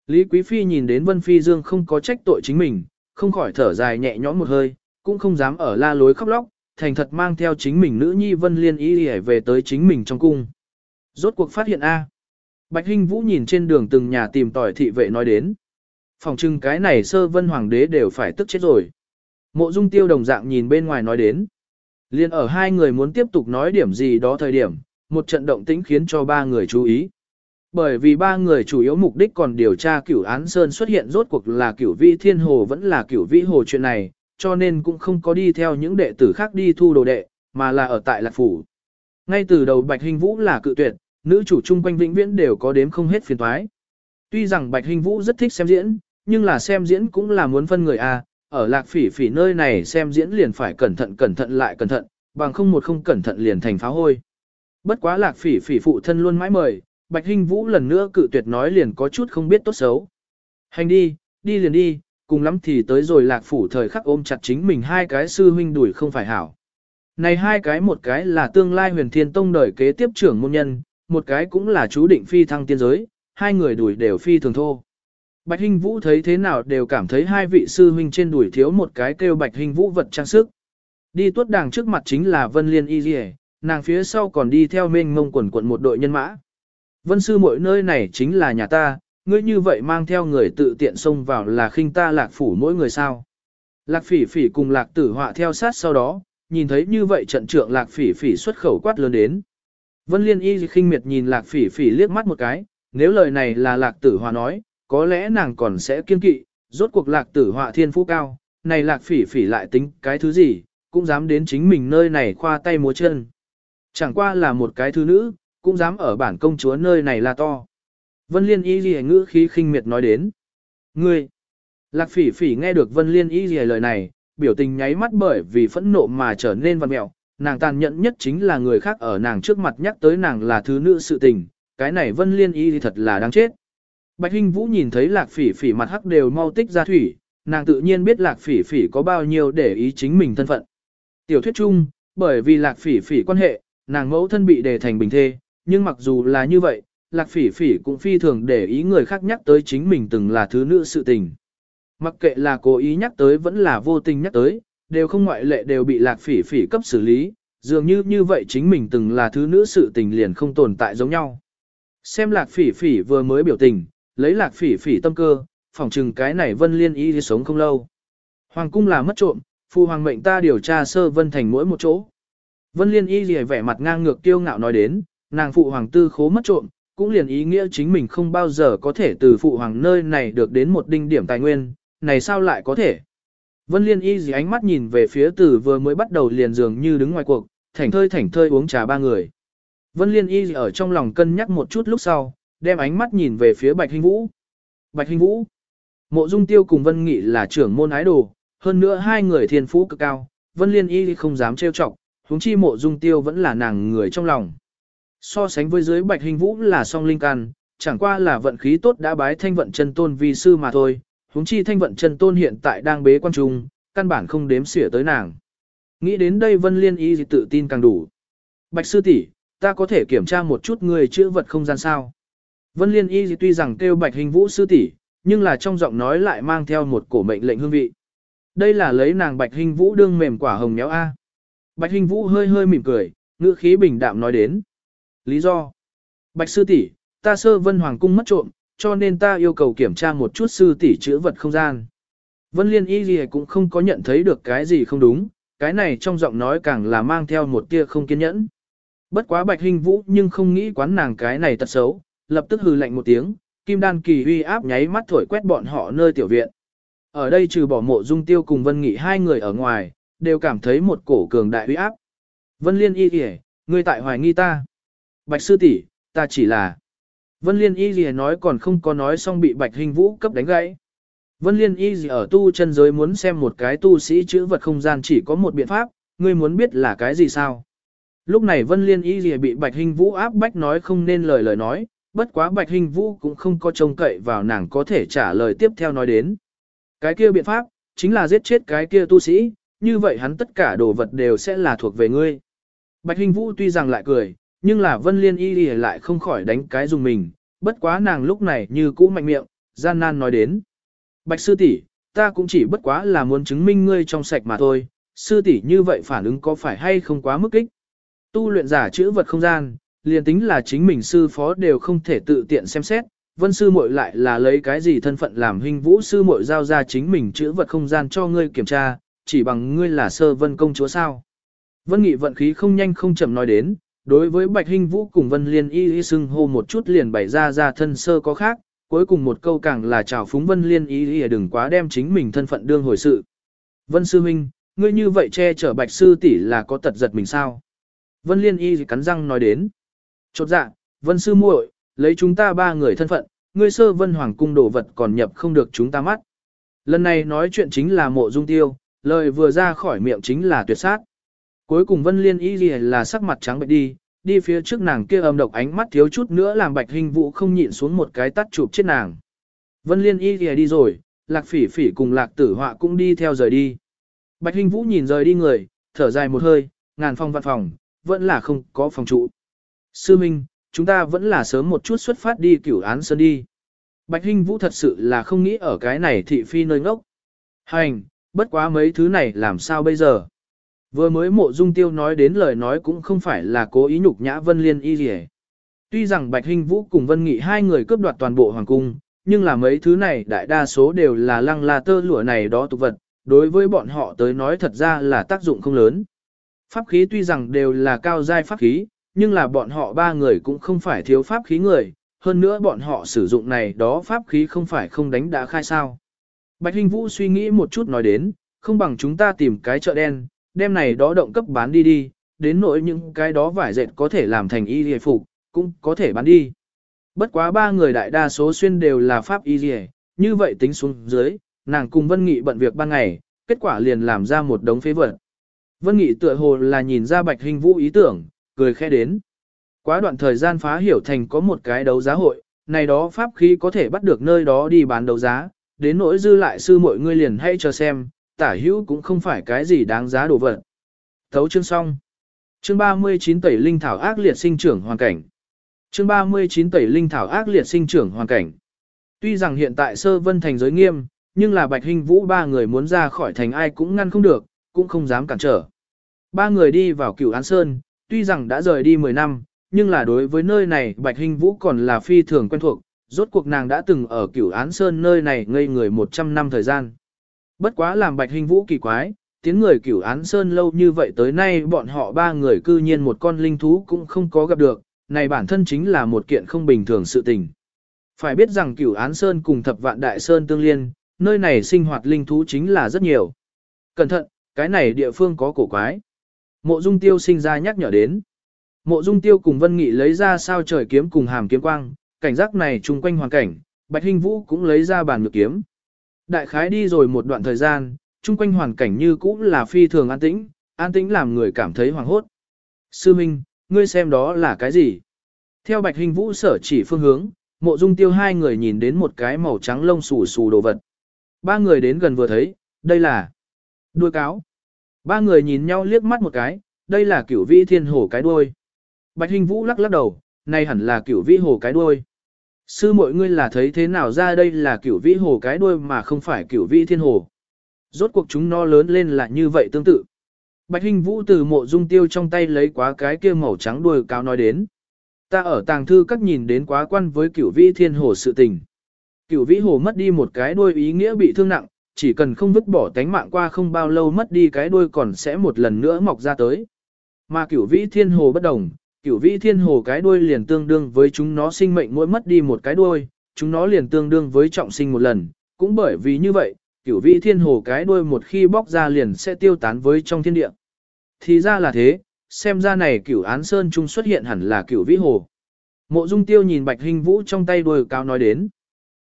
Lý Quý Phi nhìn đến Vân Phi Dương không có trách tội chính mình, không khỏi thở dài nhẹ nhõm một hơi, cũng không dám ở la lối khóc lóc, thành thật mang theo chính mình nữ nhi Vân Liên y lý về tới chính mình trong cung. Rốt cuộc phát hiện A. Bạch Hinh Vũ nhìn trên đường từng nhà tìm tỏi thị vệ nói đến. Phòng trưng cái này sơ vân hoàng đế đều phải tức chết rồi. Mộ dung tiêu đồng dạng nhìn bên ngoài nói đến. Liên ở hai người muốn tiếp tục nói điểm gì đó thời điểm, một trận động tĩnh khiến cho ba người chú ý. Bởi vì ba người chủ yếu mục đích còn điều tra cửu án Sơn xuất hiện rốt cuộc là cửu vĩ thiên hồ vẫn là cửu vĩ hồ chuyện này, cho nên cũng không có đi theo những đệ tử khác đi thu đồ đệ, mà là ở tại lạc phủ. Ngay từ đầu Bạch Hình Vũ là cự tuyệt, nữ chủ chung quanh vĩnh viễn đều có đếm không hết phiền toái. Tuy rằng Bạch Hình Vũ rất thích xem diễn, nhưng là xem diễn cũng là muốn phân người a, ở lạc phỉ phỉ nơi này xem diễn liền phải cẩn thận cẩn thận lại cẩn thận, bằng không một không cẩn thận liền thành phá hôi. Bất quá lạc phỉ phỉ phụ thân luôn mãi mời, Bạch Hinh Vũ lần nữa cự tuyệt nói liền có chút không biết tốt xấu. Hành đi, đi liền đi, cùng lắm thì tới rồi lạc phủ thời khắc ôm chặt chính mình hai cái sư huynh đuổi không phải hảo. Này hai cái một cái là tương lai huyền thiên tông đời kế tiếp trưởng môn nhân, một cái cũng là chú định phi thăng tiên giới, hai người đuổi đều phi thường thô. Bạch Hinh Vũ thấy thế nào đều cảm thấy hai vị sư huynh trên đuổi thiếu một cái kêu Bạch Hinh Vũ vật trang sức. Đi tuốt đàng trước mặt chính là Vân Liên Y Diệ, nàng phía sau còn đi theo mênh mông quần quận một đội nhân mã. Vân sư mỗi nơi này chính là nhà ta, ngươi như vậy mang theo người tự tiện xông vào là khinh ta lạc phủ mỗi người sao. Lạc phỉ phỉ cùng lạc tử họa theo sát sau đó, nhìn thấy như vậy trận trưởng lạc phỉ phỉ xuất khẩu quát lớn đến. Vân Liên Y khinh miệt nhìn lạc phỉ phỉ liếc mắt một cái, nếu lời này là lạc tử họa nói, có lẽ nàng còn sẽ kiên kỵ, rốt cuộc lạc tử họa thiên phú cao, này lạc phỉ phỉ lại tính cái thứ gì, cũng dám đến chính mình nơi này khoa tay múa chân. Chẳng qua là một cái thứ nữ, cũng dám ở bản công chúa nơi này là to. Vân Liên Y Ghi ngữ khí khinh miệt nói đến. Ngươi! Lạc phỉ phỉ nghe được Vân Liên Y Ghi lời này, biểu tình nháy mắt bởi vì phẫn nộ mà trở nên văn mẹo. Nàng tàn nhẫn nhất chính là người khác ở nàng trước mặt nhắc tới nàng là thứ nữ sự tình. Cái này Vân Liên Y thì thật là đáng chết. Bạch Hinh Vũ nhìn thấy Lạc phỉ phỉ mặt hắc đều mau tích ra thủy, nàng tự nhiên biết Lạc phỉ phỉ có bao nhiêu để ý chính mình thân phận. Tiểu thuyết chung, bởi vì Lạc phỉ phỉ quan hệ, nàng mẫu thân bị đề thành bình thê, nhưng mặc dù là như vậy, lạc phỉ phỉ cũng phi thường để ý người khác nhắc tới chính mình từng là thứ nữ sự tình. Mặc kệ là cố ý nhắc tới vẫn là vô tình nhắc tới, đều không ngoại lệ đều bị lạc phỉ phỉ cấp xử lý, dường như như vậy chính mình từng là thứ nữ sự tình liền không tồn tại giống nhau. Xem lạc phỉ phỉ vừa mới biểu tình, lấy lạc phỉ phỉ tâm cơ, phỏng chừng cái này vân liên ý thì sống không lâu. Hoàng cung là mất trộm, phu hoàng mệnh ta điều tra sơ vân thành mỗi một chỗ. Vân liên y gì vẻ mặt ngang ngược kiêu ngạo nói đến, nàng phụ hoàng tư khố mất trộm, cũng liền ý nghĩa chính mình không bao giờ có thể từ phụ hoàng nơi này được đến một đinh điểm tài nguyên, này sao lại có thể. Vân Liên y gì ánh mắt nhìn về phía từ vừa mới bắt đầu liền dường như đứng ngoài cuộc, thảnh thơi thảnh thơi uống trà ba người. Vân Liên y ở trong lòng cân nhắc một chút lúc sau, đem ánh mắt nhìn về phía Bạch Hinh Vũ. Bạch Hinh Vũ, mộ dung tiêu cùng Vân Nghị là trưởng môn ái đồ, hơn nữa hai người thiên phú cực cao, Vân Liên y không dám trêu chọc, huống chi mộ dung tiêu vẫn là nàng người trong lòng. So sánh với dưới bạch hình vũ là song linh can, chẳng qua là vận khí tốt đã bái thanh vận chân tôn vi sư mà thôi, huống chi thanh vận chân tôn hiện tại đang bế quan trung, căn bản không đếm xỉa tới nàng. Nghĩ đến đây vân liên y tự tin càng đủ. Bạch sư tỷ, ta có thể kiểm tra một chút người chữ vật không gian sao. Vân liên y tuy rằng kêu bạch hình vũ sư tỷ, nhưng là trong giọng nói lại mang theo một cổ mệnh lệnh hương vị. Đây là lấy nàng bạch hình vũ đương mềm quả hồng méo A. Bạch hình vũ hơi hơi mỉm cười, ngữ khí bình đạm nói đến. Lý do? Bạch sư tỷ, ta sơ vân hoàng cung mất trộm, cho nên ta yêu cầu kiểm tra một chút sư tỷ chữa vật không gian. Vân liên y gì cũng không có nhận thấy được cái gì không đúng, cái này trong giọng nói càng là mang theo một tia không kiên nhẫn. Bất quá bạch hình vũ nhưng không nghĩ quán nàng cái này tật xấu, lập tức hừ lạnh một tiếng, kim đan kỳ uy áp nháy mắt thổi quét bọn họ nơi tiểu viện. Ở đây trừ bỏ mộ dung tiêu cùng vân nghị hai người ở ngoài, đều cảm thấy một cổ cường đại uy áp. Vân liên y kìa, ngươi tại hoài nghi ta. Bạch sư tỷ, ta chỉ là... Vân Liên Y gì nói còn không có nói xong bị Bạch Hình Vũ cấp đánh gãy. Vân Liên Y gì ở tu chân giới muốn xem một cái tu sĩ chữ vật không gian chỉ có một biện pháp, ngươi muốn biết là cái gì sao? Lúc này Vân Liên Y gì bị Bạch Hình Vũ áp bách nói không nên lời lời nói, bất quá Bạch Hình Vũ cũng không có trông cậy vào nàng có thể trả lời tiếp theo nói đến. Cái kia biện pháp, chính là giết chết cái kia tu sĩ, như vậy hắn tất cả đồ vật đều sẽ là thuộc về ngươi. Bạch Hình Vũ tuy rằng lại cười, nhưng là Vân Liên Y Y lại không khỏi đánh cái dùng mình, bất quá nàng lúc này như cũ mạnh miệng, gian nan nói đến. Bạch sư tỷ, ta cũng chỉ bất quá là muốn chứng minh ngươi trong sạch mà thôi, sư tỷ như vậy phản ứng có phải hay không quá mức kích. Tu luyện giả chữ vật không gian, liền tính là chính mình sư phó đều không thể tự tiện xem xét, vân sư muội lại là lấy cái gì thân phận làm hình vũ sư muội giao ra chính mình chữ vật không gian cho ngươi kiểm tra, chỉ bằng ngươi là sơ vân công chúa sao. Vân nghị vận khí không nhanh không chậm nói đến, đối với Bạch Hinh Vũ cùng Vân Liên y y xưng hô một chút liền bày ra ra thân sơ có khác, cuối cùng một câu càng là chào phúng Vân Liên y y à đừng quá đem chính mình thân phận đương hồi sự. Vân Sư Minh, ngươi như vậy che chở Bạch Sư tỷ là có tật giật mình sao? Vân Liên y cắn răng nói đến. Chột dạ, Vân Sư muội, lấy chúng ta ba người thân phận, ngươi sơ Vân Hoàng cung đồ vật còn nhập không được chúng ta mắt. Lần này nói chuyện chính là mộ dung tiêu, lời vừa ra khỏi miệng chính là tuyệt sát. Cuối cùng Vân Liên Y là sắc mặt trắng bệch đi, đi phía trước nàng kia âm độc ánh mắt thiếu chút nữa làm Bạch Hình Vũ không nhịn xuống một cái tắt chụp chết nàng. Vân Liên Y đi rồi, Lạc Phỉ Phỉ cùng Lạc Tử Họa cũng đi theo rời đi. Bạch Hình Vũ nhìn rời đi người, thở dài một hơi, ngàn phòng văn phòng, vẫn là không có phòng trụ. Sư Minh, chúng ta vẫn là sớm một chút xuất phát đi cửu án sơn đi. Bạch Hinh Vũ thật sự là không nghĩ ở cái này thị phi nơi ngốc. Hành, bất quá mấy thứ này làm sao bây giờ? Vừa mới mộ dung tiêu nói đến lời nói cũng không phải là cố ý nhục nhã Vân Liên y gì Tuy rằng Bạch Hinh Vũ cùng Vân Nghị hai người cướp đoạt toàn bộ hoàng cung, nhưng là mấy thứ này đại đa số đều là lăng la tơ lụa này đó tục vật, đối với bọn họ tới nói thật ra là tác dụng không lớn. Pháp khí tuy rằng đều là cao giai pháp khí, nhưng là bọn họ ba người cũng không phải thiếu pháp khí người, hơn nữa bọn họ sử dụng này đó pháp khí không phải không đánh đã khai sao. Bạch Hinh Vũ suy nghĩ một chút nói đến, không bằng chúng ta tìm cái chợ đen, đem này đó động cấp bán đi đi, đến nỗi những cái đó vải dệt có thể làm thành y hề phục, cũng có thể bán đi. Bất quá ba người đại đa số xuyên đều là pháp y hề, như vậy tính xuống dưới, nàng cùng Vân Nghị bận việc ban ngày, kết quả liền làm ra một đống phế vật. Vân Nghị tựa hồ là nhìn ra Bạch Hình Vũ ý tưởng, cười khẽ đến. Quá đoạn thời gian phá hiểu thành có một cái đấu giá hội, này đó pháp khí có thể bắt được nơi đó đi bán đấu giá, đến nỗi dư lại sư mọi người liền hay chờ xem, tả hữu cũng không phải cái gì đáng giá đồ vật. Thấu chương xong. Chương 39 tẩy linh thảo ác liệt sinh trưởng hoàn cảnh. Chương 39 tẩy linh thảo ác liệt sinh trưởng hoàn cảnh. Tuy rằng hiện tại sơ vân thành giới nghiêm, nhưng là Bạch Hinh Vũ ba người muốn ra khỏi thành ai cũng ngăn không được, cũng không dám cản trở. Ba người đi vào cửu án sơn, tuy rằng đã rời đi 10 năm, nhưng là đối với nơi này Bạch Hinh Vũ còn là phi thường quen thuộc, rốt cuộc nàng đã từng ở cửu án sơn nơi này ngây người 100 năm thời gian. Bất quá làm Bạch Hinh Vũ kỳ quái, tiếng người cửu án sơn lâu như vậy tới nay bọn họ ba người cư nhiên một con linh thú cũng không có gặp được, này bản thân chính là một kiện không bình thường sự tình. Phải biết rằng cửu án sơn cùng thập vạn đại sơn tương liên, nơi này sinh hoạt linh thú chính là rất nhiều. Cẩn thận, cái này địa phương có cổ quái. Mộ dung tiêu sinh ra nhắc nhở đến. Mộ dung tiêu cùng Vân Nghị lấy ra sao trời kiếm cùng hàm kiếm quang, cảnh giác này chung quanh hoàn cảnh, Bạch Hinh Vũ cũng lấy ra bàn ngược kiếm. Đại khái đi rồi một đoạn thời gian, chung quanh hoàn cảnh như cũ là phi thường an tĩnh, an tĩnh làm người cảm thấy hoàng hốt. Sư Minh, ngươi xem đó là cái gì? Theo Bạch Hinh Vũ sở chỉ phương hướng, mộ dung tiêu hai người nhìn đến một cái màu trắng lông xù xù đồ vật. Ba người đến gần vừa thấy, đây là đuôi cáo. Ba người nhìn nhau liếc mắt một cái, đây là cửu vĩ thiên hồ cái đuôi. Bạch Hình Vũ lắc lắc đầu, này hẳn là cửu vĩ hồ cái đuôi. Sư mọi ngươi là thấy thế nào ra đây là cửu vĩ hồ cái đuôi mà không phải cửu vĩ thiên hồ. Rốt cuộc chúng nó lớn lên là như vậy tương tự. Bạch Hình Vũ từ mộ dung tiêu trong tay lấy quá cái kia màu trắng đuôi cáo nói đến. Ta ở tàng thư các nhìn đến quá quan với cửu vĩ thiên hồ sự tình. Cửu vĩ hồ mất đi một cái đuôi ý nghĩa bị thương nặng, chỉ cần không vứt bỏ tánh mạng qua không bao lâu mất đi cái đuôi còn sẽ một lần nữa mọc ra tới. Mà cửu vĩ thiên hồ bất đồng, cửu vĩ thiên hồ cái đuôi liền tương đương với chúng nó sinh mệnh mỗi mất đi một cái đuôi, chúng nó liền tương đương với trọng sinh một lần, cũng bởi vì như vậy, cửu vĩ thiên hồ cái đuôi một khi bóc ra liền sẽ tiêu tán với trong thiên địa. Thì ra là thế, xem ra này cửu án sơn trung xuất hiện hẳn là cửu vĩ hồ. Mộ dung tiêu nhìn bạch hình vũ trong tay đuôi cáo nói đến.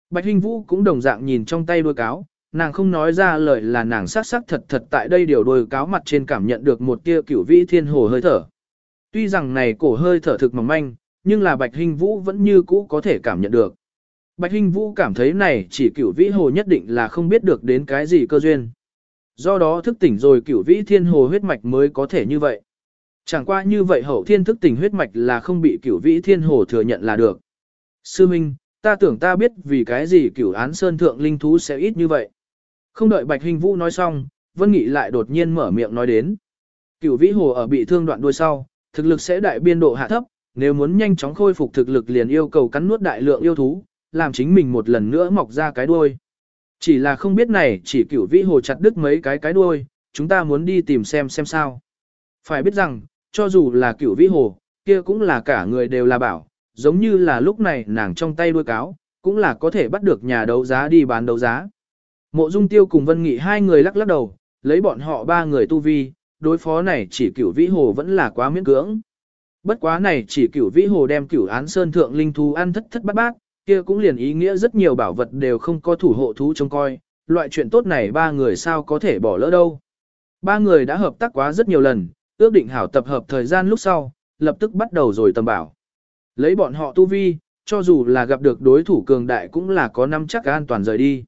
Bạch hình vũ cũng đồng dạng nhìn trong tay đuôi cáo, nàng không nói ra lời là nàng sắc sắc thật thật tại đây điều đuôi cáo mặt trên cảm nhận được một tia cửu vĩ thiên hồ hơi thở. Tuy rằng này cổ hơi thở thực mỏng manh, nhưng là Bạch Hinh Vũ vẫn như cũ có thể cảm nhận được. Bạch Hinh Vũ cảm thấy này chỉ cửu vĩ hồ nhất định là không biết được đến cái gì cơ duyên. Do đó thức tỉnh rồi cửu vĩ thiên hồ huyết mạch mới có thể như vậy. Chẳng qua như vậy hậu thiên thức tỉnh huyết mạch là không bị cửu vĩ thiên hồ thừa nhận là được. Sư Minh, ta tưởng ta biết vì cái gì cửu án sơn thượng linh thú sẽ ít như vậy. Không đợi Bạch Hình Vũ nói xong, Vân Nghị lại đột nhiên mở miệng nói đến. Cửu vĩ hồ ở bị thương đoạn đuôi sau, thực lực sẽ đại biên độ hạ thấp, nếu muốn nhanh chóng khôi phục thực lực liền yêu cầu cắn nuốt đại lượng yêu thú, làm chính mình một lần nữa mọc ra cái đuôi. Chỉ là không biết này chỉ cửu vĩ hồ chặt đứt mấy cái cái đuôi, chúng ta muốn đi tìm xem xem sao. Phải biết rằng, cho dù là cửu vĩ hồ, kia cũng là cả người đều là bảo, giống như là lúc này nàng trong tay đuôi cáo, cũng là có thể bắt được nhà đấu giá đi bán đấu giá. Mộ Dung Tiêu cùng Vân Nghị hai người lắc lắc đầu, lấy bọn họ ba người tu vi, đối phó này chỉ cửu vĩ hồ vẫn là quá miễn cưỡng. Bất quá này chỉ cửu vĩ hồ đem cửu án sơn thượng linh thú ăn thất thất bát bát, kia cũng liền ý nghĩa rất nhiều bảo vật đều không có thủ hộ thú trông coi, loại chuyện tốt này ba người sao có thể bỏ lỡ đâu. Ba người đã hợp tác quá rất nhiều lần, ước định hảo tập hợp thời gian lúc sau, lập tức bắt đầu rồi tầm bảo. Lấy bọn họ tu vi, cho dù là gặp được đối thủ cường đại cũng là có năm chắc an toàn rời đi.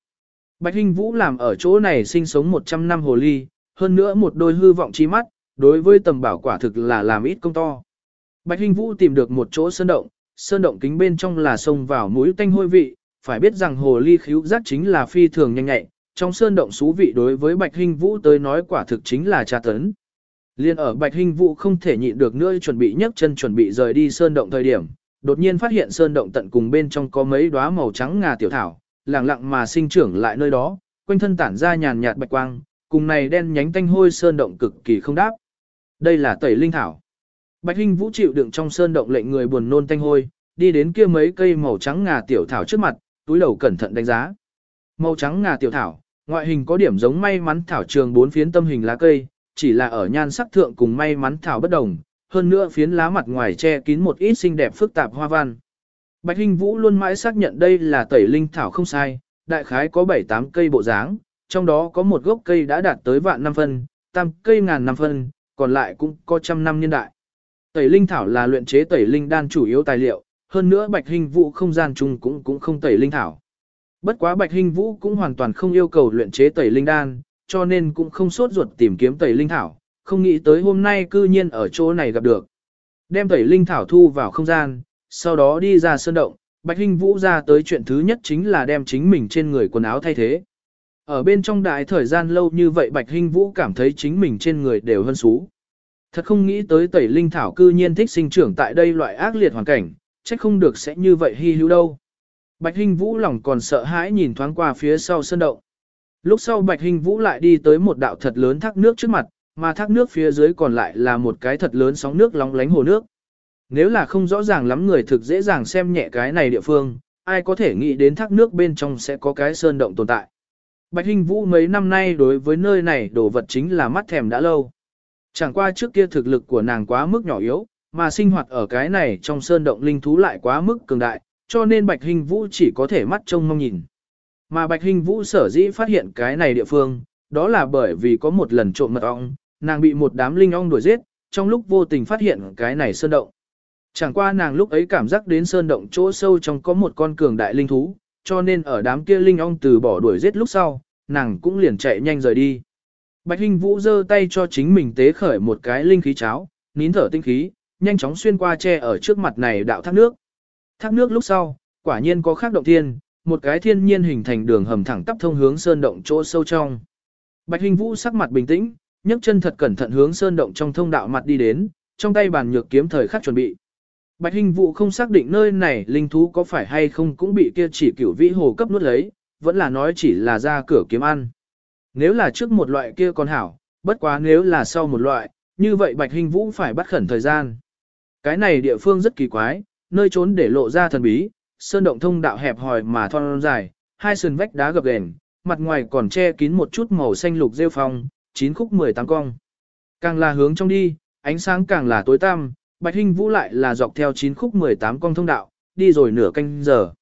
Bạch Hinh Vũ làm ở chỗ này sinh sống 100 năm hồ ly, hơn nữa một đôi hư vọng chi mắt, đối với tầm bảo quả thực là làm ít công to. Bạch Hinh Vũ tìm được một chỗ sơn động, sơn động kính bên trong là sông vào mũi tanh hôi vị, phải biết rằng hồ ly khíu giác chính là phi thường nhanh nhạy, trong sơn động xú vị đối với Bạch Hinh Vũ tới nói quả thực chính là tra tấn. Liên ở Bạch Hinh Vũ không thể nhịn được nữa chuẩn bị nhấc chân chuẩn bị rời đi sơn động thời điểm, đột nhiên phát hiện sơn động tận cùng bên trong có mấy đóa màu trắng ngà tiểu thảo, lặng lặng mà sinh trưởng lại nơi đó, quanh thân tản ra nhàn nhạt bạch quang, cùng này đen nhánh tanh hôi sơn động cực kỳ không đáp. Đây là tẩy linh thảo. Bạch Hinh Vũ chịu đựng trong sơn động lệnh người buồn nôn tanh hôi, đi đến kia mấy cây màu trắng ngà tiểu thảo trước mặt, túi đầu cẩn thận đánh giá. Màu trắng ngà tiểu thảo, ngoại hình có điểm giống may mắn thảo trường bốn phiến tâm hình lá cây, chỉ là ở nhan sắc thượng cùng may mắn thảo bất đồng, hơn nữa phiến lá mặt ngoài che kín một ít xinh đẹp phức tạp hoa văn. Bạch Hinh Vũ luôn mãi xác nhận đây là tẩy linh thảo không sai, đại khái có 7-8 cây bộ dáng, trong đó có một gốc cây đã đạt tới vạn năm phân, tam cây ngàn năm phân, còn lại cũng có trăm năm niên đại. Tẩy linh thảo là luyện chế tẩy linh đan chủ yếu tài liệu, hơn nữa Bạch hình Vũ không gian chung cũng cũng không tẩy linh thảo. Bất quá Bạch hình Vũ cũng hoàn toàn không yêu cầu luyện chế tẩy linh đan, cho nên cũng không sốt ruột tìm kiếm tẩy linh thảo, không nghĩ tới hôm nay cư nhiên ở chỗ này gặp được. Đem tẩy linh thảo thu vào không gian, sau đó đi ra sơn động, Bạch hình Vũ ra tới chuyện thứ nhất chính là đem chính mình trên người quần áo thay thế. Ở bên trong đại thời gian lâu như vậy Bạch Hinh Vũ cảm thấy chính mình trên người đều hơn xú. Thật không nghĩ tới tẩy linh thảo cư nhiên thích sinh trưởng tại đây loại ác liệt hoàn cảnh, chắc không được sẽ như vậy hy hữu đâu. Bạch Hinh Vũ lòng còn sợ hãi nhìn thoáng qua phía sau sơn động. Lúc sau Bạch Hinh Vũ lại đi tới một đạo thật lớn thác nước trước mặt, mà thác nước phía dưới còn lại là một cái thật lớn sóng nước lóng lánh hồ nước. Nếu là không rõ ràng lắm người thực dễ dàng xem nhẹ cái này địa phương, ai có thể nghĩ đến thác nước bên trong sẽ có cái sơn động tồn tại. Bạch Hinh Vũ mấy năm nay đối với nơi này đồ vật chính là mắt thèm đã lâu. Chẳng qua trước kia thực lực của nàng quá mức nhỏ yếu, mà sinh hoạt ở cái này trong sơn động linh thú lại quá mức cường đại, cho nên Bạch Hinh Vũ chỉ có thể mắt trông mong nhìn. Mà Bạch Hinh Vũ sở dĩ phát hiện cái này địa phương, đó là bởi vì có một lần trộm mật ong, nàng bị một đám linh ong đuổi giết, trong lúc vô tình phát hiện cái này sơn động. Chẳng qua nàng lúc ấy cảm giác đến sơn động chỗ sâu trong có một con cường đại linh thú, cho nên ở đám kia linh ong từ bỏ đuổi giết lúc sau, nàng cũng liền chạy nhanh rời đi. Bạch Hinh Vũ giơ tay cho chính mình tế khởi một cái linh khí cháo, nín thở tinh khí, nhanh chóng xuyên qua che ở trước mặt này đạo thác nước. Thác nước lúc sau, quả nhiên có khác động thiên, một cái thiên nhiên hình thành đường hầm thẳng tắp thông hướng sơn động chỗ sâu trong. Bạch Hinh Vũ sắc mặt bình tĩnh, nhấc chân thật cẩn thận hướng sơn động trong thông đạo mặt đi đến, trong tay bàn nhược kiếm thời khắc chuẩn bị. Bạch Hinh Vũ không xác định nơi này linh thú có phải hay không cũng bị kia chỉ cửu vĩ hồ cấp nuốt lấy, vẫn là nói chỉ là ra cửa kiếm ăn. Nếu là trước một loại kia còn hảo, bất quá nếu là sau một loại, như vậy Bạch Hình Vũ phải bắt khẩn thời gian. Cái này địa phương rất kỳ quái, nơi trốn để lộ ra thần bí, sơn động thông đạo hẹp hòi mà thon dài, hai sườn vách đá gập ghềnh, mặt ngoài còn che kín một chút màu xanh lục rêu phong, chín khúc 18 cong. Càng là hướng trong đi, ánh sáng càng là tối tăm, Bạch hình Vũ lại là dọc theo chín khúc 18 cong thông đạo, đi rồi nửa canh giờ.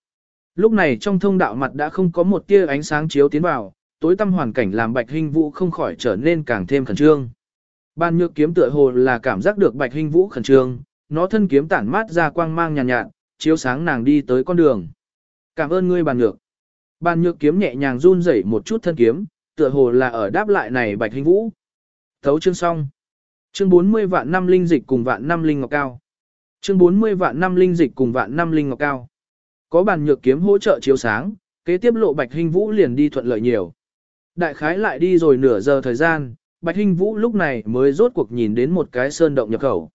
Lúc này trong thông đạo mặt đã không có một tia ánh sáng chiếu tiến vào, tối tăm hoàn cảnh làm Bạch Hinh Vũ không khỏi trở nên càng thêm khẩn trương. Ban nhược kiếm tựa hồ là cảm giác được Bạch Hinh Vũ khẩn trương, nó thân kiếm tản mát ra quang mang nhàn nhạt, nhạt, chiếu sáng nàng đi tới con đường. Cảm ơn ngươi bàn nhược. Bàn nhược kiếm nhẹ nhàng run rẩy một chút thân kiếm, tựa hồ là ở đáp lại này bạch hinh vũ. Thấu chương xong. Chương 40 vạn năm linh dịch cùng vạn năm linh ngọc cao. Chương 40 vạn năm linh dịch cùng vạn năm linh ngọc cao. Có bàn nhược kiếm hỗ trợ chiếu sáng, kế tiếp lộ bạch hình vũ liền đi thuận lợi nhiều. Đại khái lại đi rồi nửa giờ thời gian, bạch hình vũ lúc này mới rốt cuộc nhìn đến một cái sơn động nhập khẩu.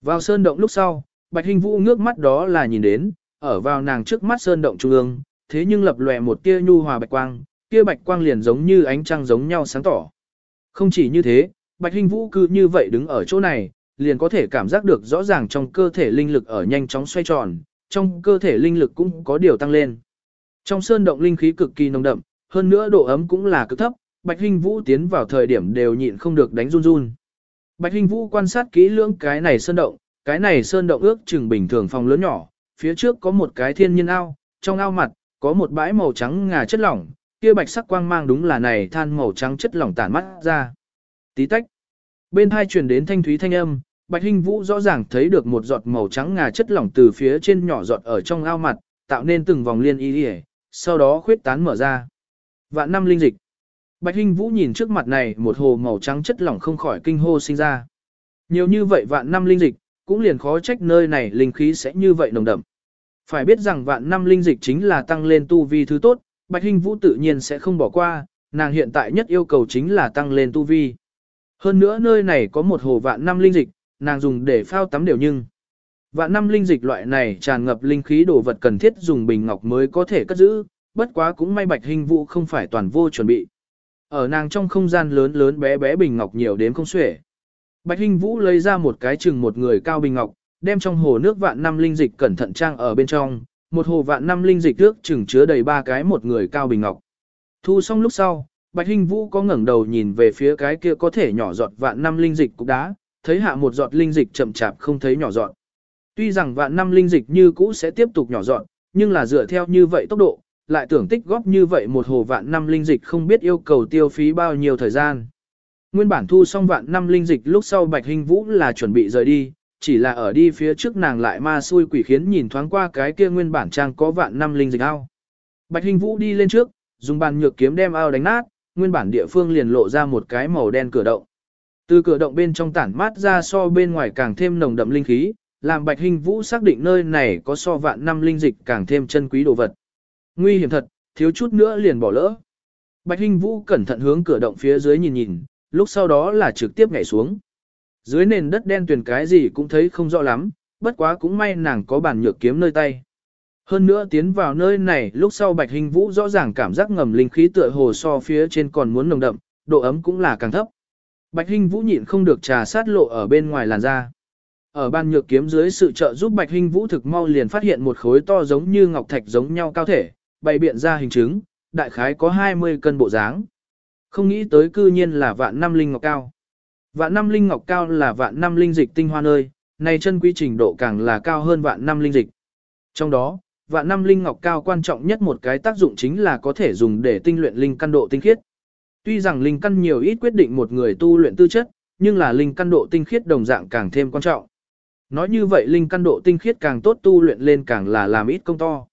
Vào sơn động lúc sau, Bạch Hình Vũ ngước mắt đó là nhìn đến, ở vào nàng trước mắt sơn động trung ương, thế nhưng lập lòe một tia nhu hòa bạch quang, kia bạch quang liền giống như ánh trăng giống nhau sáng tỏ. Không chỉ như thế, Bạch Hình Vũ cứ như vậy đứng ở chỗ này, liền có thể cảm giác được rõ ràng trong cơ thể linh lực ở nhanh chóng xoay tròn, trong cơ thể linh lực cũng có điều tăng lên. Trong sơn động linh khí cực kỳ nồng đậm, hơn nữa độ ấm cũng là cực thấp, Bạch hinh Vũ tiến vào thời điểm đều nhịn không được đánh run run. Bạch hinh Vũ quan sát kỹ lưỡng cái này sơn động, cái này sơn động ước chừng bình thường phòng lớn nhỏ, phía trước có một cái thiên nhiên ao, trong ao mặt, có một bãi màu trắng ngà chất lỏng, kia bạch sắc quang mang đúng là này than màu trắng chất lỏng tản mắt ra. Tí tách. Bên hai truyền đến thanh thúy thanh âm, Bạch Hinh Vũ rõ ràng thấy được một giọt màu trắng ngà chất lỏng từ phía trên nhỏ giọt ở trong ao mặt, tạo nên từng vòng liên y y, sau đó khuyết tán mở ra. Vạn năm linh dịch. Bạch Hinh Vũ nhìn trước mặt này một hồ màu trắng chất lỏng không khỏi kinh hô sinh ra. Nhiều như vậy vạn năm linh dịch, cũng liền khó trách nơi này linh khí sẽ như vậy nồng đậm. Phải biết rằng vạn năm linh dịch chính là tăng lên tu vi thứ tốt, Bạch Hinh Vũ tự nhiên sẽ không bỏ qua, nàng hiện tại nhất yêu cầu chính là tăng lên tu vi. Hơn nữa nơi này có một hồ vạn năm linh dịch, nàng dùng để phao tắm đều nhưng. Vạn năm linh dịch loại này tràn ngập linh khí đồ vật cần thiết dùng bình ngọc mới có thể cất giữ, bất quá cũng may bạch hình vụ không phải toàn vô chuẩn bị. Ở nàng trong không gian lớn lớn bé bé bình ngọc nhiều đến không xuể. Bạch hinh vũ lấy ra một cái chừng một người cao bình ngọc, đem trong hồ nước vạn năm linh dịch cẩn thận trang ở bên trong, một hồ vạn năm linh dịch nước chừng chứa đầy ba cái một người cao bình ngọc. Thu xong lúc sau, Bạch Hinh Vũ có ngẩng đầu nhìn về phía cái kia có thể nhỏ giọt vạn năm linh dịch cục đá, thấy hạ một giọt linh dịch chậm chạp không thấy nhỏ giọt. Tuy rằng vạn năm linh dịch như cũ sẽ tiếp tục nhỏ giọt, nhưng là dựa theo như vậy tốc độ, lại tưởng tích góp như vậy một hồ vạn năm linh dịch không biết yêu cầu tiêu phí bao nhiêu thời gian. Nguyên bản thu xong vạn năm linh dịch lúc sau Bạch hình Vũ là chuẩn bị rời đi, chỉ là ở đi phía trước nàng lại ma xui quỷ khiến nhìn thoáng qua cái kia nguyên bản trang có vạn năm linh dịch ao. Bạch hình Vũ đi lên trước, dùng bàn nhược kiếm đem ao đánh nát, nguyên bản địa phương liền lộ ra một cái màu đen cửa động. Từ cửa động bên trong tản mát ra so bên ngoài càng thêm nồng đậm linh khí, làm Bạch hình Vũ xác định nơi này có so vạn năm linh dịch càng thêm chân quý đồ vật. Nguy hiểm thật, thiếu chút nữa liền bỏ lỡ. Bạch hình Vũ cẩn thận hướng cửa động phía dưới nhìn nhìn, lúc sau đó là trực tiếp nhảy xuống. Dưới nền đất đen tuyền cái gì cũng thấy không rõ lắm, bất quá cũng may nàng có bản nhược kiếm nơi tay. Hơn nữa tiến vào nơi này lúc sau Bạch Hình Vũ rõ ràng cảm giác ngầm linh khí tựa hồ so phía trên còn muốn nồng đậm, độ ấm cũng là càng thấp. Bạch Hinh Vũ nhịn không được trà sát lộ ở bên ngoài làn da. Ở ban nhược kiếm dưới sự trợ giúp Bạch Hinh Vũ thực mau liền phát hiện một khối to giống như ngọc thạch giống nhau cao thể, bày biện ra hình chứng, đại khái có 20 cân bộ dáng. Không nghĩ tới cư nhiên là vạn năm linh ngọc cao. Vạn năm linh ngọc cao là vạn năm linh dịch tinh hoa nơi, này chân quy trình độ càng là cao hơn vạn năm linh dịch. Trong đó, vạn năm linh ngọc cao quan trọng nhất một cái tác dụng chính là có thể dùng để tinh luyện linh căn độ tinh khiết. Tuy rằng linh căn nhiều ít quyết định một người tu luyện tư chất, nhưng là linh căn độ tinh khiết đồng dạng càng thêm quan trọng. Nói như vậy linh căn độ tinh khiết càng tốt tu luyện lên càng là làm ít công to.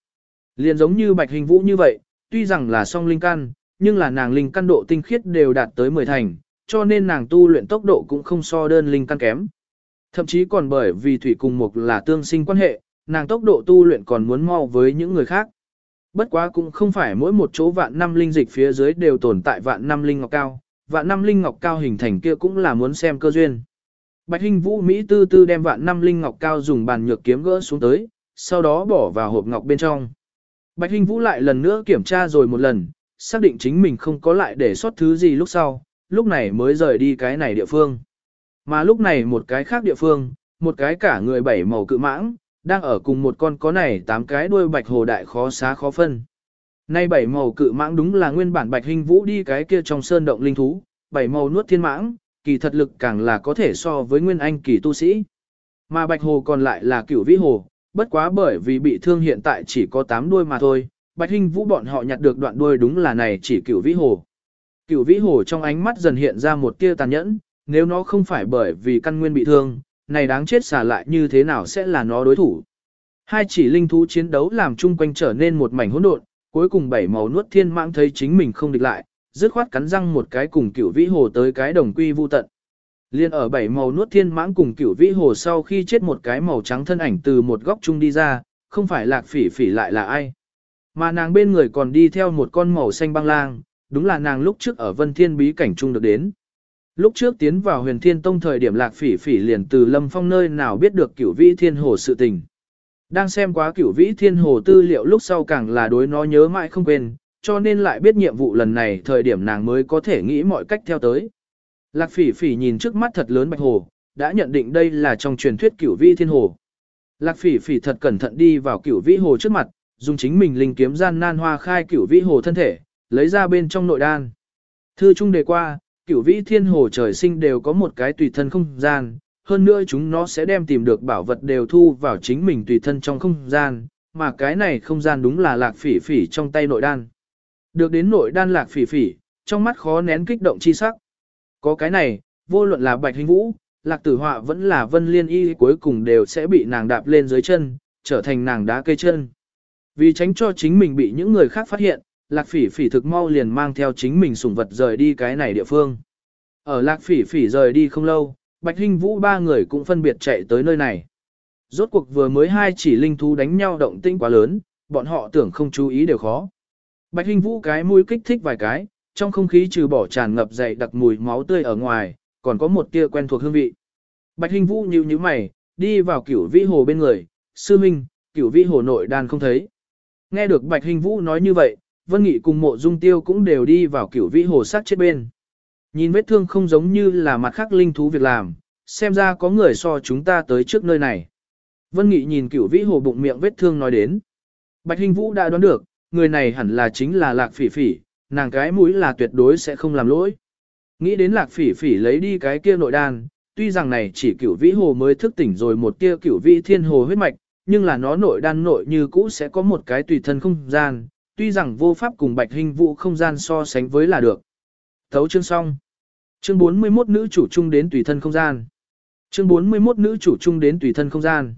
Liền giống như bạch hình vũ như vậy, tuy rằng là song linh căn, nhưng là nàng linh căn độ tinh khiết đều đạt tới 10 thành, cho nên nàng tu luyện tốc độ cũng không so đơn linh căn kém. Thậm chí còn bởi vì thủy cùng mục là tương sinh quan hệ, nàng tốc độ tu luyện còn muốn mau với những người khác. Bất quá cũng không phải mỗi một chỗ vạn năm linh dịch phía dưới đều tồn tại vạn năm linh ngọc cao, vạn năm linh ngọc cao hình thành kia cũng là muốn xem cơ duyên. Bạch Hinh Vũ Mỹ tư tư đem vạn năm linh ngọc cao dùng bàn nhược kiếm gỡ xuống tới, sau đó bỏ vào hộp ngọc bên trong. Bạch Hinh Vũ lại lần nữa kiểm tra rồi một lần, xác định chính mình không có lại để sót thứ gì lúc sau, lúc này mới rời đi cái này địa phương. Mà lúc này một cái khác địa phương, một cái cả người bảy màu cự mãng, đang ở cùng một con có này tám cái đuôi bạch hồ đại khó xá khó phân. Nay bảy màu cự mãng đúng là nguyên bản bạch hình vũ đi cái kia trong sơn động linh thú, bảy màu nuốt thiên mãng, kỳ thật lực càng là có thể so với nguyên anh kỳ tu sĩ. Mà bạch hồ còn lại là cửu vĩ hồ, bất quá bởi vì bị thương hiện tại chỉ có tám đuôi mà thôi, bạch hình vũ bọn họ nhặt được đoạn đuôi đúng là này chỉ cửu vĩ hồ. Cửu vĩ hồ trong ánh mắt dần hiện ra một tia tàn nhẫn, nếu nó không phải bởi vì căn nguyên bị thương, này đáng chết xả lại như thế nào sẽ là nó đối thủ. Hai chỉ linh thú chiến đấu làm chung quanh trở nên một mảnh hỗn độn, cuối cùng bảy màu nuốt thiên mãng thấy chính mình không địch lại, dứt khoát cắn răng một cái cùng cửu vĩ hồ tới cái đồng quy vu tận. Liên ở bảy màu nuốt thiên mãng cùng cửu vĩ hồ sau khi chết một cái màu trắng thân ảnh từ một góc chung đi ra, không phải lạc phỉ phỉ lại là ai. Mà nàng bên người còn đi theo một con màu xanh băng lang, đúng là nàng lúc trước ở vân thiên bí cảnh chung được đến. Lúc trước tiến vào huyền thiên tông thời điểm lạc phỉ phỉ liền từ lâm phong nơi nào biết được cửu vĩ thiên hồ sự tình. Đang xem quá cửu vĩ thiên hồ tư liệu lúc sau càng là đối nó nhớ mãi không quên, cho nên lại biết nhiệm vụ lần này thời điểm nàng mới có thể nghĩ mọi cách theo tới. Lạc phỉ phỉ nhìn trước mắt thật lớn bạch hồ, đã nhận định đây là trong truyền thuyết cửu vĩ thiên hồ. Lạc phỉ phỉ thật cẩn thận đi vào cửu vĩ hồ trước mặt, dùng chính mình linh kiếm gian nan hoa khai cửu vĩ hồ thân thể, lấy ra bên trong nội đan. Thư trung đề qua, cửu vĩ thiên hồ trời sinh đều có một cái tùy thân không gian, hơn nữa chúng nó sẽ đem tìm được bảo vật đều thu vào chính mình tùy thân trong không gian, mà cái này không gian đúng là lạc phỉ phỉ trong tay nội đan. Được đến nội đan lạc phỉ phỉ, trong mắt khó nén kích động chi sắc. Có cái này, vô luận là bạch hình vũ, lạc tử họa vẫn là vân liên y cuối cùng đều sẽ bị nàng đạp lên dưới chân, trở thành nàng đá cây chân. Vì tránh cho chính mình bị những người khác phát hiện, lạc phỉ phỉ thực mau liền mang theo chính mình sủng vật rời đi cái này địa phương. Ở lạc phỉ phỉ rời đi không lâu, Bạch Hinh Vũ ba người cũng phân biệt chạy tới nơi này. Rốt cuộc vừa mới hai chỉ linh thú đánh nhau động tĩnh quá lớn, bọn họ tưởng không chú ý đều khó. Bạch Hinh Vũ cái mũi kích thích vài cái, trong không khí trừ bỏ tràn ngập dày đặc mùi máu tươi ở ngoài, còn có một tia quen thuộc hương vị. Bạch Hinh Vũ nhíu nhíu mày, đi vào cửu vĩ hồ bên người, sư huynh, cửu vĩ hồ nội đan không thấy. Nghe được Bạch Hinh Vũ nói như vậy, Vân Nghị cùng mộ dung tiêu cũng đều đi vào cửu vĩ hồ sát chết bên. Nhìn vết thương không giống như là mặt khác linh thú việc làm, xem ra có người so chúng ta tới trước nơi này. Vân Nghị nhìn cửu vĩ hồ bụng miệng vết thương nói đến. Bạch Hình Vũ đã đoán được, người này hẳn là chính là lạc phỉ phỉ, nàng cái mũi là tuyệt đối sẽ không làm lỗi. Nghĩ đến lạc phỉ phỉ lấy đi cái kia nội đan, tuy rằng này chỉ cửu vĩ hồ mới thức tỉnh rồi một tia cửu vĩ thiên hồ huyết mạch, nhưng là nó nội đan nội như cũ sẽ có một cái tùy thân không gian, tuy rằng vô pháp cùng bạch hình vũ không gian so sánh với là được. Thấu chương xong. Chương 41 nữ chủ trung đến tùy thân không gian. Chương 41 nữ chủ trung đến tùy thân không gian.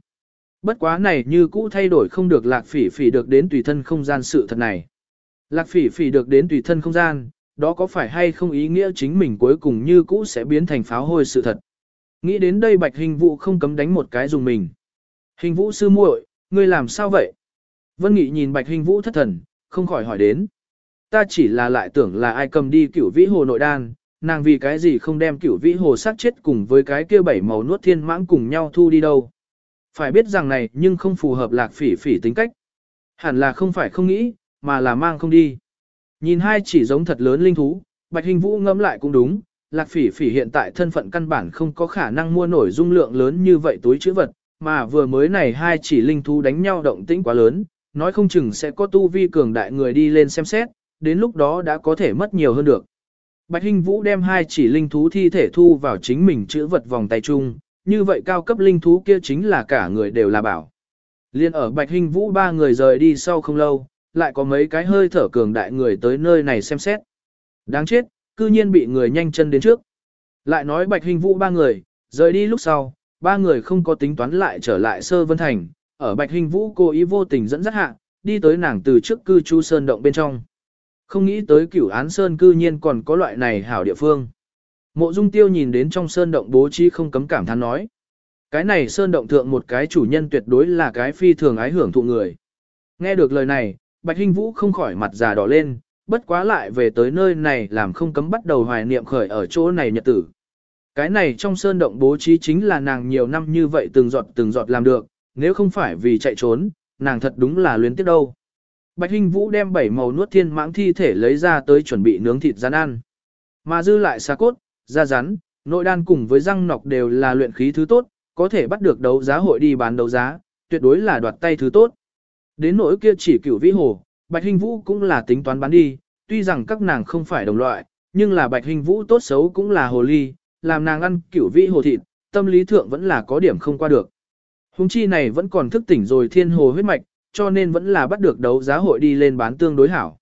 Bất quá này như cũ thay đổi không được lạc phỉ phỉ được đến tùy thân không gian sự thật này. Lạc phỉ phỉ được đến tùy thân không gian, đó có phải hay không ý nghĩa chính mình cuối cùng như cũ sẽ biến thành pháo hôi sự thật. Nghĩ đến đây bạch hình vũ không cấm đánh một cái dùng mình. Hình vũ sư muội, ngươi làm sao vậy? Vân Nghị nhìn bạch hình vũ thất thần, không khỏi hỏi đến. Ta chỉ là lại tưởng là ai cầm đi cửu vĩ hồ nội đan, nàng vì cái gì không đem cửu vĩ hồ sát chết cùng với cái kia bảy màu nuốt thiên mãng cùng nhau thu đi đâu. Phải biết rằng này nhưng không phù hợp lạc phỉ phỉ tính cách. Hẳn là không phải không nghĩ, mà là mang không đi. Nhìn hai chỉ giống thật lớn linh thú, Bạch Hình Vũ ngẫm lại cũng đúng, Lạc Phỉ Phỉ hiện tại thân phận căn bản không có khả năng mua nổi dung lượng lớn như vậy túi chữ vật, mà vừa mới này hai chỉ linh thú đánh nhau động tĩnh quá lớn, nói không chừng sẽ có tu vi cường đại người đi lên xem xét, đến lúc đó đã có thể mất nhiều hơn được. Bạch Hinh Vũ đem hai chỉ linh thú thi thể thu vào chính mình chữ vật vòng tay chung, như vậy cao cấp linh thú kia chính là cả người đều là bảo. Liên ở Bạch Hinh Vũ ba người rời đi sau không lâu, lại có mấy cái hơi thở cường đại người tới nơi này xem xét. Đáng chết, cư nhiên bị người nhanh chân đến trước. Lại nói Bạch Hinh Vũ ba người, rời đi lúc sau, ba người không có tính toán lại trở lại Sơ Vân Thành, ở Bạch hình Vũ cố ý vô tình dẫn dắt hạ, đi tới nàng từ trước cư chu sơn động bên trong. Không nghĩ tới cửu án sơn cư nhiên còn có loại này hảo địa phương. Mộ Dung Tiêu nhìn đến trong sơn động bố trí không cấm cảm thán nói. Cái này sơn động thượng một cái chủ nhân tuyệt đối là cái phi thường ái hưởng thụ người. Nghe được lời này, Bạch Hinh Vũ không khỏi mặt già đỏ lên, bất quá lại về tới nơi này làm không cấm bắt đầu hoài niệm khởi ở chỗ này nhật tử. Cái này trong sơn động bố trí chính là nàng nhiều năm như vậy từng giọt từng giọt làm được, nếu không phải vì chạy trốn, nàng thật đúng là luyến tiếc đâu. Bạch Hinh Vũ đem bảy màu nuốt thiên mãng thi thể lấy ra tới chuẩn bị nướng thịt rắn ăn. Mà dư lại xà cốt, da rắn, nội đan cùng với răng nọc đều là luyện khí thứ tốt, có thể bắt được đấu giá hội đi bán đấu giá, tuyệt đối là đoạt tay thứ tốt. Đến nỗi kia chỉ cửu vĩ hồ, Bạch Hinh Vũ cũng là tính toán bán đi, tuy rằng các nàng không phải đồng loại, nhưng là Bạch Hinh Vũ tốt xấu cũng là hồ ly, làm nàng ăn cửu vĩ hồ thịt, tâm lý thượng vẫn là có điểm không qua được. Hùng chi này vẫn còn thức tỉnh rồi thiên hồ huyết mạch, cho nên vẫn là bắt được đấu giá hội đi lên bán tương đối hảo.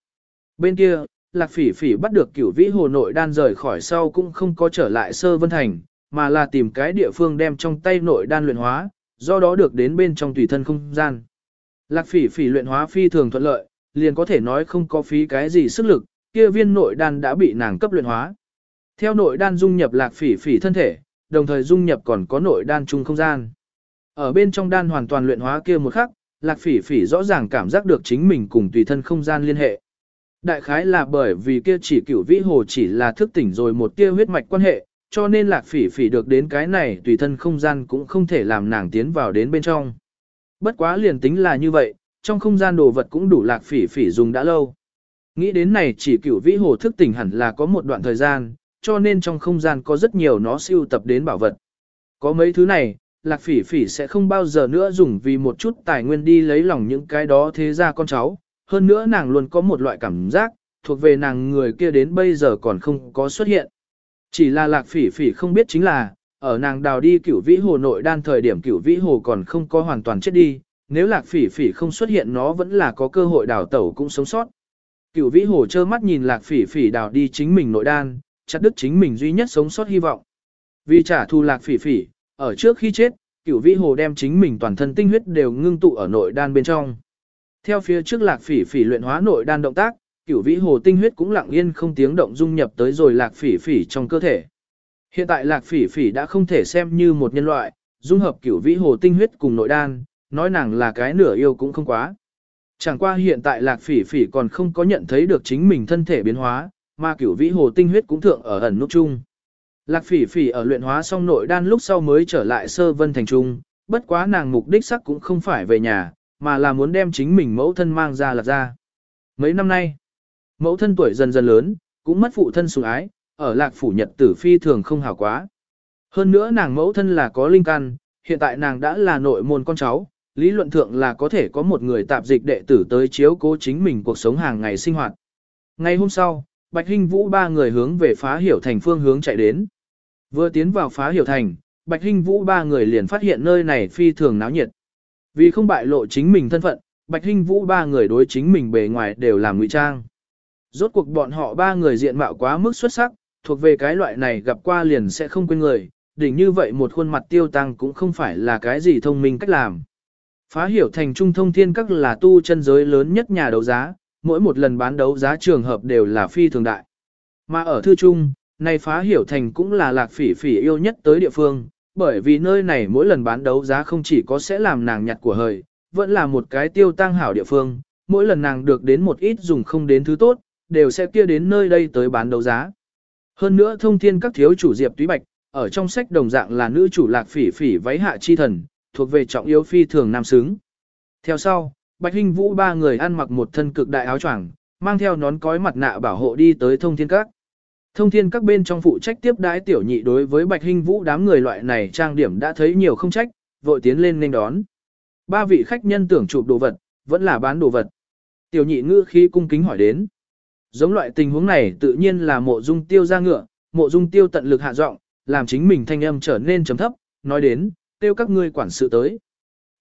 Bên kia, Lạc Phỉ Phỉ bắt được cửu vĩ hồ nội đan rời khỏi sau cũng không có trở lại sơ vân thành, mà là tìm cái địa phương đem trong tay nội đan luyện hóa, do đó được đến bên trong tùy thân không gian. Lạc phỉ phỉ luyện hóa phi thường thuận lợi, liền có thể nói không có phí cái gì sức lực, kia viên nội đan đã bị nàng cấp luyện hóa. Theo nội đan dung nhập lạc phỉ phỉ thân thể, đồng thời dung nhập còn có nội đan chung không gian. Ở bên trong đan hoàn toàn luyện hóa kia một khắc, lạc phỉ phỉ rõ ràng cảm giác được chính mình cùng tùy thân không gian liên hệ. Đại khái là bởi vì kia chỉ cửu vĩ hồ chỉ là thức tỉnh rồi một tia huyết mạch quan hệ, cho nên lạc phỉ phỉ được đến cái này tùy thân không gian cũng không thể làm nàng tiến vào đến bên trong. Bất quá liền tính là như vậy, trong không gian đồ vật cũng đủ lạc phỉ phỉ dùng đã lâu. Nghĩ đến này chỉ cửu vĩ hồ thức tỉnh hẳn là có một đoạn thời gian, cho nên trong không gian có rất nhiều nó siêu tập đến bảo vật. Có mấy thứ này, lạc phỉ phỉ sẽ không bao giờ nữa dùng vì một chút tài nguyên đi lấy lòng những cái đó thế ra con cháu. Hơn nữa nàng luôn có một loại cảm giác, thuộc về nàng người kia đến bây giờ còn không có xuất hiện. Chỉ là lạc phỉ phỉ không biết chính là, ở nàng đào đi cửu vĩ hồ nội đan thời điểm cửu vĩ hồ còn không có hoàn toàn chết đi, nếu lạc phỉ phỉ không xuất hiện nó vẫn là có cơ hội đào tẩu cũng sống sót. Cửu vĩ hồ trơ mắt nhìn lạc phỉ phỉ đào đi chính mình nội đan, chặt đứt chính mình duy nhất sống sót hy vọng. Vì trả thù lạc phỉ phỉ, ở trước khi chết, cửu vĩ hồ đem chính mình toàn thân tinh huyết đều ngưng tụ ở nội đan bên trong. Theo phía trước lạc phỉ phỉ luyện hóa nội đan động tác, cửu vĩ hồ tinh huyết cũng lặng yên không tiếng động dung nhập tới rồi lạc phỉ phỉ trong cơ thể. Hiện tại lạc phỉ phỉ đã không thể xem như một nhân loại, dung hợp cửu vĩ hồ tinh huyết cùng nội đan, nói nàng là cái nửa yêu cũng không quá. Chẳng qua hiện tại lạc phỉ phỉ còn không có nhận thấy được chính mình thân thể biến hóa, mà cửu vĩ hồ tinh huyết cũng thượng ở ẩn nút chung. Lạc phỉ phỉ ở luyện hóa xong nội đan lúc sau mới trở lại sơ vân thành trung, bất quá nàng mục đích sắc cũng không phải về nhà, mà là muốn đem chính mình mẫu thân mang ra lạc ra. Mấy năm nay, mẫu thân tuổi dần dần lớn, cũng mất phụ thân sủng ái, ở lạc phủ nhật tử phi thường không hảo quá. Hơn nữa nàng mẫu thân là có linh căn, hiện tại nàng đã là nội môn con cháu, lý luận thượng là có thể có một người tạp dịch đệ tử tới chiếu cố chính mình cuộc sống hàng ngày sinh hoạt. Ngày hôm sau, Bạch Hinh Vũ ba người hướng về phá hiểu thành phương hướng chạy đến. Vừa tiến vào phá hiểu thành, Bạch Hinh Vũ ba người liền phát hiện nơi này phi thường náo nhiệt. Vì không bại lộ chính mình thân phận, Bạch Hinh Vũ ba người đối chính mình bề ngoài đều làm ngụy trang. Rốt cuộc bọn họ ba người diện mạo quá mức xuất sắc, thuộc về cái loại này gặp qua liền sẽ không quên người, đỉnh như vậy một khuôn mặt tiêu tăng cũng không phải là cái gì thông minh cách làm. Phá hiểu thành trung thông thiên các là tu chân giới lớn nhất nhà đấu giá, mỗi một lần bán đấu giá trường hợp đều là phi thường đại. Mà ở thư trung, này phá hiểu thành cũng là lạc phỉ phỉ yêu nhất tới địa phương, bởi vì nơi này mỗi lần bán đấu giá không chỉ có sẽ làm nàng nhặt của hời, vẫn là một cái tiêu tăng hảo địa phương, mỗi lần nàng được đến một ít dùng không đến thứ tốt, đều sẽ kia đến nơi đây tới bán đấu giá. Hơn nữa thông thiên các thiếu chủ Diệp Túy Bạch, ở trong sách đồng dạng là nữ chủ lạc phỉ phỉ váy hạ chi thần, thuộc về trọng yếu phi thường nam xứng. Theo sau, Bạch Hinh Vũ ba người ăn mặc một thân cực đại áo choàng, mang theo nón cói mặt nạ bảo hộ đi tới thông thiên các. Thông thiên các bên trong phụ trách tiếp đái tiểu nhị đối với Bạch hình Vũ đám người loại này trang điểm đã thấy nhiều không trách, vội tiến lên nên đón. Ba vị khách nhân tưởng chụp đồ vật, vẫn là bán đồ vật. Tiểu nhị ngữ khi cung kính hỏi đến. Giống loại tình huống này tự nhiên là mộ dung tiêu ra ngựa, mộ dung tiêu tận lực hạ giọng, làm chính mình thanh âm trở nên trầm thấp, nói đến, tiêu các ngươi quản sự tới.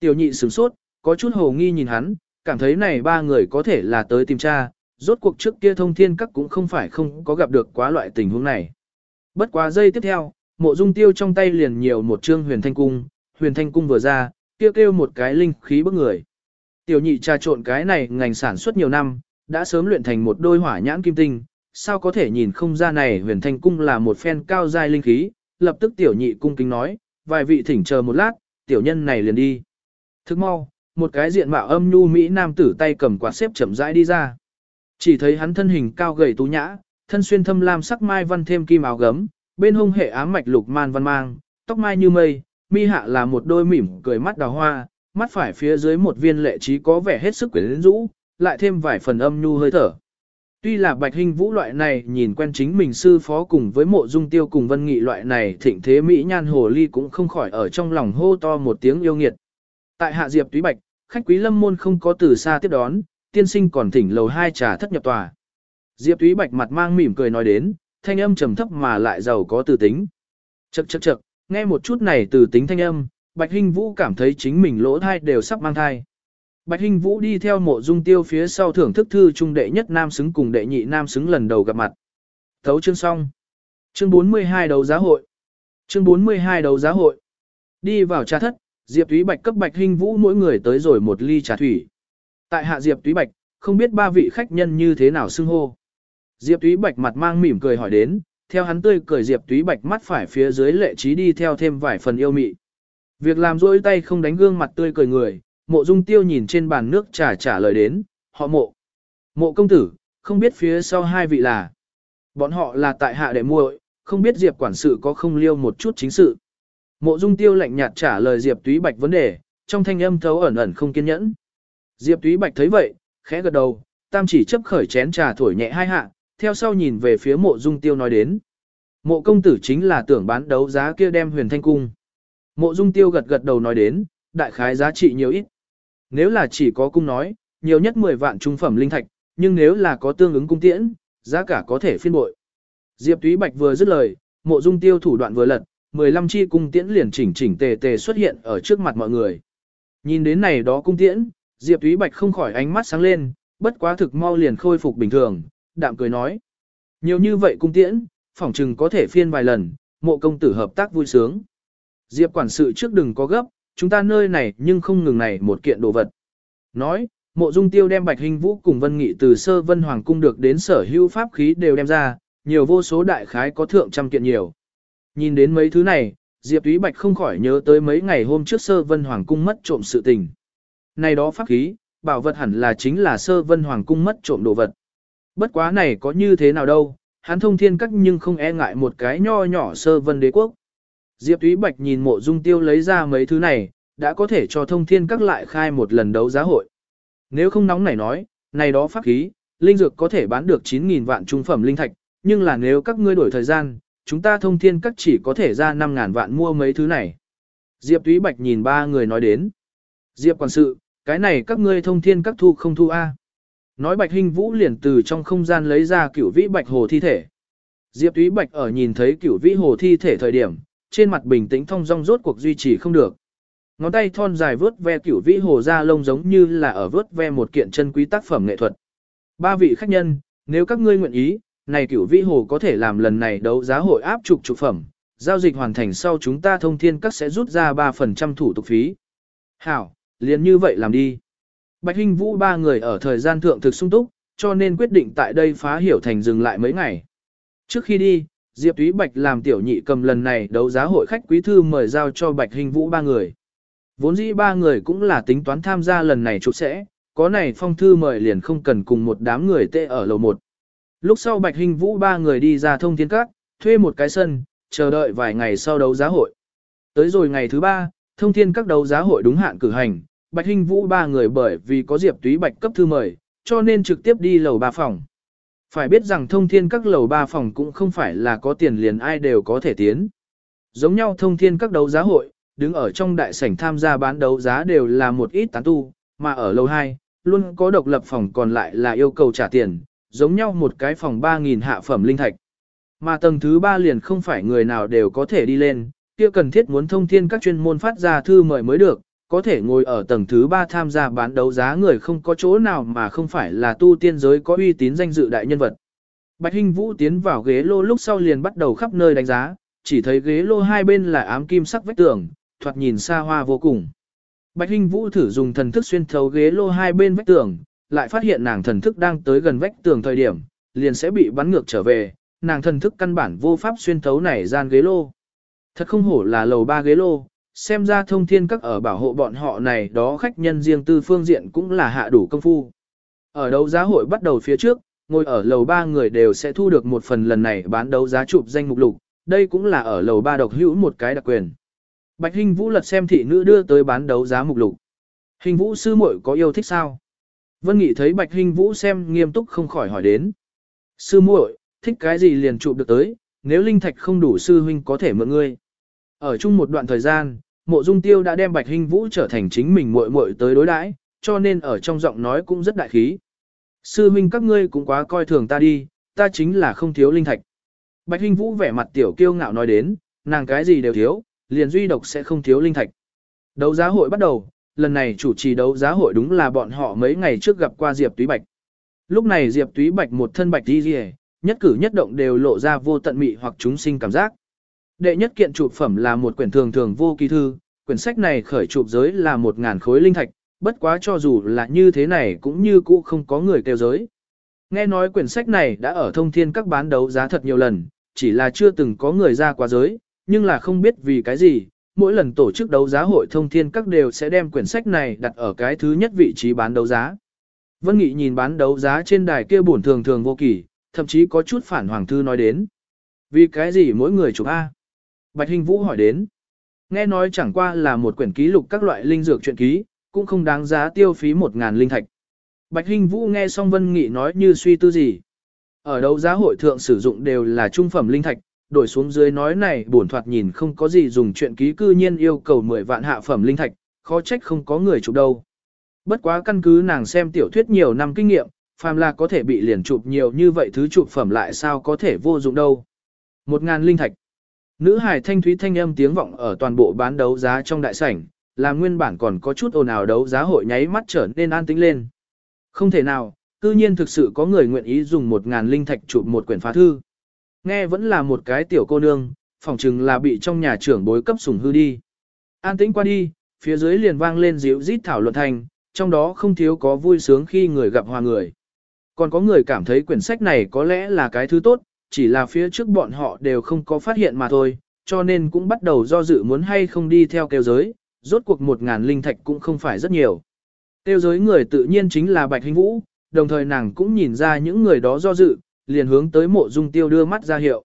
Tiểu nhị sửng sốt, có chút hồ nghi nhìn hắn, cảm thấy này ba người có thể là tới tìm cha, rốt cuộc trước kia thông thiên các cũng không phải không có gặp được quá loại tình huống này. Bất quá giây tiếp theo, mộ dung tiêu trong tay liền nhiều một chương huyền thanh cung, huyền thanh cung vừa ra, kêu kêu một cái linh khí bức người. Tiểu nhị trà trộn cái này ngành sản xuất nhiều năm, đã sớm luyện thành một đôi hỏa nhãn kim tinh, sao có thể nhìn không ra này huyền thanh cung là một phen cao giai linh khí, lập tức tiểu nhị cung kính nói, vài vị thỉnh chờ một lát, tiểu nhân này liền đi. Thức mau, một cái diện mạo âm nhu Mỹ nam tử tay cầm quạt xếp chậm rãi đi ra. Chỉ thấy hắn thân hình cao gầy tú nhã, thân xuyên thâm lam sắc mai văn thêm kim áo gấm, bên hông hệ ám mạch lục man văn mang, tóc mai như mây, mi hạ là một đôi mỉm cười mắt đào hoa, mắt phải phía dưới một viên lệ trí có vẻ hết sức quyến rũ, lại thêm vài phần âm nhu hơi thở. Tuy là bạch hình vũ loại này nhìn quen chính mình sư phó cùng với mộ dung tiêu cùng vân nghị loại này thịnh thế Mỹ nhan hồ ly cũng không khỏi ở trong lòng hô to một tiếng yêu nghiệt. Tại hạ diệp túy bạch, khách quý lâm môn không có từ xa tiếp đón, tiên sinh còn thỉnh lầu hai trà thất nhập tòa. Diệp túy bạch mặt mang mỉm cười nói đến, thanh âm trầm thấp mà lại giàu có từ tính. Chậc chậc chậc, nghe một chút này từ tính thanh âm, bạch Hinh vũ cảm thấy chính mình lỗ thai đều sắp mang thai. Bạch Hinh Vũ đi theo mộ dung tiêu phía sau thưởng thức thư trung đệ nhất nam xứng cùng đệ nhị nam xứng lần đầu gặp mặt. Thấu chương xong. Chương 42 đấu giá hội. Chương 42 đấu giá hội. Đi vào trà thất, Diệp Túy Bạch cấp Bạch Hinh Vũ mỗi người tới rồi một ly trà thủy. Tại hạ Diệp Túy Bạch, không biết ba vị khách nhân như thế nào xưng hô. Diệp Túy Bạch mặt mang mỉm cười hỏi đến, theo hắn tươi cười Diệp Túy Bạch mắt phải phía dưới lệ trí đi theo thêm vài phần yêu mị. Việc làm rỗi tay không đánh gương mặt tươi cười người, mộ dung tiêu nhìn trên bàn nước trà trả lời đến, họ mộ. Mộ công tử, không biết phía sau hai vị là. Bọn họ là tại hạ đệ muội, không biết Diệp quản sự có không liêu một chút chính sự. Mộ dung tiêu lạnh nhạt trả lời Diệp túy bạch vấn đề, trong thanh âm thấu ẩn ẩn không kiên nhẫn. Diệp túy bạch thấy vậy, khẽ gật đầu, tam chỉ chấp khởi chén trà thổi nhẹ hai hạ, theo sau nhìn về phía mộ dung tiêu nói đến. Mộ công tử chính là tưởng bán đấu giá kia đem huyền thanh cung. Mộ dung tiêu gật gật đầu nói đến, đại khái giá trị nhiều ít. Nếu là chỉ có cung nói, nhiều nhất 10 vạn trung phẩm linh thạch, nhưng nếu là có tương ứng cung tiễn, giá cả có thể phiên bội. Diệp Túy Bạch vừa dứt lời, mộ dung tiêu thủ đoạn vừa lật, 15 chi cung tiễn liền chỉnh chỉnh tề tề xuất hiện ở trước mặt mọi người. Nhìn đến này đó cung tiễn, Diệp Thúy Bạch không khỏi ánh mắt sáng lên, bất quá thực mau liền khôi phục bình thường, đạm cười nói. Nhiều như vậy cung tiễn, phỏng chừng có thể phiên vài lần, mộ công tử hợp tác vui sướng. Diệp quản sự trước đừng có gấp, chúng ta nơi này nhưng không ngừng này một kiện đồ vật. Nói, mộ dung tiêu đem bạch hình vũ cùng vân nghị từ sơ vân hoàng cung được đến sở hữu pháp khí đều đem ra, nhiều vô số đại khái có thượng trăm kiện nhiều. Nhìn đến mấy thứ này, Diệp Túy Bạch không khỏi nhớ tới mấy ngày hôm trước sơ vân hoàng cung mất trộm sự tình. Này đó pháp khí, bảo vật hẳn là chính là sơ vân hoàng cung mất trộm đồ vật. Bất quá này có như thế nào đâu, hắn thông thiên các nhưng không e ngại một cái nho nhỏ sơ vân đế quốc. Diệp Thúy Bạch nhìn mộ dung tiêu lấy ra mấy thứ này, đã có thể cho thông thiên các lại khai một lần đấu giá hội. Nếu không nóng nảy nói, này đó pháp khí, linh dược có thể bán được 9.000 vạn trung phẩm linh thạch, nhưng là nếu các ngươi đổi thời gian, chúng ta thông thiên các chỉ có thể ra 5.000 vạn mua mấy thứ này. Diệp Thúy Bạch nhìn ba người nói đến. Diệp quản sự, cái này các ngươi thông thiên các thu không thu A. Nói Bạch Hinh Vũ liền từ trong không gian lấy ra cửu vĩ Bạch Hồ thi thể. Diệp túy Bạch ở nhìn thấy cửu vĩ Hồ thi thể thời điểm, trên mặt bình tĩnh thông dong rốt cuộc duy trì không được. Ngón tay thon dài vớt ve cửu vĩ Hồ ra lông giống như là ở vớt ve một kiện chân quý tác phẩm nghệ thuật. Ba vị khách nhân, nếu các ngươi nguyện ý, này cửu vĩ Hồ có thể làm lần này đấu giá hội áp trục trục phẩm, giao dịch hoàn thành sau chúng ta thông thiên các sẽ rút ra 3% thủ tục phí. Hảo, liền như vậy làm đi. Bạch Hinh Vũ ba người ở thời gian thượng thực sung túc, cho nên quyết định tại đây phá hiểu thành dừng lại mấy ngày. Trước khi đi, Diệp Thúy Bạch làm tiểu nhị cầm lần này đấu giá hội khách quý thư mời giao cho Bạch Hinh Vũ ba người. Vốn dĩ ba người cũng là tính toán tham gia lần này chụp sẽ, có này phong thư mời liền không cần cùng một đám người tê ở lầu một. Lúc sau Bạch Hinh Vũ ba người đi ra thông thiên các, thuê một cái sân, chờ đợi vài ngày sau đấu giá hội. Tới rồi ngày thứ ba, thông thiên các đấu giá hội đúng hạn cử hành, Bạch Hinh Vũ ba người bởi vì có Diệp Túy Bạch cấp thư mời, cho nên trực tiếp đi lầu ba phòng. Phải biết rằng thông thiên các lầu ba phòng cũng không phải là có tiền liền ai đều có thể tiến. Giống nhau thông thiên các đấu giá hội, đứng ở trong đại sảnh tham gia bán đấu giá đều là một ít tán tu, mà ở lầu 2, luôn có độc lập phòng còn lại là yêu cầu trả tiền, giống nhau một cái phòng 3.000 hạ phẩm linh thạch. Mà tầng thứ 3 liền không phải người nào đều có thể đi lên, kia cần thiết muốn thông thiên các chuyên môn phát ra thư mời mới được, có thể ngồi ở tầng thứ 3 tham gia bán đấu giá người không có chỗ nào mà không phải là tu tiên giới có uy tín danh dự đại nhân vật. Bạch Hinh Vũ tiến vào ghế lô lúc sau liền bắt đầu khắp nơi đánh giá, chỉ thấy ghế lô hai bên là ám kim sắc vách tường, thoạt nhìn xa hoa vô cùng. Bạch Hinh Vũ thử dùng thần thức xuyên thấu ghế lô hai bên vách tường, lại phát hiện nàng thần thức đang tới gần vách tường thời điểm, liền sẽ bị bắn ngược trở về, nàng thần thức căn bản vô pháp xuyên thấu này gian ghế lô. Thật không hổ là lầu ba ghế lô, xem ra thông thiên các ở bảo hộ bọn họ này đó khách nhân riêng tư phương diện cũng là hạ đủ công phu. Ở đấu giá hội bắt đầu phía trước, ngồi ở lầu ba người đều sẽ thu được một phần lần này bán đấu giá chụp danh mục lục, đây cũng là ở lầu ba độc hữu một cái đặc quyền. Bạch Hình Vũ lật xem thị nữ đưa tới bán đấu giá mục lục. Hình Vũ sư muội có yêu thích sao? Vân Nghị thấy Bạch Hình Vũ xem nghiêm túc không khỏi hỏi đến. Sư muội, thích cái gì liền chụp được tới, nếu linh thạch không đủ sư huynh có thể mượn ngươi. Ở chung một đoạn thời gian, Mộ Dung Tiêu đã đem Bạch hình Vũ trở thành chính mình muội muội tới đối đãi, cho nên ở trong giọng nói cũng rất đại khí. Sư huynh các ngươi cũng quá coi thường ta đi, ta chính là không thiếu linh thạch. Bạch hình Vũ vẻ mặt tiểu kiêu ngạo nói đến, nàng cái gì đều thiếu, liền duy độc sẽ không thiếu linh thạch. Đấu giá hội bắt đầu, lần này chủ trì đấu giá hội đúng là bọn họ mấy ngày trước gặp qua Diệp Túy Bạch. Lúc này Diệp Túy Bạch một thân bạch đi rìa, nhất cử nhất động đều lộ ra vô tận mị hoặc chúng sinh cảm giác. Đệ nhất kiện chụp phẩm là một quyển thường thường vô kỳ thư, quyển sách này khởi chụp giới là một ngàn khối linh thạch, bất quá cho dù là như thế này cũng như cũ không có người kêu giới. Nghe nói quyển sách này đã ở thông thiên các bán đấu giá thật nhiều lần, chỉ là chưa từng có người ra quá giới, nhưng là không biết vì cái gì, mỗi lần tổ chức đấu giá hội thông thiên các đều sẽ đem quyển sách này đặt ở cái thứ nhất vị trí bán đấu giá. Vân Nghị nhìn bán đấu giá trên đài kia bổn thường thường vô kỳ, thậm chí có chút phản hoàng thư nói đến. Vì cái gì mỗi người chụp A? Bạch Hình Vũ hỏi đến. Nghe nói chẳng qua là một quyển ký lục các loại linh dược truyện ký, cũng không đáng giá tiêu phí một ngàn linh thạch. Bạch Hình Vũ nghe xong Vân Nghị nói như suy tư gì. Ở đấu giá hội thượng sử dụng đều là trung phẩm linh thạch, đổi xuống dưới nói này bổn thoạt nhìn không có gì dùng chuyện ký cư nhiên yêu cầu 10 vạn hạ phẩm linh thạch, khó trách không có người chụp đâu. Bất quá căn cứ nàng xem tiểu thuyết nhiều năm kinh nghiệm, phàm là có thể bị liền chụp nhiều như vậy thứ chụp phẩm lại sao có thể vô dụng đâu. Một ngàn linh thạch. Nữ hải thanh thúy thanh âm tiếng vọng ở toàn bộ bán đấu giá trong đại sảnh, làm nguyên bản còn có chút ồn ào đấu giá hội nháy mắt trở nên an tĩnh lên. Không thể nào, cư nhiên thực sự có người nguyện ý dùng một ngàn linh thạch chụp một quyển phá thư. Nghe vẫn là một cái tiểu cô nương, phỏng chừng là bị trong nhà trưởng bối cấp sủng hư đi. An tĩnh qua đi, phía dưới liền vang lên dịu rít thảo luận thành, trong đó không thiếu có vui sướng khi người gặp hòa người. Còn có người cảm thấy quyển sách này có lẽ là cái thứ tốt, chỉ là phía trước bọn họ đều không có phát hiện mà thôi, cho nên cũng bắt đầu do dự muốn hay không đi theo kêu giới, rốt cuộc một ngàn linh thạch cũng không phải rất nhiều. Kêu giới người tự nhiên chính là Bạch Hình Vũ, đồng thời nàng cũng nhìn ra những người đó do dự, liền hướng tới mộ dung tiêu đưa mắt ra hiệu.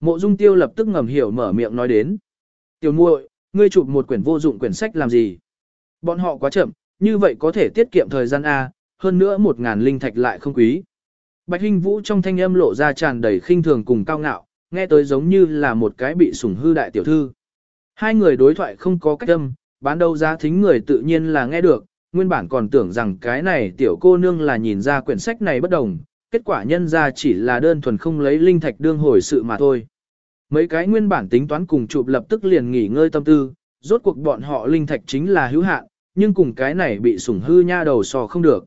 Mộ dung tiêu lập tức ngầm hiểu mở miệng nói đến. Tiểu muội, ngươi chụp một quyển vô dụng quyển sách làm gì? Bọn họ quá chậm, như vậy có thể tiết kiệm thời gian A, hơn nữa một ngàn linh thạch lại không quý. Bạch Hinh Vũ trong thanh âm lộ ra tràn đầy khinh thường cùng cao ngạo, nghe tới giống như là một cái bị sủng hư đại tiểu thư. Hai người đối thoại không có cách âm, bán đầu giá thính người tự nhiên là nghe được, nguyên bản còn tưởng rằng cái này tiểu cô nương là nhìn ra quyển sách này bất đồng, kết quả nhân ra chỉ là đơn thuần không lấy linh thạch đương hồi sự mà thôi. Mấy cái nguyên bản tính toán cùng chụp lập tức liền nghỉ ngơi tâm tư, rốt cuộc bọn họ linh thạch chính là hữu hạn, nhưng cùng cái này bị sủng hư nha đầu sò không được.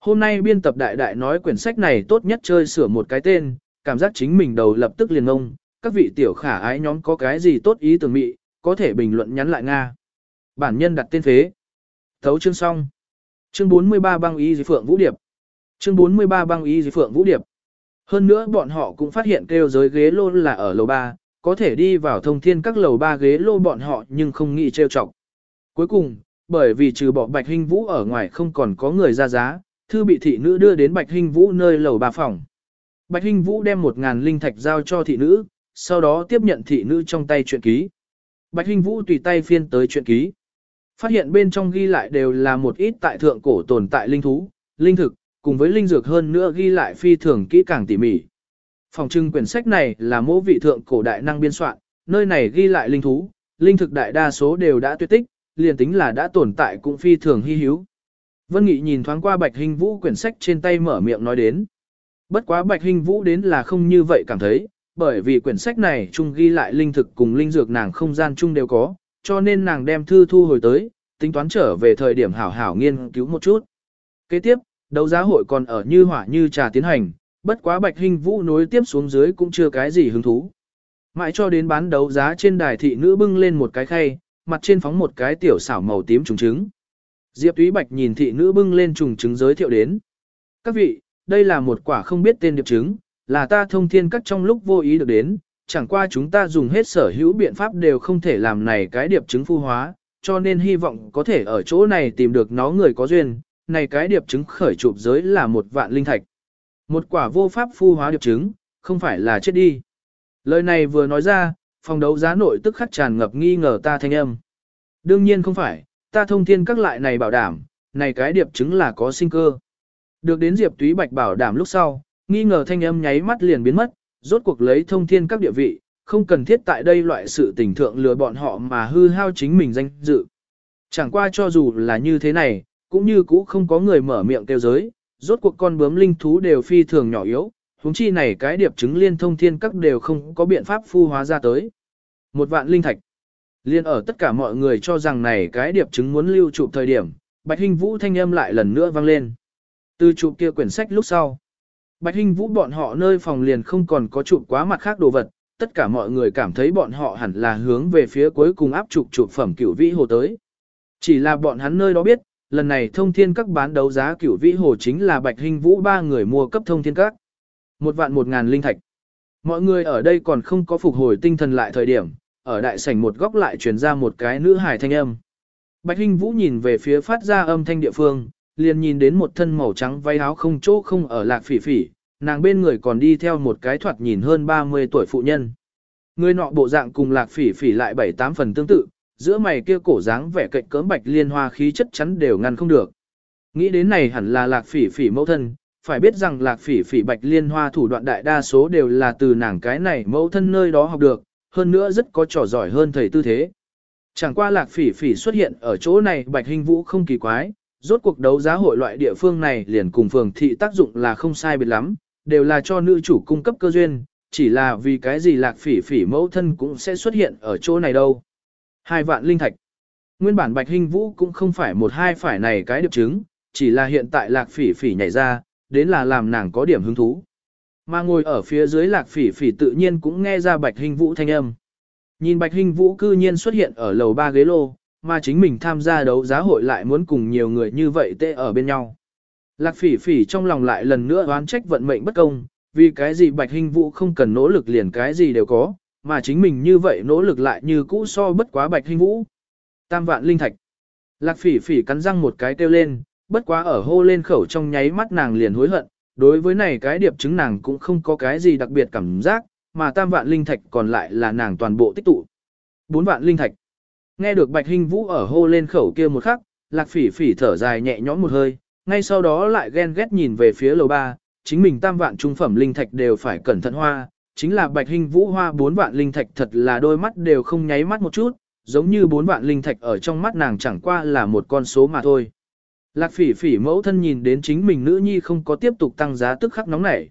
Hôm nay biên tập đại đại nói quyển sách này tốt nhất chơi sửa một cái tên, cảm giác chính mình đầu lập tức liền ngông, các vị tiểu khả ái nhóm có cái gì tốt ý tưởng mị, có thể bình luận nhắn lại Nga. Bản nhân đặt tên phế. Thấu chương xong. Chương 43 băng ý dì phượng vũ điệp. Chương 43 băng ý dì phượng vũ điệp. Hơn nữa bọn họ cũng phát hiện kêu giới ghế lô là ở lầu 3, có thể đi vào thông thiên các lầu 3 ghế lô bọn họ nhưng không nghĩ trêu chọc. Cuối cùng, bởi vì trừ bỏ Bạch hình Vũ ở ngoài không còn có người ra giá, thư bị thị nữ đưa đến Bạch Hinh Vũ nơi lầu bà phòng. Bạch Hinh Vũ đem một ngàn linh thạch giao cho thị nữ, sau đó tiếp nhận thị nữ trong tay truyện ký. Bạch Hinh Vũ tùy tay phiên tới truyện ký. Phát hiện bên trong ghi lại đều là một ít tại thượng cổ tồn tại linh thú, linh thực, cùng với linh dược hơn nữa ghi lại phi thường kỹ càng tỉ mỉ. Phòng trưng quyển sách này là mô vị thượng cổ đại năng biên soạn, nơi này ghi lại linh thú, linh thực đại đa số đều đã tuyệt tích, liền tính là đã tồn tại cũng phi thường hy hữu. Vân Nghị nhìn thoáng qua Bạch Hình Vũ quyển sách trên tay mở miệng nói đến. Bất quá Bạch Hình Vũ đến là không như vậy cảm thấy, bởi vì quyển sách này chung ghi lại linh thực cùng linh dược nàng không gian chung đều có, cho nên nàng đem thư thu hồi tới, tính toán trở về thời điểm hảo hảo nghiên cứu một chút. Kế tiếp, đấu giá hội còn ở như hỏa như trà tiến hành, bất quá Bạch Hình Vũ nối tiếp xuống dưới cũng chưa cái gì hứng thú. Mãi cho đến bán đấu giá trên đài thị nữ bưng lên một cái khay, mặt trên phóng một cái tiểu xảo màu tím trùng trứng. Diệp Thúy Bạch nhìn thị nữ bưng lên trùng trứng giới thiệu đến. Các vị, đây là một quả không biết tên điệp trứng, là ta thông thiên các trong lúc vô ý được đến, chẳng qua chúng ta dùng hết sở hữu biện pháp đều không thể làm này cái điệp trứng phu hóa, cho nên hy vọng có thể ở chỗ này tìm được nó người có duyên, này cái điệp trứng khởi chụp giới là một vạn linh thạch. Một quả vô pháp phu hóa điệp trứng, không phải là chết đi. Lời này vừa nói ra, phòng đấu giá nội tức khắc tràn ngập nghi ngờ ta thanh âm. Đương nhiên không phải, ta thông thiên các lại này bảo đảm, này cái điệp chứng là có sinh cơ. Được đến Diệp Túy Bạch bảo đảm lúc sau, nghi ngờ thanh âm nháy mắt liền biến mất, rốt cuộc lấy thông thiên các địa vị, không cần thiết tại đây loại sự tình thượng lừa bọn họ mà hư hao chính mình danh dự. Chẳng qua cho dù là như thế này, cũng như cũ không có người mở miệng kêu giới, rốt cuộc con bướm linh thú đều phi thường nhỏ yếu, huống chi này cái điệp chứng liên thông thiên các đều không có biện pháp phu hóa ra tới. Một vạn linh thạch. Liên ở tất cả mọi người cho rằng này cái điệp chứng muốn lưu chụp thời điểm, Bạch Hinh Vũ thanh âm lại lần nữa vang lên. Từ chụp kia quyển sách lúc sau, Bạch Hinh Vũ bọn họ nơi phòng liền không còn có chụp quá mặt khác đồ vật, tất cả mọi người cảm thấy bọn họ hẳn là hướng về phía cuối cùng áp chụp chụp phẩm cửu vĩ hồ tới. Chỉ là bọn hắn nơi đó biết, lần này thông thiên các bán đấu giá cửu vĩ hồ chính là Bạch Hinh Vũ ba người mua cấp thông thiên các. Một vạn một ngàn linh thạch. Mọi người ở đây còn không có phục hồi tinh thần lại thời điểm, ở đại sảnh một góc lại truyền ra một cái nữ hài thanh âm. Bạch Hinh Vũ nhìn về phía phát ra âm thanh địa phương, liền nhìn đến một thân màu trắng váy áo không chỗ không ở lạc phỉ phỉ, nàng bên người còn đi theo một cái thoạt nhìn hơn 30 tuổi phụ nhân. Người nọ bộ dạng cùng lạc phỉ phỉ lại bảy tám phần tương tự, giữa mày kia cổ dáng vẻ cạnh cỡm bạch liên hoa khí chất chắn đều ngăn không được. Nghĩ đến này hẳn là lạc phỉ phỉ mẫu thân, phải biết rằng lạc phỉ phỉ bạch liên hoa thủ đoạn đại đa số đều là từ nàng cái này mẫu thân nơi đó học được, hơn nữa rất có trò giỏi hơn thầy tư thế. Chẳng qua lạc phỉ phỉ xuất hiện ở chỗ này bạch hình vũ không kỳ quái, rốt cuộc đấu giá hội loại địa phương này liền cùng phường thị tác dụng là không sai biệt lắm, đều là cho nữ chủ cung cấp cơ duyên, chỉ là vì cái gì lạc phỉ phỉ mẫu thân cũng sẽ xuất hiện ở chỗ này đâu. Hai vạn linh thạch. Nguyên bản bạch hình vũ cũng không phải một hai phải này cái điệp chứng, chỉ là hiện tại lạc phỉ phỉ nhảy ra, đến là làm nàng có điểm hứng thú. Mà ngồi ở phía dưới lạc phỉ phỉ tự nhiên cũng nghe ra bạch hình vũ thanh âm. Nhìn bạch hình vũ cư nhiên xuất hiện ở lầu ba ghế lô, mà chính mình tham gia đấu giá hội lại muốn cùng nhiều người như vậy tê ở bên nhau. Lạc phỉ phỉ trong lòng lại lần nữa oán trách vận mệnh bất công, vì cái gì bạch hình vũ không cần nỗ lực liền cái gì đều có, mà chính mình như vậy nỗ lực lại như cũ so bất quá bạch hình vũ. Tam vạn linh thạch. Lạc phỉ phỉ cắn răng một cái kêu lên, bất quá ở hô lên khẩu trong nháy mắt nàng liền hối hận, đối với này cái điệp chứng nàng cũng không có cái gì đặc biệt cảm giác, mà tam vạn linh thạch còn lại là nàng toàn bộ tích tụ. Bốn vạn linh thạch. Nghe được Bạch Hinh Vũ ở hô lên khẩu kia một khắc, Lạc Phỉ Phỉ thở dài nhẹ nhõm một hơi, ngay sau đó lại ghen ghét nhìn về phía lầu ba, chính mình tam vạn trung phẩm linh thạch đều phải cẩn thận hoa, chính là Bạch Hinh Vũ hoa bốn vạn linh thạch thật là đôi mắt đều không nháy mắt một chút, giống như bốn vạn linh thạch ở trong mắt nàng chẳng qua là một con số mà thôi. Lạc Phỉ Phỉ mẫu thân nhìn đến chính mình nữ nhi không có tiếp tục tăng giá tức khắc nóng nảy.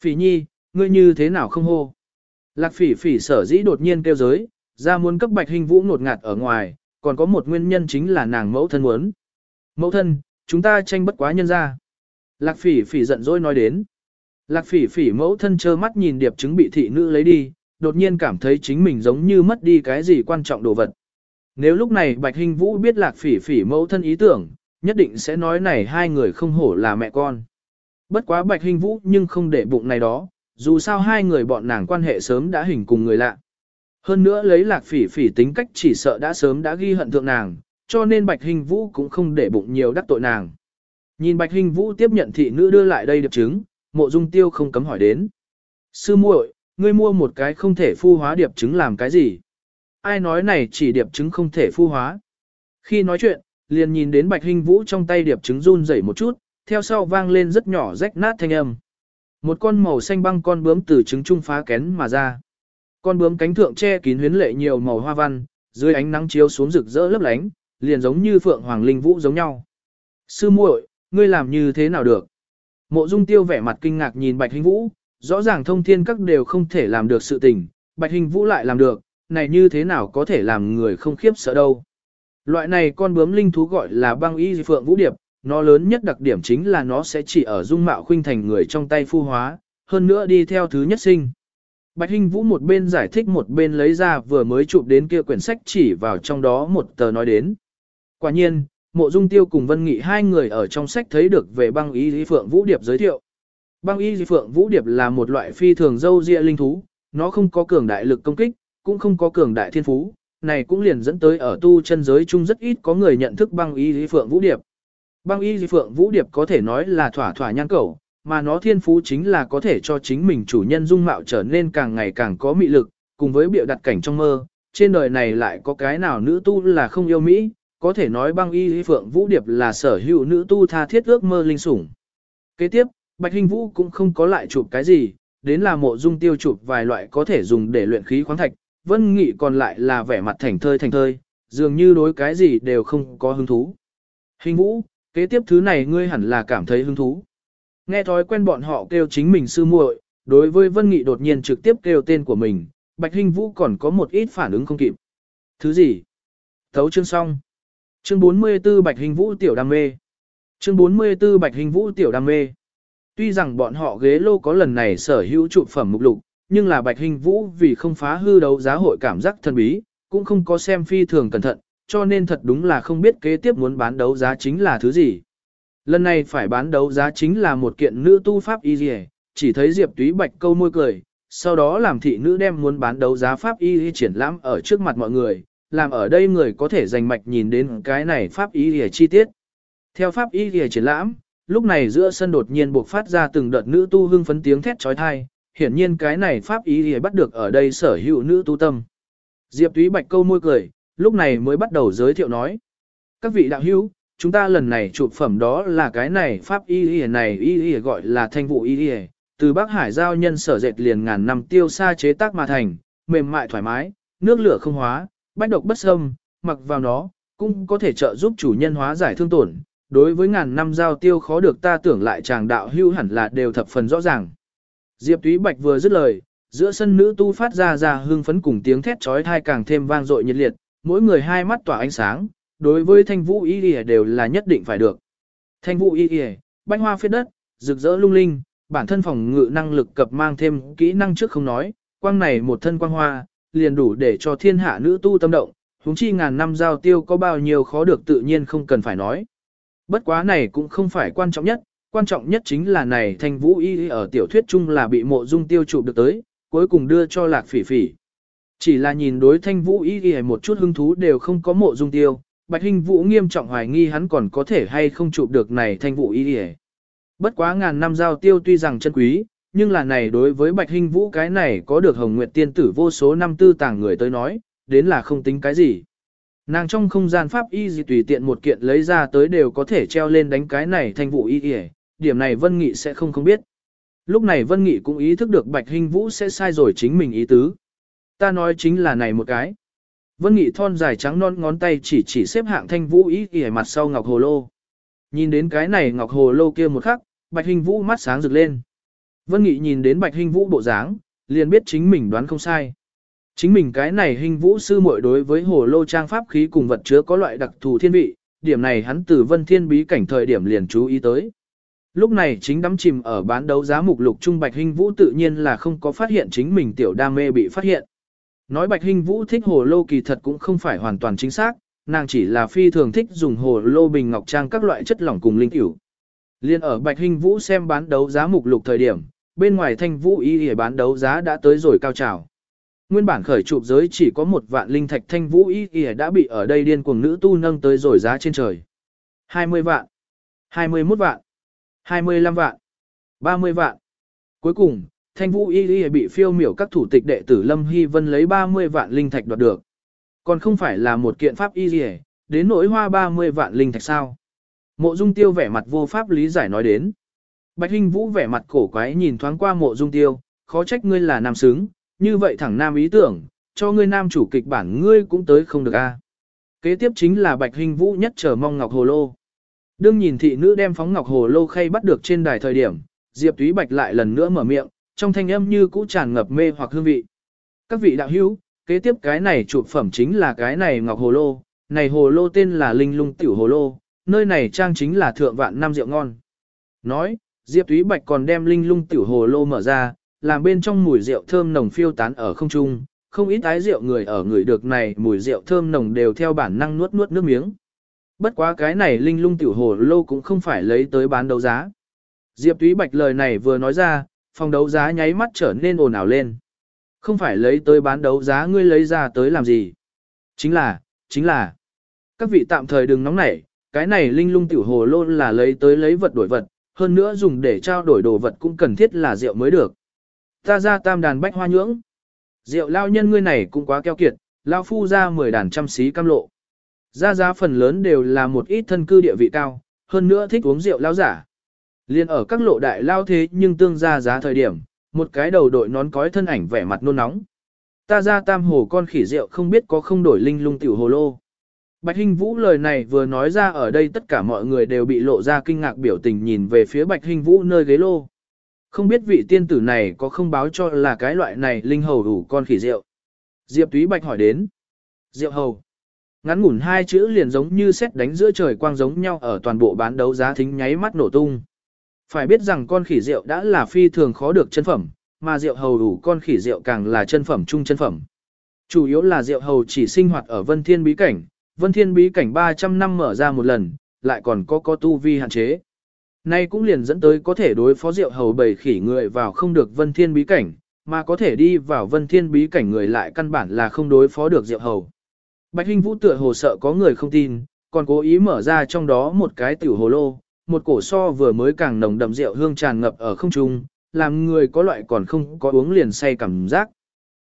Phỉ nhi, ngươi như thế nào không hô? Lạc Phỉ Phỉ sở dĩ đột nhiên kêu giới, ra muốn cấp Bạch hình Vũ ngột ngạt ở ngoài, còn có một nguyên nhân chính là nàng mẫu thân muốn. Mẫu thân, chúng ta tranh bất quá nhân ra. Lạc phỉ phỉ giận dỗi nói đến. Lạc phỉ phỉ mẫu thân trơ mắt nhìn điệp chứng bị thị nữ lấy đi, đột nhiên cảm thấy chính mình giống như mất đi cái gì quan trọng đồ vật. Nếu lúc này Bạch hình Vũ biết lạc phỉ phỉ mẫu thân ý tưởng, nhất định sẽ nói này hai người không hổ là mẹ con. Bất quá Bạch Hình Vũ nhưng không để bụng này đó, dù sao hai người bọn nàng quan hệ sớm đã hình cùng người lạ. Hơn nữa lấy lạc phỉ phỉ tính cách chỉ sợ đã sớm đã ghi hận thượng nàng, cho nên Bạch Hình Vũ cũng không để bụng nhiều đắc tội nàng. Nhìn Bạch Hình Vũ tiếp nhận thị nữ đưa lại đây điệp chứng, mộ dung tiêu không cấm hỏi đến. Sư muội, ngươi mua một cái không thể phu hóa điệp chứng làm cái gì? Ai nói này chỉ điệp chứng không thể phu hóa? Khi nói chuyện, liền nhìn đến Bạch Hình Vũ trong tay điệp trứng run rẩy một chút, theo sau vang lên rất nhỏ rách nát thanh âm. Một con màu xanh băng con bướm từ trứng trung phá kén mà ra. Con bướm cánh thượng che kín huyến lệ nhiều màu hoa văn, dưới ánh nắng chiếu xuống rực rỡ lấp lánh, liền giống như phượng hoàng linh vũ giống nhau. Sư muội, ngươi làm như thế nào được? Mộ Dung Tiêu vẻ mặt kinh ngạc nhìn Bạch Hình Vũ, rõ ràng thông thiên các đều không thể làm được sự tình, Bạch Hình Vũ lại làm được, này như thế nào có thể làm người không khiếp sợ đâu. Loại này con bướm linh thú gọi là băng y phượng vũ điệp, nó lớn nhất đặc điểm chính là nó sẽ chỉ ở dung mạo khuynh thành người trong tay phu hóa, hơn nữa đi theo thứ nhất sinh. Bạch Hinh Vũ một bên giải thích một bên lấy ra vừa mới chụp đến kia quyển sách chỉ vào trong đó một tờ nói đến. Quả nhiên, Mộ Dung Tiêu cùng Vân Nghị hai người ở trong sách thấy được về băng y lý phượng vũ điệp giới thiệu. Băng y lý phượng vũ điệp là một loại phi thường dâu dịa linh thú, nó không có cường đại lực công kích, cũng không có cường đại thiên phú, này cũng liền dẫn tới ở tu chân giới chung rất ít có người nhận thức băng y lý phượng vũ điệp. Băng y lý phượng vũ điệp có thể nói là thỏa thỏa nhan cẩu, mà nó thiên phú chính là có thể cho chính mình chủ nhân dung mạo trở nên càng ngày càng có mị lực, cùng với biểu đặt cảnh trong mơ, trên đời này lại có cái nào nữ tu là không yêu Mỹ, có thể nói băng y phượng vũ điệp là sở hữu nữ tu tha thiết ước mơ linh sủng. Kế tiếp, Bạch Hình Vũ cũng không có lại chụp cái gì, đến là mộ dung tiêu chụp vài loại có thể dùng để luyện khí khoáng thạch, Vân Nghị còn lại là vẻ mặt thành thơi thành thơi, dường như đối cái gì đều không có hứng thú. Hình Vũ, kế tiếp thứ này ngươi hẳn là cảm thấy hứng thú. Nghe thói quen bọn họ kêu chính mình sư muội, đối với Vân Nghị đột nhiên trực tiếp kêu tên của mình, Bạch Hinh Vũ còn có một ít phản ứng không kịp. Thứ gì? Thấu chương xong. Chương 44 Bạch Hình Vũ tiểu đam mê. Chương 44 Bạch Hình Vũ tiểu đam mê. Tuy rằng bọn họ ghế lô có lần này sở hữu trụ phẩm mục lục, nhưng là Bạch Hình Vũ vì không phá hư đấu giá hội cảm giác thần bí, cũng không có xem phi thường cẩn thận, cho nên thật đúng là không biết kế tiếp muốn bán đấu giá chính là thứ gì. Lần này phải bán đấu giá chính là một kiện nữ tu pháp y dì chỉ thấy Diệp Túy Bạch câu môi cười, sau đó làm thị nữ đem muốn bán đấu giá pháp y triển lãm ở trước mặt mọi người, làm ở đây người có thể dành mạch nhìn đến cái này pháp y lìa chi tiết. Theo pháp y lìa triển lãm, lúc này giữa sân đột nhiên buộc phát ra từng đợt nữ tu hưng phấn tiếng thét trói thai, hiển nhiên cái này pháp y lìa bắt được ở đây sở hữu nữ tu tâm. Diệp Túy Bạch câu môi cười, lúc này mới bắt đầu giới thiệu nói. Các vị đạo hữu, chúng ta lần này chụp phẩm đó là cái này pháp y lìa này y lìa gọi là thanh vụ y lìa, từ Bắc Hải giao nhân sở dệt liền ngàn năm tiêu xa chế tác mà thành, mềm mại thoải mái, nước lửa không hóa, bách độc bất xâm, mặc vào nó, cũng có thể trợ giúp chủ nhân hóa giải thương tổn. Đối với ngàn năm giao tiêu khó được ta tưởng lại chàng đạo hưu hẳn là đều thập phần rõ ràng. Diệp Thúy Bạch vừa dứt lời, giữa sân nữ tu phát ra ra hương phấn cùng tiếng thét trói thai càng thêm vang dội nhiệt liệt, mỗi người hai mắt tỏa ánh sáng, đối với thanh vũ y y đều là nhất định phải được. Thanh vũ y y, bánh hoa phết đất, rực rỡ lung linh, bản thân phòng ngự năng lực cập mang thêm kỹ năng trước không nói, quang này một thân quang hoa, liền đủ để cho thiên hạ nữ tu tâm động, huống chi ngàn năm giao tiêu có bao nhiêu khó được tự nhiên không cần phải nói. Bất quá này cũng không phải quan trọng nhất, quan trọng nhất chính là này thanh vũ y ở tiểu thuyết chung là bị mộ dung tiêu chụp được tới, cuối cùng đưa cho lạc phỉ phỉ. Chỉ là nhìn đối thanh vũ y y một chút hứng thú đều không có mộ dung tiêu, bạch hình vũ nghiêm trọng hoài nghi hắn còn có thể hay không chụp được này thanh vũ y y. Bất quá ngàn năm giao tiêu tuy rằng chân quý, nhưng là này đối với Bạch hình Vũ cái này có được Hồng Nguyệt tiên tử vô số năm tư tàng người tới nói, đến là không tính cái gì. Nàng trong không gian pháp y gì tùy tiện một kiện lấy ra tới đều có thể treo lên đánh cái này thanh vụ y y, điểm này Vân Nghị sẽ không không biết. Lúc này Vân Nghị cũng ý thức được Bạch Hinh Vũ sẽ sai rồi chính mình ý tứ. Ta nói chính là này một cái. Vân Nghị thon dài trắng non ngón tay chỉ chỉ xếp hạng thanh vũ ý y mặt sau ngọc hồ lô. Nhìn đến cái này ngọc hồ lô kia một khắc, Bạch Hinh Vũ mắt sáng rực lên. Vân Nghị nhìn đến Bạch Hinh Vũ bộ dáng, liền biết chính mình đoán không sai. Chính mình cái này Hinh Vũ sư muội đối với hồ lô trang pháp khí cùng vật chứa có loại đặc thù thiên vị, điểm này hắn từ Vân Thiên bí cảnh thời điểm liền chú ý tới. Lúc này chính đắm chìm ở bán đấu giá mục lục trung Bạch Hinh Vũ tự nhiên là không có phát hiện chính mình tiểu đam mê bị phát hiện. Nói Bạch Hinh Vũ thích hồ lô kỳ thật cũng không phải hoàn toàn chính xác, nàng chỉ là phi thường thích dùng hồ lô bình ngọc trang các loại chất lỏng cùng linh tiểu. Liên ở Bạch Hinh Vũ xem bán đấu giá mục lục thời điểm, bên ngoài thanh vũ y y bán đấu giá đã tới rồi cao trào. Nguyên bản khởi chụp giới chỉ có một vạn linh thạch thanh vũ y y đã bị ở đây điên cuồng nữ tu nâng tới rồi giá trên trời. 20 vạn, 21 vạn, 25 vạn, 30 vạn. Cuối cùng, thanh vũ y y bị phiêu miểu các thủ tịch đệ tử Lâm Hy Vân lấy 30 vạn linh thạch đoạt được. Còn không phải là một kiện pháp y y, đến nỗi hoa 30 vạn linh thạch sao. Mộ Dung Tiêu vẻ mặt vô pháp lý giải nói đến. Bạch Hinh Vũ vẻ mặt cổ quái nhìn thoáng qua Mộ Dung Tiêu, khó trách ngươi là nam xứng, như vậy thẳng nam ý tưởng, cho ngươi nam chủ kịch bản ngươi cũng tới không được a. Kế tiếp chính là Bạch Hinh Vũ nhất chờ mong Ngọc Hồ Lô. Đương nhìn thị nữ đem phóng Ngọc Hồ Lô khay bắt được trên đài thời điểm, Diệp Túy Bạch lại lần nữa mở miệng, trong thanh âm như cũ tràn ngập mê hoặc hương vị. Các vị đạo hữu, kế tiếp cái này chụp phẩm chính là cái này Ngọc Hồ Lô, này Hồ Lô tên là Linh Lung Tiểu Hồ Lô, nơi này trang chính là thượng vạn năm rượu ngon. Nói, Diệp Túy Bạch còn đem linh lung tiểu hồ lô mở ra, làm bên trong mùi rượu thơm nồng phiêu tán ở không trung, không ít ái rượu người ở người được này mùi rượu thơm nồng đều theo bản năng nuốt nuốt nước miếng. Bất quá cái này linh lung tiểu hồ lô cũng không phải lấy tới bán đấu giá. Diệp Túy Bạch lời này vừa nói ra, phòng đấu giá nháy mắt trở nên ồn ào lên. Không phải lấy tới bán đấu giá ngươi lấy ra tới làm gì. Chính là, chính là, các vị tạm thời đừng nóng nảy, cái này linh lung tiểu hồ lô là lấy tới lấy vật đổi vật, hơn nữa dùng để trao đổi đồ vật cũng cần thiết là rượu mới được. Ta ra tam đàn bách hoa nhưỡng. Rượu lao nhân ngươi này cũng quá keo kiệt, lao phu ra 10 đàn trăm xí cam lộ. Ra giá phần lớn đều là một ít thân cư địa vị cao, hơn nữa thích uống rượu lao giả. Liên ở các lộ đại lao thế nhưng tương ra giá thời điểm, một cái đầu đội nón cói thân ảnh vẻ mặt nôn nóng. Ta ra tam hồ con khỉ rượu không biết có không đổi linh lung tiểu hồ lô. Bạch Hinh Vũ lời này vừa nói ra ở đây tất cả mọi người đều bị lộ ra kinh ngạc biểu tình nhìn về phía Bạch Hinh Vũ nơi ghế lô. Không biết vị tiên tử này có không báo cho là cái loại này linh hầu đủ con khỉ rượu. Diệp Túy Bạch hỏi đến. Rượu hầu. Ngắn ngủn hai chữ liền giống như xét đánh giữa trời quang giống nhau ở toàn bộ bán đấu giá thính nháy mắt nổ tung. Phải biết rằng con khỉ rượu đã là phi thường khó được chân phẩm, mà rượu hầu đủ con khỉ rượu càng là chân phẩm trung chân phẩm. Chủ yếu là rượu hầu chỉ sinh hoạt ở vân thiên bí cảnh, Vân Thiên bí cảnh 300 năm mở ra một lần, lại còn có có tu vi hạn chế. Nay cũng liền dẫn tới có thể đối phó rượu Hầu bầy khỉ người vào không được Vân Thiên bí cảnh, mà có thể đi vào Vân Thiên bí cảnh người lại căn bản là không đối phó được rượu Hầu. Bạch Hinh Vũ tựa hồ sợ có người không tin, còn cố ý mở ra trong đó một cái tiểu hồ lô, một cổ so vừa mới càng nồng đậm rượu hương tràn ngập ở không trung, làm người có loại còn không có uống liền say cảm giác.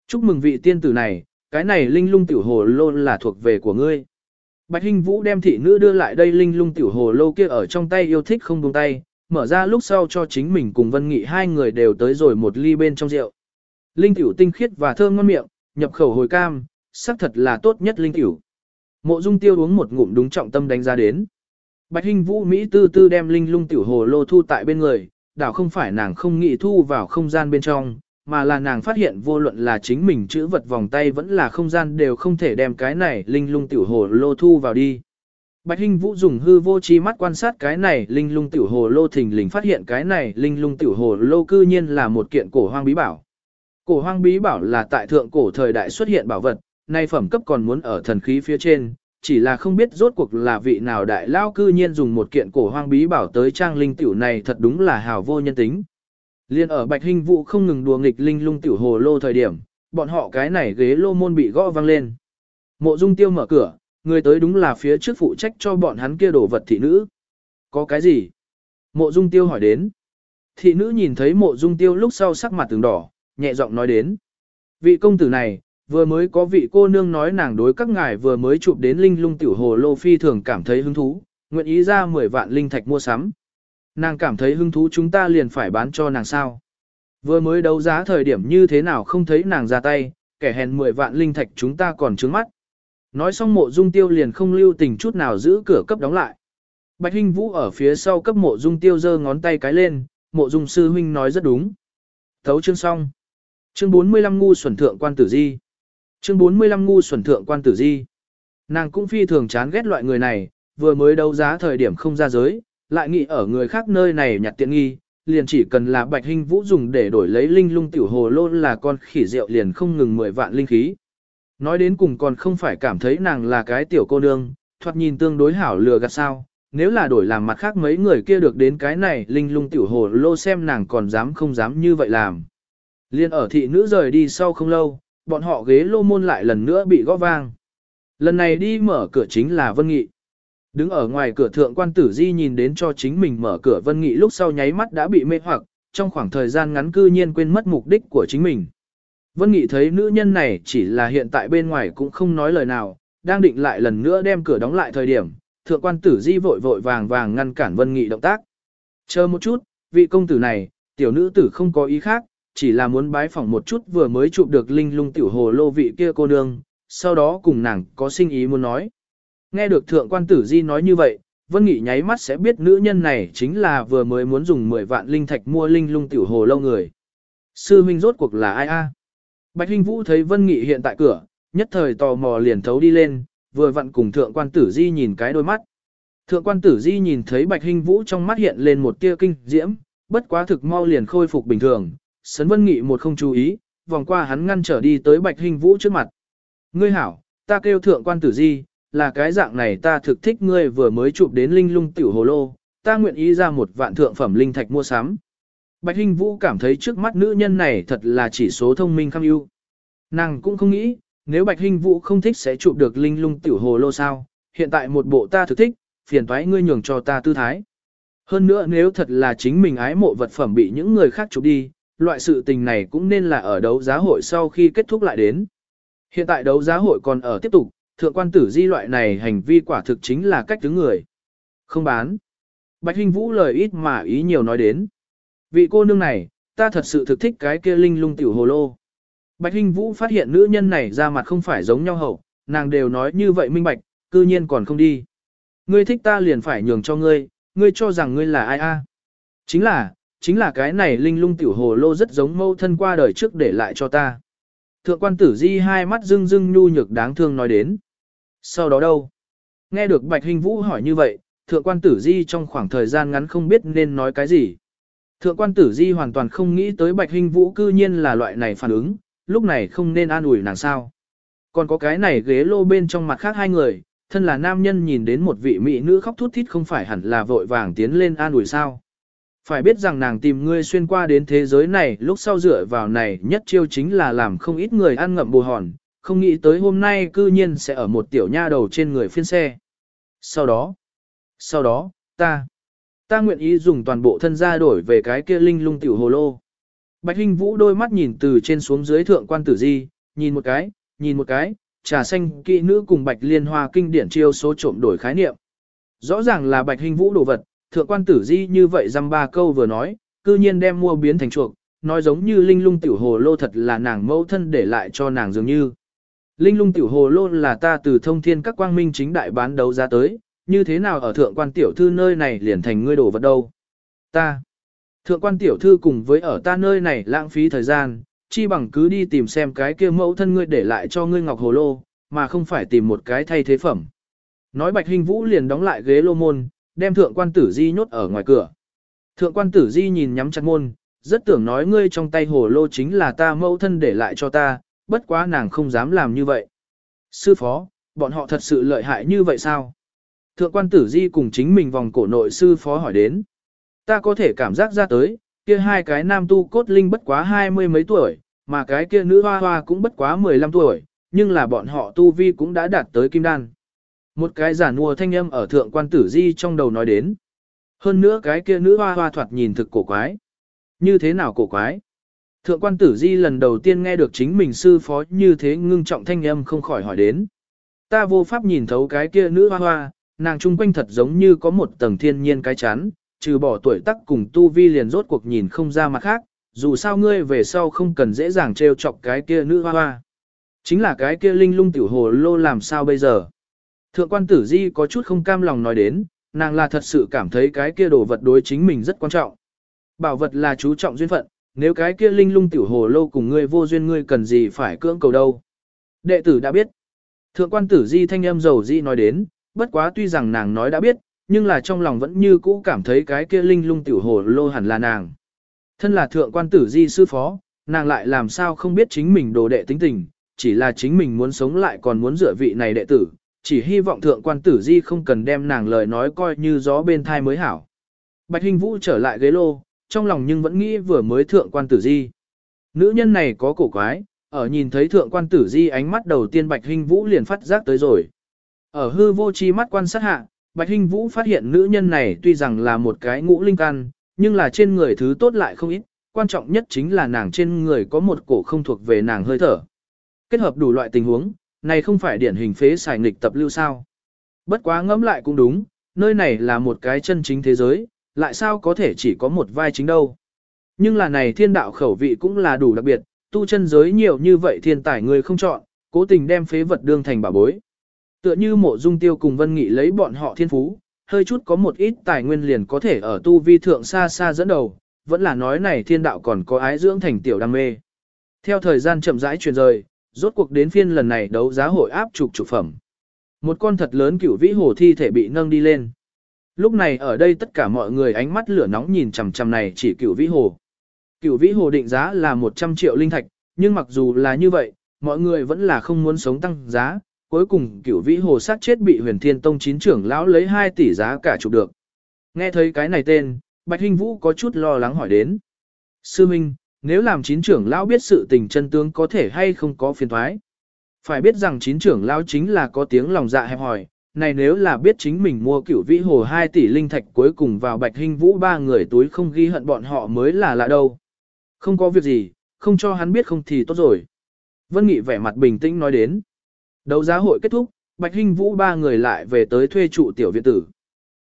Chúc mừng vị tiên tử này, cái này linh lung tiểu hồ lô là thuộc về của ngươi. Bạch Hinh Vũ đem thị nữ đưa lại đây linh lung tiểu hồ lô kia ở trong tay yêu thích không buông tay, mở ra lúc sau cho chính mình cùng Vân Nghị hai người đều tới rồi một ly bên trong rượu. Linh tiểu tinh khiết và thơm ngon miệng, nhập khẩu hồi cam, sắc thật là tốt nhất linh tiểu. Mộ Dung Tiêu uống một ngụm đúng trọng tâm đánh giá đến. Bạch Hinh Vũ Mỹ tư tư đem linh lung tiểu hồ lô thu tại bên người, đảo không phải nàng không nghĩ thu vào không gian bên trong, mà là nàng phát hiện vô luận là chính mình chữ vật vòng tay vẫn là không gian đều không thể đem cái này linh lung tiểu hồ lô thu vào đi. Bạch Hinh Vũ dùng hư vô chi mắt quan sát cái này linh lung tiểu hồ lô thình lình phát hiện cái này linh lung tiểu hồ lô cư nhiên là một kiện cổ hoang bí bảo. Cổ hoang bí bảo là tại thượng cổ thời đại xuất hiện bảo vật, nay phẩm cấp còn muốn ở thần khí phía trên, chỉ là không biết rốt cuộc là vị nào đại lao cư nhiên dùng một kiện cổ hoang bí bảo tới trang linh tiểu này thật đúng là hào vô nhân tính. Liên ở Bạch Hinh Vũ không ngừng đùa nghịch linh lung tiểu hồ lô thời điểm, bọn họ cái này ghế lô môn bị gõ vang lên. Mộ Dung Tiêu mở cửa, người tới đúng là phía trước phụ trách cho bọn hắn kia đổ vật thị nữ. Có cái gì? Mộ dung tiêu hỏi đến. Thị nữ nhìn thấy mộ dung tiêu lúc sau sắc mặt từng đỏ, nhẹ giọng nói đến. Vị công tử này, vừa mới có vị cô nương nói nàng đối các ngài vừa mới chụp đến linh lung tiểu hồ lô phi thường cảm thấy hứng thú, nguyện ý ra 10 vạn linh thạch mua sắm. Nàng cảm thấy hứng thú chúng ta liền phải bán cho nàng sao. Vừa mới đấu giá thời điểm như thế nào không thấy nàng ra tay, kẻ hèn 10 vạn linh thạch chúng ta còn trướng mắt. Nói xong mộ dung tiêu liền không lưu tình chút nào giữ cửa cấp đóng lại. Bạch Hinh Vũ ở phía sau cấp mộ dung tiêu giơ ngón tay cái lên, mộ dung sư huynh nói rất đúng. Thấu chương xong. Chương 45 ngu xuẩn thượng quan tử di. Chương 45 ngu xuẩn thượng quan tử di. Nàng cũng phi thường chán ghét loại người này, vừa mới đấu giá thời điểm không ra giới, lại nghĩ ở người khác nơi này nhặt tiện nghi, liền chỉ cần là bạch hình vũ dùng để đổi lấy linh lung tiểu hồ lô là con khỉ rượu liền không ngừng 10 vạn linh khí. Nói đến cùng còn không phải cảm thấy nàng là cái tiểu cô nương, thoạt nhìn tương đối hảo lừa gạt sao, nếu là đổi làm mặt khác mấy người kia được đến cái này linh lung tiểu hồ lô xem nàng còn dám không dám như vậy làm. Liên ở thị nữ rời đi sau không lâu, bọn họ ghế lô môn lại lần nữa bị gõ vang. Lần này đi mở cửa chính là Vân Nghị. Đứng ở ngoài cửa thượng quan tử di nhìn đến cho chính mình mở cửa Vân Nghị lúc sau nháy mắt đã bị mê hoặc, trong khoảng thời gian ngắn cư nhiên quên mất mục đích của chính mình. Vân Nghị thấy nữ nhân này chỉ là hiện tại bên ngoài cũng không nói lời nào, đang định lại lần nữa đem cửa đóng lại thời điểm, thượng quan tử di vội vội vàng vàng ngăn cản Vân Nghị động tác. Chờ một chút, vị công tử này, tiểu nữ tử không có ý khác, chỉ là muốn bái phỏng một chút vừa mới chụp được linh lung tiểu hồ lô vị kia cô nương, sau đó cùng nàng có sinh ý muốn nói. Nghe được thượng quan tử di nói như vậy, Vân Nghị nháy mắt sẽ biết nữ nhân này chính là vừa mới muốn dùng 10 vạn linh thạch mua linh lung tiểu hồ lâu người. Sư huynh rốt cuộc là ai a? Bạch Hinh Vũ thấy Vân Nghị hiện tại cửa, nhất thời tò mò liền thấu đi lên, vừa vặn cùng thượng quan tử di nhìn cái đôi mắt. Thượng quan tử di nhìn thấy Bạch Hinh Vũ trong mắt hiện lên một tia kinh diễm, bất quá thực mau liền khôi phục bình thường, Sấn Vân Nghị một không chú ý, vòng qua hắn ngăn trở đi tới Bạch Hinh Vũ trước mặt. Ngươi hảo, ta kêu thượng quan tử di, là cái dạng này ta thực thích ngươi vừa mới chụp đến linh lung tiểu hồ lô, ta nguyện ý ra một vạn thượng phẩm linh thạch mua sắm. Bạch Hinh Vũ cảm thấy trước mắt nữ nhân này thật là chỉ số thông minh kham ưu. Nàng cũng không nghĩ, nếu Bạch Hinh Vũ không thích sẽ chụp được linh lung tiểu hồ lô sao, hiện tại một bộ ta thực thích, phiền thoái ngươi nhường cho ta tư thái. Hơn nữa nếu thật là chính mình ái mộ vật phẩm bị những người khác chụp đi, loại sự tình này cũng nên là ở đấu giá hội sau khi kết thúc lại đến. Hiện tại đấu giá hội còn ở tiếp tục, thượng quan tử di loại này hành vi quả thực chính là cách đứng người. Không bán. Bạch Hinh Vũ lời ít mà ý nhiều nói đến. Vị cô nương này, ta thật sự thực thích cái kia linh lung tiểu hồ lô. Bạch Hinh Vũ phát hiện nữ nhân này ra mặt không phải giống nhau hậu, nàng đều nói như vậy minh bạch, cư nhiên còn không đi. Ngươi thích ta liền phải nhường cho ngươi, ngươi cho rằng ngươi là ai a? Chính là, chính là cái này linh lung tiểu hồ lô rất giống mâu thân qua đời trước để lại cho ta. Thượng quan tử di hai mắt rưng rưng nhu nhược đáng thương nói đến. Sau đó đâu? Nghe được Bạch Hình Vũ hỏi như vậy, thượng quan tử di trong khoảng thời gian ngắn không biết nên nói cái gì. Thượng quan tử di hoàn toàn không nghĩ tới Bạch Hình Vũ cư nhiên là loại này phản ứng, lúc này không nên an ủi nàng sao. Còn có cái này ghế lô bên trong mặt khác hai người, thân là nam nhân nhìn đến một vị mỹ nữ khóc thút thít không phải hẳn là vội vàng tiến lên an ủi sao. Phải biết rằng nàng tìm ngươi xuyên qua đến thế giới này lúc sau dựa vào này nhất chiêu chính là làm không ít người ăn ngậm bù hòn, không nghĩ tới hôm nay cư nhiên sẽ ở một tiểu nha đầu trên người phiên xe. Sau đó, sau đó, ta, ta nguyện ý dùng toàn bộ thân gia đổi về cái kia linh lung tiểu hồ lô. Bạch Hinh Vũ đôi mắt nhìn từ trên xuống dưới thượng quan tử di, nhìn một cái, nhìn một cái, trà xanh kỵ nữ cùng Bạch Liên Hoa kinh điển chiêu số trộm đổi khái niệm. Rõ ràng là Bạch Hinh Vũ đồ vật, thượng quan tử di như vậy dăm ba câu vừa nói, cư nhiên đem mua biến thành chuộc, nói giống như linh lung tiểu hồ lô thật là nàng mẫu thân để lại cho nàng dường như. Linh lung tiểu hồ lô là ta từ thông thiên các quang minh chính đại bán đấu ra tới, như thế nào ở thượng quan tiểu thư nơi này liền thành ngươi đổ vật đâu. Ta, thượng quan tiểu thư cùng với ở ta nơi này lãng phí thời gian, chi bằng cứ đi tìm xem cái kia mẫu thân ngươi để lại cho ngươi ngọc hồ lô, mà không phải tìm một cái thay thế phẩm. Nói bạch hình vũ liền đóng lại ghế lô môn, đem thượng quan tử di nhốt ở ngoài cửa. Thượng quan tử di nhìn nhắm chặt môn, rất tưởng nói ngươi trong tay hồ lô chính là ta mẫu thân để lại cho ta, bất quá nàng không dám làm như vậy. Sư phó, bọn họ thật sự lợi hại như vậy sao? Thượng quan tử di cùng chính mình vòng cổ nội sư phó hỏi đến. Ta có thể cảm giác ra tới, kia hai cái nam tu cốt linh bất quá hai mươi mấy tuổi, mà cái kia nữ hoa hoa cũng bất quá 15 tuổi, nhưng là bọn họ tu vi cũng đã đạt tới kim đan. Một cái giả mua thanh âm ở thượng quan tử di trong đầu nói đến. Hơn nữa cái kia nữ hoa hoa thoạt nhìn thực cổ quái. Như thế nào cổ quái? Thượng quan tử di lần đầu tiên nghe được chính mình sư phó như thế ngưng trọng thanh âm không khỏi hỏi đến. Ta vô pháp nhìn thấu cái kia nữ hoa hoa, nàng trung quanh thật giống như có một tầng thiên nhiên cái chán, trừ bỏ tuổi tác cùng tu vi liền rốt cuộc nhìn không ra mặt khác, dù sao ngươi về sau không cần dễ dàng trêu chọc cái kia nữ hoa hoa. Chính là cái kia linh lung tiểu hồ lô làm sao bây giờ. Thượng quan tử di có chút không cam lòng nói đến, nàng là thật sự cảm thấy cái kia đồ vật đối chính mình rất quan trọng. Bảo vật là chú trọng duyên phận, nếu cái kia linh lung tiểu hồ lô cùng ngươi vô duyên ngươi cần gì phải cưỡng cầu đâu. Đệ tử đã biết. Thượng quan tử di thanh âm dầu di nói đến, bất quá tuy rằng nàng nói đã biết, nhưng là trong lòng vẫn như cũ cảm thấy cái kia linh lung tiểu hồ lô hẳn là nàng. Thân là thượng quan tử di sư phó, nàng lại làm sao không biết chính mình đồ đệ tính tình, chỉ là chính mình muốn sống lại còn muốn dựa vị này đệ tử, chỉ hy vọng thượng quan tử di không cần đem nàng lời nói coi như gió bên thai mới hảo. Bạch Hình Vũ trở lại ghế lô, trong lòng nhưng vẫn nghĩ vừa mới thượng quan tử di. Nữ nhân này có cổ quái, ở nhìn thấy thượng quan tử di ánh mắt đầu tiên Bạch Hình Vũ liền phát giác tới rồi. Ở hư vô chi mắt quan sát hạ, Bạch Hình Vũ phát hiện nữ nhân này tuy rằng là một cái ngũ linh căn, nhưng là trên người thứ tốt lại không ít, quan trọng nhất chính là nàng trên người có một cổ không thuộc về nàng hơi thở. Kết hợp đủ loại tình huống, này không phải điển hình phế xài nghịch tập lưu sao. Bất quá ngẫm lại cũng đúng, nơi này là một cái chân chính thế giới, lại sao có thể chỉ có một vai chính đâu. Nhưng là này thiên đạo khẩu vị cũng là đủ đặc biệt, tu chân giới nhiều như vậy thiên tài người không chọn, cố tình đem phế vật đương thành bảo bối. Tựa như mộ dung tiêu cùng vân nghị lấy bọn họ thiên phú, hơi chút có một ít tài nguyên liền có thể ở tu vi thượng xa xa dẫn đầu, vẫn là nói này thiên đạo còn có ái dưỡng thành tiểu đam mê. Theo thời gian chậm rãi truyền rời, rốt cuộc đến phiên lần này đấu giá hội áp trục trục phẩm. Một con thật lớn cửu vĩ hồ thi thể bị nâng đi lên. Lúc này ở đây tất cả mọi người ánh mắt lửa nóng nhìn chằm chằm này chỉ cửu vĩ hồ. Cửu vĩ hồ định giá là 100 triệu linh thạch, nhưng mặc dù là như vậy, mọi người vẫn là không muốn sống tăng giá. Cuối cùng cửu vĩ hồ sát chết bị huyền thiên tông chín trưởng lão lấy 2 tỷ giá cả chụp được. Nghe thấy cái này tên, Bạch Hinh Vũ có chút lo lắng hỏi đến. Sư Minh, nếu làm chín trưởng lão biết sự tình chân tướng có thể hay không có phiền thoái. Phải biết rằng chín trưởng lão chính là có tiếng lòng dạ hẹp hỏi, này nếu là biết chính mình mua cửu vĩ hồ 2 tỷ linh thạch cuối cùng vào bạch hình vũ ba người túi không ghi hận bọn họ mới là lạ đâu. Không có việc gì, không cho hắn biết không thì tốt rồi. Vân Nghị vẻ mặt bình tĩnh nói đến. Đấu giá hội kết thúc, bạch hình vũ ba người lại về tới thuê trụ tiểu viện tử.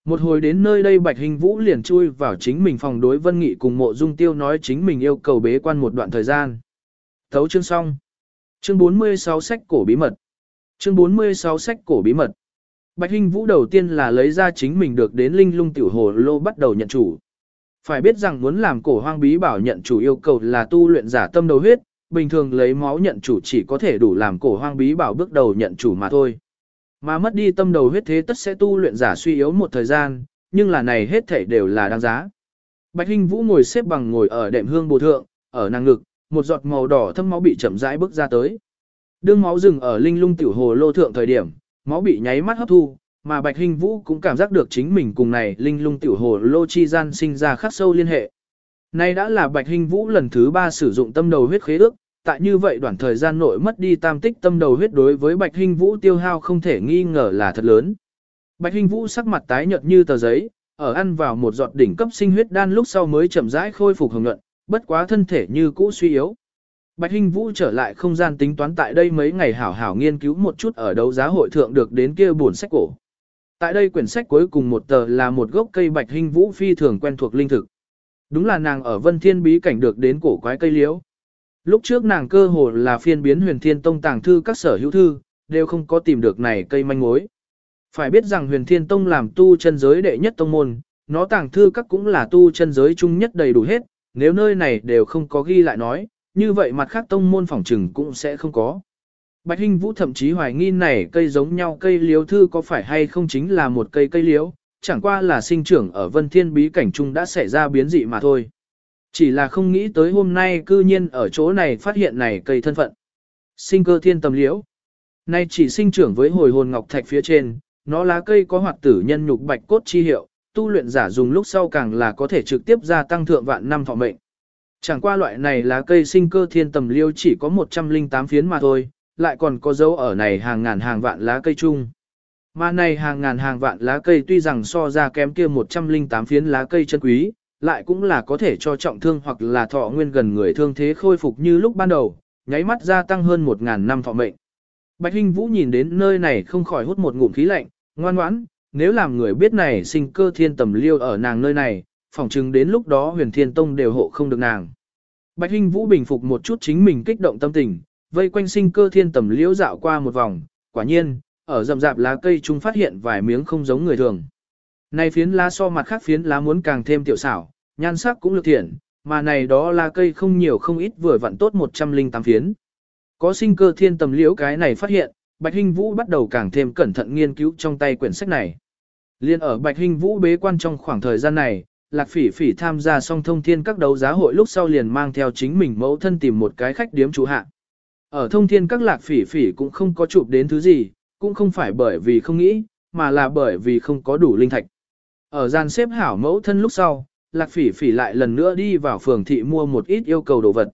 Một hồi đến nơi đây Bạch Hình Vũ liền chui vào chính mình phòng đối Vân Nghị cùng mộ dung tiêu nói chính mình yêu cầu bế quan một đoạn thời gian. Thấu chương xong. Chương 46 sách cổ bí mật. Chương 46 sách cổ bí mật. Bạch Hình Vũ đầu tiên là lấy ra chính mình được đến linh lung tiểu hồ lô bắt đầu nhận chủ. Phải biết rằng muốn làm cổ hoang bí bảo nhận chủ yêu cầu là tu luyện giả tâm đầu huyết, bình thường lấy máu nhận chủ chỉ có thể đủ làm cổ hoang bí bảo bước đầu nhận chủ mà thôi. Mà mất đi tâm đầu huyết thế tất sẽ tu luyện giả suy yếu một thời gian, nhưng là này hết thảy đều là đáng giá. Bạch Hinh Vũ ngồi xếp bằng ngồi ở đệm hương bồ thượng, ở nàng ngực, một giọt màu đỏ thâm máu bị chậm rãi bước ra tới. Đương máu dừng ở linh lung tiểu hồ lô thượng thời điểm, máu bị nháy mắt hấp thu, mà Bạch Hinh Vũ cũng cảm giác được chính mình cùng này linh lung tiểu hồ lô chi gian sinh ra khắc sâu liên hệ. Nay đã là Bạch Hinh Vũ lần thứ ba sử dụng tâm đầu huyết khế ước, tại như vậy đoạn thời gian nội mất đi tam tích tâm đầu huyết đối với Bạch Hinh Vũ tiêu hao không thể nghi ngờ là thật lớn. Bạch Hinh Vũ sắc mặt tái nhợt như tờ giấy, ở ăn vào một giọt đỉnh cấp sinh huyết đan lúc sau mới chậm rãi khôi phục hồng nhuận, bất quá thân thể như cũ suy yếu. Bạch Hinh Vũ trở lại không gian tính toán tại đây mấy ngày hảo hảo nghiên cứu một chút ở đấu giá hội thượng được đến kia buồn sách cổ. Tại đây quyển sách cuối cùng một tờ là một gốc cây Bạch Hinh Vũ phi thường quen thuộc linh thực. Đúng là nàng ở Vân Thiên bí cảnh được đến cổ quái cây liễu. Lúc trước nàng cơ hồ là phiên biến huyền thiên tông tàng thư các sở hữu thư, đều không có tìm được này cây manh mối. Phải biết rằng huyền thiên tông làm tu chân giới đệ nhất tông môn, nó tàng thư các cũng là tu chân giới chung nhất đầy đủ hết, nếu nơi này đều không có ghi lại nói, như vậy mặt khác tông môn phỏng trừng cũng sẽ không có. Bạch Hinh Vũ thậm chí hoài nghi này cây giống nhau cây liếu thư có phải hay không chính là một cây cây liếu, chẳng qua là sinh trưởng ở vân thiên bí cảnh trung đã xảy ra biến dị mà thôi. Chỉ là không nghĩ tới hôm nay cư nhiên ở chỗ này phát hiện này cây thân phận. Sinh cơ thiên tầm liễu. Nay chỉ sinh trưởng với hồi hồn ngọc thạch phía trên, nó lá cây có hoạt tử nhân nhục bạch cốt chi hiệu, tu luyện giả dùng lúc sau càng là có thể trực tiếp gia tăng thượng vạn năm thọ mệnh. Chẳng qua loại này lá cây sinh cơ thiên tầm liêu chỉ có 108 phiến mà thôi, lại còn có dấu ở này hàng ngàn hàng vạn lá cây chung. Mà này hàng ngàn hàng vạn lá cây tuy rằng so ra kém kia 108 phiến lá cây chân quý, lại cũng là có thể cho trọng thương hoặc là thọ nguyên gần người thương thế khôi phục như lúc ban đầu, nháy mắt gia tăng hơn 1.000 năm thọ mệnh. Bạch Hinh Vũ nhìn đến nơi này không khỏi hút một ngụm khí lạnh, ngoan ngoãn, nếu làm người biết này sinh cơ thiên tầm liêu ở nàng nơi này, phỏng chừng đến lúc đó huyền thiên tông đều hộ không được nàng. Bạch Hinh Vũ bình phục một chút chính mình kích động tâm tình, vây quanh sinh cơ thiên tầm liễu dạo qua một vòng, quả nhiên, ở rậm rạp lá cây chúng phát hiện vài miếng không giống người thường. Này phiến lá so mặt khác phiến lá muốn càng thêm tiểu xảo, nhan sắc cũng lực thiện, mà này đó là cây không nhiều không ít vừa vặn tốt 108 phiến. Có sinh cơ thiên tầm liễu cái này phát hiện, Bạch Hinh Vũ bắt đầu càng thêm cẩn thận nghiên cứu trong tay quyển sách này. Liên ở Bạch Hinh Vũ bế quan trong khoảng thời gian này, Lạc Phỉ Phỉ tham gia song thông thiên các đấu giá hội lúc sau liền mang theo chính mình mẫu thân tìm một cái khách điếm chủ hạ. Ở thông thiên các Lạc Phỉ Phỉ cũng không có chụp đến thứ gì, cũng không phải bởi vì không nghĩ, mà là bởi vì không có đủ linh thạch. Ở gian xếp hảo mẫu thân lúc sau, Lạc Phỉ Phỉ lại lần nữa đi vào phường thị mua một ít yêu cầu đồ vật.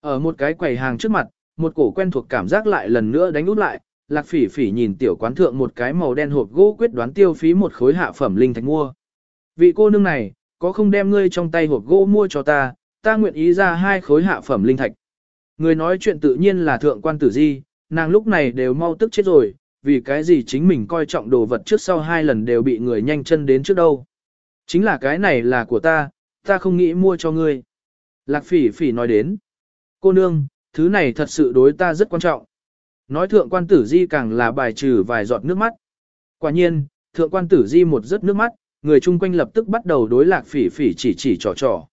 Ở một cái quầy hàng trước mặt, một cổ quen thuộc cảm giác lại lần nữa đánh út lại, Lạc Phỉ Phỉ nhìn tiểu quán thượng một cái màu đen hộp gỗ quyết đoán tiêu phí một khối hạ phẩm linh thạch mua. Vị cô nương này, có không đem ngươi trong tay hộp gỗ mua cho ta, ta nguyện ý ra hai khối hạ phẩm linh thạch. Người nói chuyện tự nhiên là thượng quan tử di, nàng lúc này đều mau tức chết rồi, vì cái gì chính mình coi trọng đồ vật trước sau hai lần đều bị người nhanh chân đến trước đâu. Chính là cái này là của ta, ta không nghĩ mua cho ngươi. Lạc phỉ phỉ nói đến. Cô nương, thứ này thật sự đối ta rất quan trọng. Nói thượng quan tử di càng là bài trừ vài giọt nước mắt. Quả nhiên, thượng quan tử di một giấc nước mắt, người chung quanh lập tức bắt đầu đối lạc phỉ phỉ chỉ chỉ trò trò.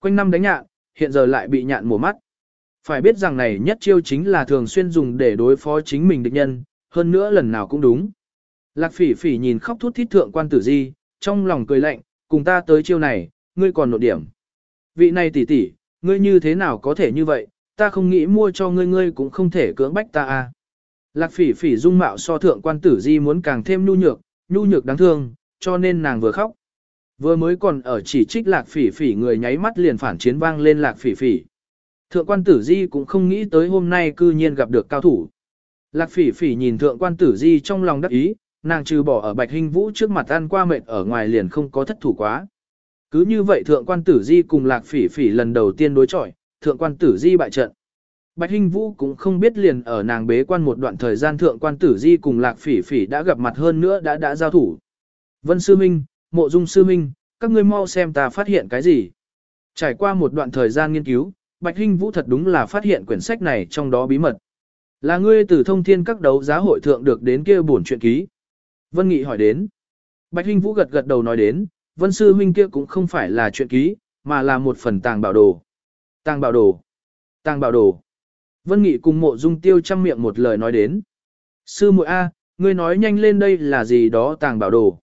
Quanh năm đánh nhạn, hiện giờ lại bị nhạn mùa mắt. Phải biết rằng này nhất chiêu chính là thường xuyên dùng để đối phó chính mình địch nhân, hơn nữa lần nào cũng đúng. Lạc phỉ phỉ nhìn khóc thút thít thượng quan tử di, trong lòng cười lạnh, cùng ta tới chiêu này, ngươi còn nộ điểm. Vị này tỷ tỷ, ngươi như thế nào có thể như vậy, ta không nghĩ mua cho ngươi ngươi cũng không thể cưỡng bách ta a. À. Lạc phỉ phỉ dung mạo so thượng quan tử di muốn càng thêm nhu nhược, nhu nhược đáng thương, cho nên nàng vừa khóc. Vừa mới còn ở chỉ trích lạc phỉ phỉ người nháy mắt liền phản chiến vang lên lạc phỉ phỉ. Thượng quan tử di cũng không nghĩ tới hôm nay cư nhiên gặp được cao thủ. Lạc phỉ phỉ nhìn thượng quan tử di trong lòng đắc ý, nàng trừ bỏ ở bạch hình vũ trước mặt ăn qua mệt ở ngoài liền không có thất thủ quá. Cứ như vậy thượng quan tử di cùng lạc phỉ phỉ lần đầu tiên đối chọi, thượng quan tử di bại trận. Bạch Hinh Vũ cũng không biết liền ở nàng bế quan một đoạn thời gian thượng quan tử di cùng lạc phỉ phỉ đã gặp mặt hơn nữa đã đã giao thủ. Vân Sư Minh, Mộ Dung Sư Minh, các ngươi mau xem ta phát hiện cái gì. Trải qua một đoạn thời gian nghiên cứu, Bạch Hinh Vũ thật đúng là phát hiện quyển sách này trong đó bí mật. Là ngươi từ thông thiên các đấu giá hội thượng được đến kia bổn chuyện ký. Vân Nghị hỏi đến. Bạch Hinh Vũ gật gật đầu nói đến, Vân Sư Huynh kia cũng không phải là chuyện ký, mà là một phần tàng bảo đồ. Tàng bảo đồ. Tàng bảo đồ. Vân Nghị cùng mộ dung tiêu chăm miệng một lời nói đến. Sư muội A, ngươi nói nhanh lên đây là gì đó tàng bảo đồ.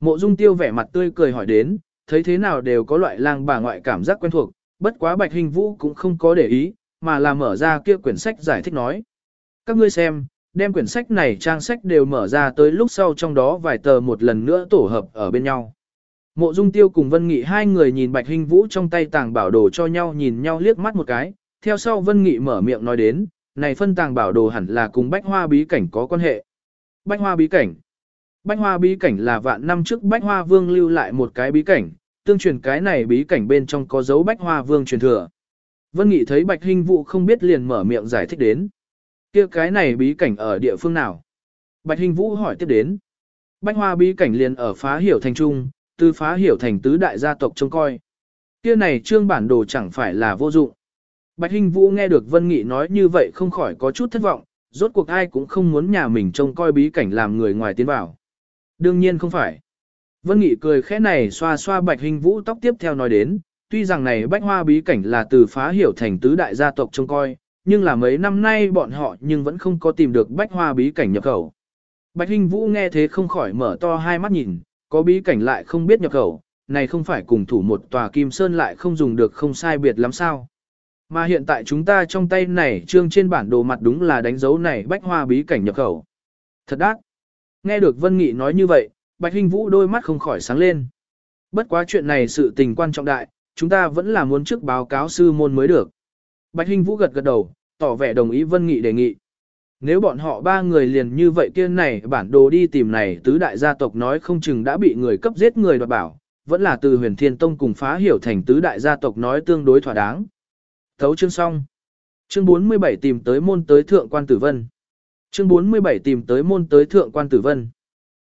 Mộ dung tiêu vẻ mặt tươi cười hỏi đến, thấy thế nào đều có loại lang bà ngoại cảm giác quen thuộc, bất quá bạch hình vũ cũng không có để ý, mà là mở ra kia quyển sách giải thích nói. Các ngươi xem, đem quyển sách này trang sách đều mở ra tới lúc sau trong đó vài tờ một lần nữa tổ hợp ở bên nhau. Mộ Dung Tiêu cùng Vân Nghị hai người nhìn Bạch Hinh Vũ trong tay tàng bảo đồ cho nhau nhìn nhau liếc mắt một cái, theo sau Vân Nghị mở miệng nói đến, này phân tàng bảo đồ hẳn là cùng Bách Hoa bí cảnh có quan hệ. Bách Hoa bí cảnh Bách Hoa bí cảnh là vạn năm trước Bách Hoa Vương lưu lại một cái bí cảnh, tương truyền cái này bí cảnh bên trong có dấu Bách Hoa Vương truyền thừa. Vân Nghị thấy Bạch Hinh Vũ không biết liền mở miệng giải thích đến kia cái này bí cảnh ở địa phương nào? Bạch hình Vũ hỏi tiếp đến. Bách Hoa bí cảnh liền ở phá hiểu thành trung, từ phá hiểu thành tứ đại gia tộc trông coi. Kia này trương bản đồ chẳng phải là vô dụng. Bạch hình Vũ nghe được Vân Nghị nói như vậy không khỏi có chút thất vọng, rốt cuộc ai cũng không muốn nhà mình trông coi bí cảnh làm người ngoài tiến vào. Đương nhiên không phải. Vân Nghị cười khẽ này xoa xoa Bạch hình Vũ tóc tiếp theo nói đến, tuy rằng này bách hoa bí cảnh là từ phá hiểu thành tứ đại gia tộc trông coi, nhưng là mấy năm nay bọn họ nhưng vẫn không có tìm được bách hoa bí cảnh nhập khẩu. Bạch Hinh Vũ nghe thế không khỏi mở to hai mắt nhìn, có bí cảnh lại không biết nhập khẩu, này không phải cùng thủ một tòa kim sơn lại không dùng được không sai biệt lắm sao. Mà hiện tại chúng ta trong tay này trương trên bản đồ mặt đúng là đánh dấu này bách hoa bí cảnh nhập khẩu. Thật đắc. Nghe được Vân Nghị nói như vậy, Bạch Hinh Vũ đôi mắt không khỏi sáng lên. Bất quá chuyện này sự tình quan trọng đại, chúng ta vẫn là muốn trước báo cáo sư môn mới được. Bạch Hinh Vũ gật gật đầu, tỏ vẻ đồng ý Vân Nghị đề nghị. Nếu bọn họ ba người liền như vậy kia này bản đồ đi tìm này tứ đại gia tộc nói không chừng đã bị người cấp giết người đoạt bảo, vẫn là từ huyền thiên tông cùng phá hiểu thành tứ đại gia tộc nói tương đối thỏa đáng. Thấu chương xong. Chương 47 tìm tới môn tới thượng quan tử vân. Chương 47 tìm tới môn tới thượng quan tử vân.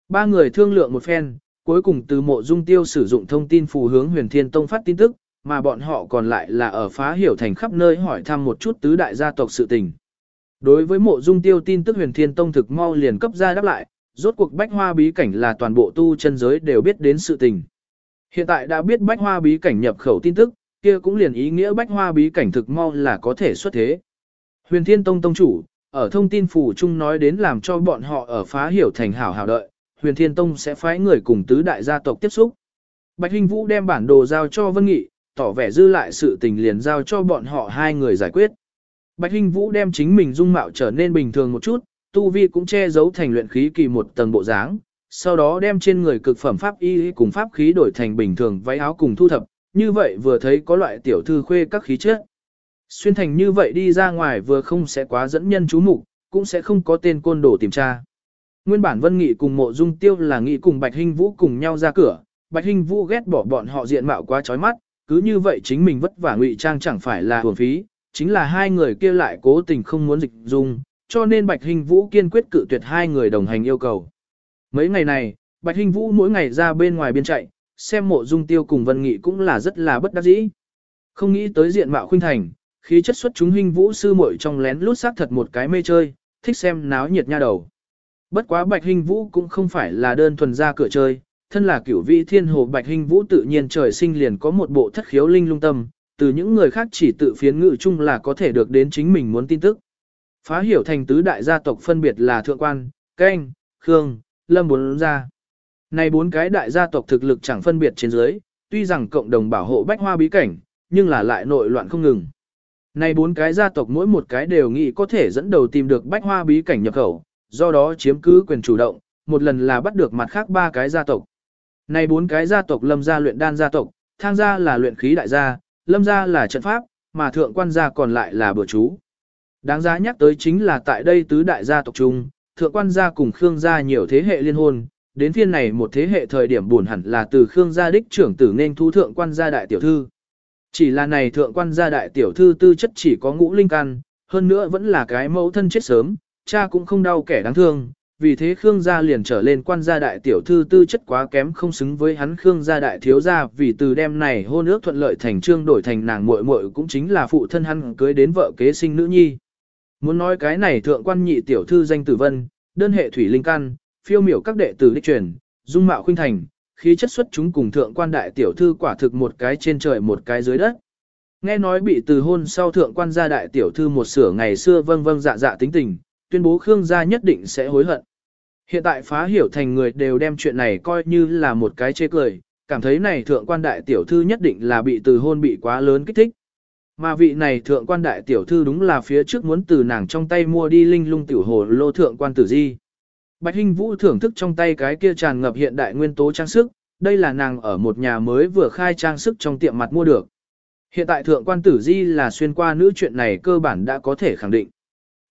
Ba người thương lượng một phen, cuối cùng từ mộ dung tiêu sử dụng thông tin phù hướng huyền thiên tông phát tin tức, mà bọn họ còn lại là ở phá hiểu thành khắp nơi hỏi thăm một chút tứ đại gia tộc sự tình. Đối với mộ dung tiêu tin tức huyền thiên tông thực mau liền cấp ra đáp lại, rốt cuộc bách hoa bí cảnh là toàn bộ tu chân giới đều biết đến sự tình. Hiện tại đã biết bách hoa bí cảnh nhập khẩu tin tức, kia cũng liền ý nghĩa bách hoa bí cảnh thực mau là có thể xuất thế. Huyền thiên tông tông chủ, ở thông tin phủ chung nói đến làm cho bọn họ ở phá hiểu thành hảo hảo đợi, huyền thiên tông sẽ phái người cùng tứ đại gia tộc tiếp xúc. Bạch Hinh Vũ đem bản đồ giao cho Vân Nghị, tỏ vẻ dư lại sự tình liền giao cho bọn họ hai người giải quyết. Bạch Hinh Vũ đem chính mình dung mạo trở nên bình thường một chút, tu vi cũng che giấu thành luyện khí kỳ một tầng bộ dáng, sau đó đem trên người cực phẩm pháp y cùng pháp khí đổi thành bình thường váy áo cùng thu thập, như vậy vừa thấy có loại tiểu thư khuê các khí chất. Xuyên thành như vậy đi ra ngoài vừa không sẽ quá dẫn nhân chú mục, cũng sẽ không có tên côn đồ tìm tra. Nguyên bản Vân Nghị cùng Mộ Dung Tiêu là nghị cùng Bạch Hinh Vũ cùng nhau ra cửa, Bạch Hinh Vũ ghét bỏ bọn họ diện mạo quá chói mắt, cứ như vậy chính mình vất vả ngụy trang chẳng phải là hưởng phí, chính là hai người kia lại cố tình không muốn dịch dung, cho nên Bạch hình Vũ kiên quyết cự tuyệt hai người đồng hành yêu cầu. Mấy ngày này, Bạch hình Vũ mỗi ngày ra bên ngoài biên chạy, xem mộ dung tiêu cùng Vân Nghị cũng là rất là bất đắc dĩ. Không nghĩ tới diện mạo khuynh thành, khí chất xuất chúng hình Vũ sư muội trong lén lút xác thật một cái mê chơi, thích xem náo nhiệt nha đầu. Bất quá Bạch hình Vũ cũng không phải là đơn thuần ra cửa chơi, thân là cửu vị thiên hồ Bạch Hinh Vũ tự nhiên trời sinh liền có một bộ thất khiếu linh lung tâm, từ những người khác chỉ tự phiến ngự chung là có thể được đến chính mình muốn tin tức. Phá hiểu thành tứ đại gia tộc phân biệt là Thượng Quan, Canh, Khương, Lâm bốn gia. Này bốn cái đại gia tộc thực lực chẳng phân biệt trên dưới, tuy rằng cộng đồng bảo hộ bách hoa bí cảnh, nhưng là lại nội loạn không ngừng. Này bốn cái gia tộc mỗi một cái đều nghĩ có thể dẫn đầu tìm được bách hoa bí cảnh nhập khẩu, do đó chiếm cứ quyền chủ động, một lần là bắt được mặt khác ba cái gia tộc. Này bốn cái gia tộc lâm gia luyện đan gia tộc, thang gia là luyện khí đại gia, lâm gia là trận pháp, mà thượng quan gia còn lại là bữa chú. Đáng giá nhắc tới chính là tại đây tứ đại gia tộc chung, thượng quan gia cùng Khương gia nhiều thế hệ liên hôn, đến phiên này một thế hệ thời điểm buồn hẳn là từ Khương gia đích trưởng tử nên thu thượng quan gia đại tiểu thư. Chỉ là này thượng quan gia đại tiểu thư tư chất chỉ có ngũ linh căn, hơn nữa vẫn là cái mẫu thân chết sớm, cha cũng không đau kẻ đáng thương, vì thế Khương gia liền trở lên quan gia đại tiểu thư tư chất quá kém không xứng với hắn Khương gia đại thiếu gia vì từ đêm này hôn ước thuận lợi thành trương đổi thành nàng muội muội cũng chính là phụ thân hắn cưới đến vợ kế sinh nữ nhi. Muốn nói cái này thượng quan nhị tiểu thư danh tử vân, đơn hệ thủy linh căn, phiêu miểu các đệ tử đích truyền, dung mạo khuynh thành, khí chất xuất chúng cùng thượng quan đại tiểu thư quả thực một cái trên trời một cái dưới đất. Nghe nói bị từ hôn sau thượng quan gia đại tiểu thư một sửa ngày xưa vâng vâng dạ dạ tính tình, tuyên bố Khương gia nhất định sẽ hối hận. Hiện tại phá hiểu thành người đều đem chuyện này coi như là một cái chê cười, cảm thấy này thượng quan đại tiểu thư nhất định là bị từ hôn bị quá lớn kích thích. Mà vị này thượng quan đại tiểu thư đúng là phía trước muốn từ nàng trong tay mua đi linh lung tiểu hồ lô thượng quan tử di. Bạch Hinh Vũ thưởng thức trong tay cái kia tràn ngập hiện đại nguyên tố trang sức, đây là nàng ở một nhà mới vừa khai trang sức trong tiệm mặt mua được. Hiện tại thượng quan tử di là xuyên qua nữ chuyện này cơ bản đã có thể khẳng định.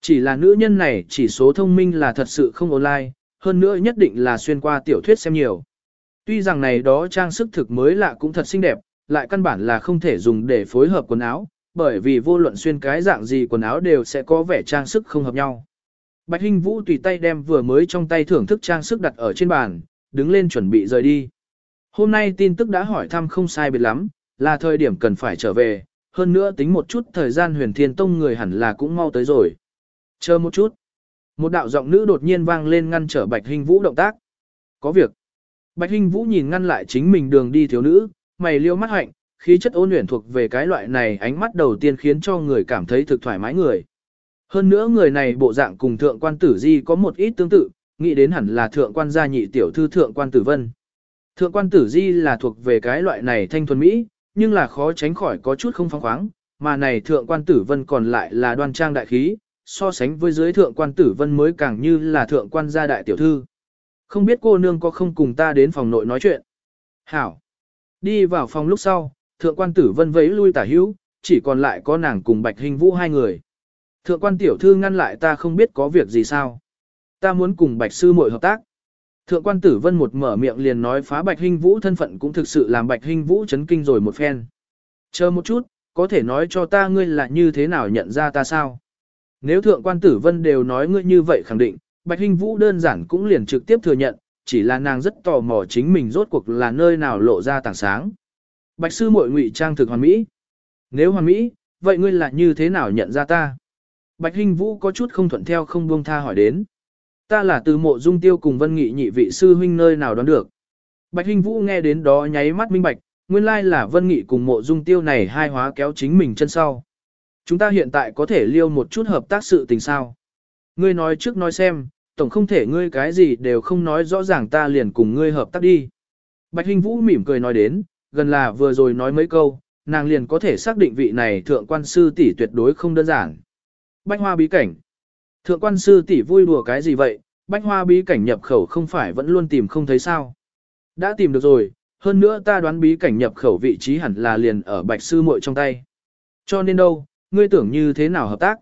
Chỉ là nữ nhân này chỉ số thông minh là thật sự không online, hơn nữa nhất định là xuyên qua tiểu thuyết xem nhiều. Tuy rằng này đó trang sức thực mới lạ cũng thật xinh đẹp, lại căn bản là không thể dùng để phối hợp quần áo, bởi vì vô luận xuyên cái dạng gì quần áo đều sẽ có vẻ trang sức không hợp nhau. Bạch Hinh Vũ tùy tay đem vừa mới trong tay thưởng thức trang sức đặt ở trên bàn, đứng lên chuẩn bị rời đi. Hôm nay tin tức đã hỏi thăm không sai biệt lắm, là thời điểm cần phải trở về, hơn nữa tính một chút thời gian huyền thiên tông người hẳn là cũng mau tới rồi. Chờ một chút. Một đạo giọng nữ đột nhiên vang lên ngăn trở Bạch Hinh Vũ động tác. Có việc. Bạch Hinh Vũ nhìn ngăn lại chính mình đường đi thiếu nữ, mày liêu mắt hạnh, khí chất ôn luyện thuộc về cái loại này ánh mắt đầu tiên khiến cho người cảm thấy thực thoải mái người. Hơn nữa người này bộ dạng cùng thượng quan tử di có một ít tương tự, nghĩ đến hẳn là thượng quan gia nhị tiểu thư thượng quan tử vân. Thượng quan tử di là thuộc về cái loại này thanh thuần mỹ, nhưng là khó tránh khỏi có chút không phóng khoáng, mà này thượng quan tử vân còn lại là đoan trang đại khí, so sánh với dưới thượng quan tử vân mới càng như là thượng quan gia đại tiểu thư. Không biết cô nương có không cùng ta đến phòng nội nói chuyện. Hảo. Đi vào phòng lúc sau, thượng quan tử vân vẫy lui tả hữu, chỉ còn lại có nàng cùng bạch hình vũ hai người. Thượng quan tiểu thư ngăn lại ta không biết có việc gì sao. Ta muốn cùng bạch sư muội hợp tác. Thượng quan tử vân một mở miệng liền nói phá bạch hình vũ thân phận cũng thực sự làm bạch hình vũ chấn kinh rồi một phen. Chờ một chút, có thể nói cho ta ngươi là như thế nào nhận ra ta sao? Nếu thượng quan tử vân đều nói ngươi như vậy khẳng định, bạch hinh vũ đơn giản cũng liền trực tiếp thừa nhận, chỉ là nàng rất tò mò chính mình rốt cuộc là nơi nào lộ ra tảng sáng. Bạch sư muội ngụy trang thực hoàn mỹ. Nếu hoàn mỹ, vậy ngươi là như thế nào nhận ra ta? Bạch Hinh Vũ có chút không thuận theo không buông tha hỏi đến. Ta là từ mộ dung tiêu cùng vân nghị nhị vị sư huynh nơi nào đoán được. Bạch Hinh Vũ nghe đến đó nháy mắt minh bạch, nguyên lai là vân nghị cùng mộ dung tiêu này hai hóa kéo chính mình chân sau. Chúng ta hiện tại có thể liêu một chút hợp tác sự tình sao. Ngươi nói trước nói xem, tổng không thể ngươi cái gì đều không nói rõ ràng ta liền cùng ngươi hợp tác đi. Bạch Hinh Vũ mỉm cười nói đến, gần là vừa rồi nói mấy câu, nàng liền có thể xác định vị này thượng quan sư tỷ tuyệt đối không đơn giản. Bách hoa bí cảnh. Thượng quan sư tỷ vui đùa cái gì vậy, bách hoa bí cảnh nhập khẩu không phải vẫn luôn tìm không thấy sao. Đã tìm được rồi, hơn nữa ta đoán bí cảnh nhập khẩu vị trí hẳn là liền ở bạch sư muội trong tay. Cho nên đâu, ngươi tưởng như thế nào hợp tác?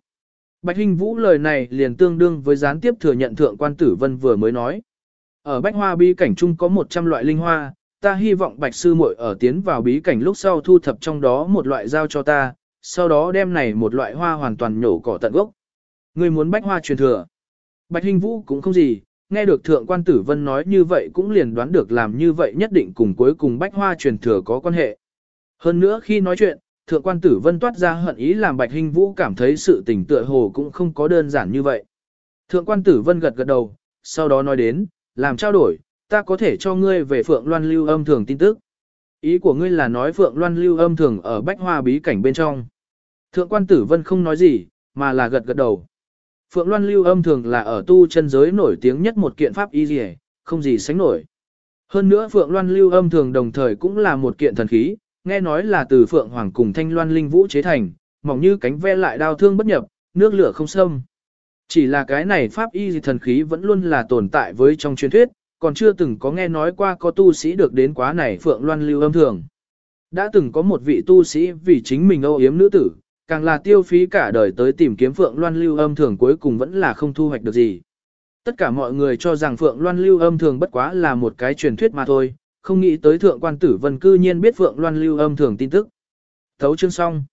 Bạch Hinh Vũ lời này liền tương đương với gián tiếp thừa nhận thượng quan tử vân vừa mới nói. Ở bách hoa bí cảnh chung có 100 loại linh hoa, ta hy vọng bạch sư muội ở tiến vào bí cảnh lúc sau thu thập trong đó một loại giao cho ta, sau đó đem này một loại hoa hoàn toàn nhổ cỏ tận gốc. Ngươi muốn bách hoa truyền thừa. Bạch Hinh Vũ cũng không gì, nghe được thượng quan tử vân nói như vậy cũng liền đoán được làm như vậy nhất định cùng cuối cùng bách hoa truyền thừa có quan hệ. Hơn nữa khi nói chuyện, thượng quan tử vân toát ra hận ý làm bạch Hinh Vũ cảm thấy sự tình tựa hồ cũng không có đơn giản như vậy. Thượng quan tử vân gật gật đầu, sau đó nói đến, làm trao đổi, ta có thể cho ngươi về Phượng Loan lưu âm thường tin tức. Ý của ngươi là nói Phượng Loan lưu âm thường ở bách hoa bí cảnh bên trong. Thượng quan tử vân không nói gì, mà là gật gật đầu. Phượng Loan lưu âm thường là ở tu chân giới nổi tiếng nhất một kiện pháp y gì, không gì sánh nổi. Hơn nữa Phượng Loan lưu âm thường đồng thời cũng là một kiện thần khí, nghe nói là từ Phượng Hoàng cùng Thanh Loan linh vũ chế thành, mỏng như cánh ve lại đao thương bất nhập, nước lửa không xâm. Chỉ là cái này pháp y gì thần khí vẫn luôn là tồn tại với trong truyền thuyết, còn chưa từng có nghe nói qua có tu sĩ được đến quá này Phượng Loan lưu âm thường. Đã từng có một vị tu sĩ vì chính mình âu yếm nữ tử, càng là tiêu phí cả đời tới tìm kiếm Phượng Loan lưu âm thường cuối cùng vẫn là không thu hoạch được gì. Tất cả mọi người cho rằng Phượng Loan lưu âm thường bất quá là một cái truyền thuyết mà thôi, không nghĩ tới thượng quan tử vân cư nhiên biết Phượng Loan lưu âm thường tin tức. Thấu chương xong.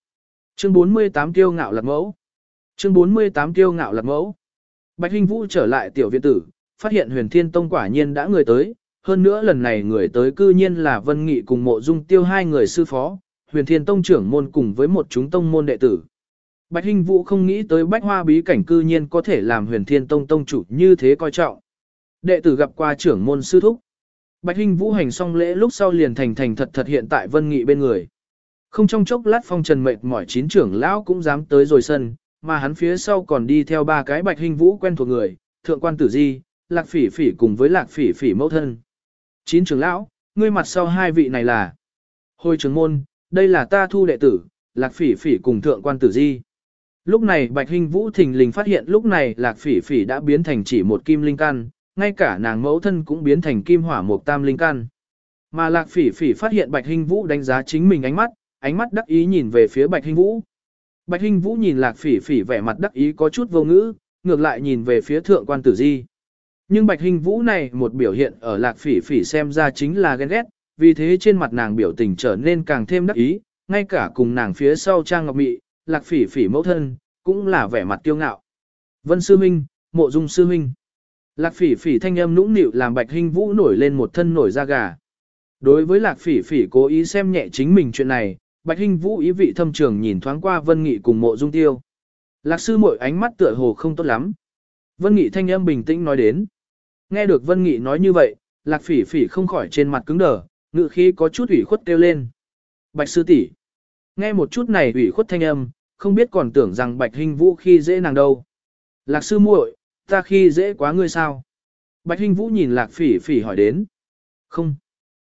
Chương 48 tiêu ngạo lạc mẫu. Chương 48 tiêu ngạo lạc mẫu. Bạch Hinh Vũ trở lại tiểu viện tử, phát hiện huyền thiên tông quả nhiên đã người tới, hơn nữa lần này người tới cư nhiên là Vân Nghị cùng mộ dung tiêu hai người sư phó, huyền thiên tông trưởng môn cùng với một chúng tông môn đệ tử. Bạch Hinh Vũ không nghĩ tới bách hoa bí cảnh cư nhiên có thể làm huyền thiên tông tông chủ như thế coi trọng. Đệ tử gặp qua trưởng môn sư thúc. Bạch Hinh Vũ hành xong lễ lúc sau liền thành thành thật thật hiện tại Vân Nghị bên người. Không trong chốc lát phong trần mệt mỏi chín trưởng lão cũng dám tới rồi sân, mà hắn phía sau còn đi theo ba cái Bạch Hinh Vũ quen thuộc người, thượng quan tử di, lạc phỉ phỉ cùng với lạc phỉ phỉ mẫu thân. Chín trưởng lão, ngươi mặt sau hai vị này là Hồi trưởng môn, đây là ta thu đệ tử, lạc phỉ phỉ cùng thượng quan tử di. Lúc này Bạch Hinh Vũ thình lình phát hiện lúc này lạc phỉ phỉ đã biến thành chỉ một kim linh căn, ngay cả nàng mẫu thân cũng biến thành kim hỏa một tam linh căn. Mà lạc phỉ phỉ phát hiện Bạch Hinh Vũ đánh giá chính mình ánh mắt, ánh mắt đắc ý nhìn về phía Bạch Hinh Vũ. Bạch Hinh Vũ nhìn lạc phỉ phỉ vẻ mặt đắc ý có chút vô ngữ, ngược lại nhìn về phía thượng quan tử di. Nhưng Bạch Hinh Vũ này một biểu hiện ở lạc phỉ phỉ xem ra chính là ghen ghét, vì thế trên mặt nàng biểu tình trở nên càng thêm đắc ý, ngay cả cùng nàng phía sau Trang Ngọc Mị, lạc phỉ phỉ mẫu thân, cũng là vẻ mặt kiêu ngạo. Vân Sư Minh, Mộ Dung Sư Minh. Lạc phỉ phỉ thanh âm nũng nịu làm Bạch Hinh Vũ nổi lên một thân nổi da gà. Đối với Lạc phỉ phỉ cố ý xem nhẹ chính mình chuyện này, Bạch Hinh Vũ ý vị thâm trường nhìn thoáng qua Vân Nghị cùng Mộ Dung Tiêu. Lạc sư muội ánh mắt tựa hồ không tốt lắm. Vân Nghị thanh âm bình tĩnh nói đến. Nghe được Vân Nghị nói như vậy, Lạc Phỉ Phỉ không khỏi trên mặt cứng đờ, ngự khí có chút ủy khuất kêu lên. Bạch sư tỷ, nghe một chút này ủy khuất thanh âm, không biết còn tưởng rằng Bạch Hinh Vũ khi dễ nàng đâu. Lạc sư muội, ta khi dễ quá ngươi sao? Bạch Hinh Vũ nhìn Lạc Phỉ Phỉ hỏi đến. Không,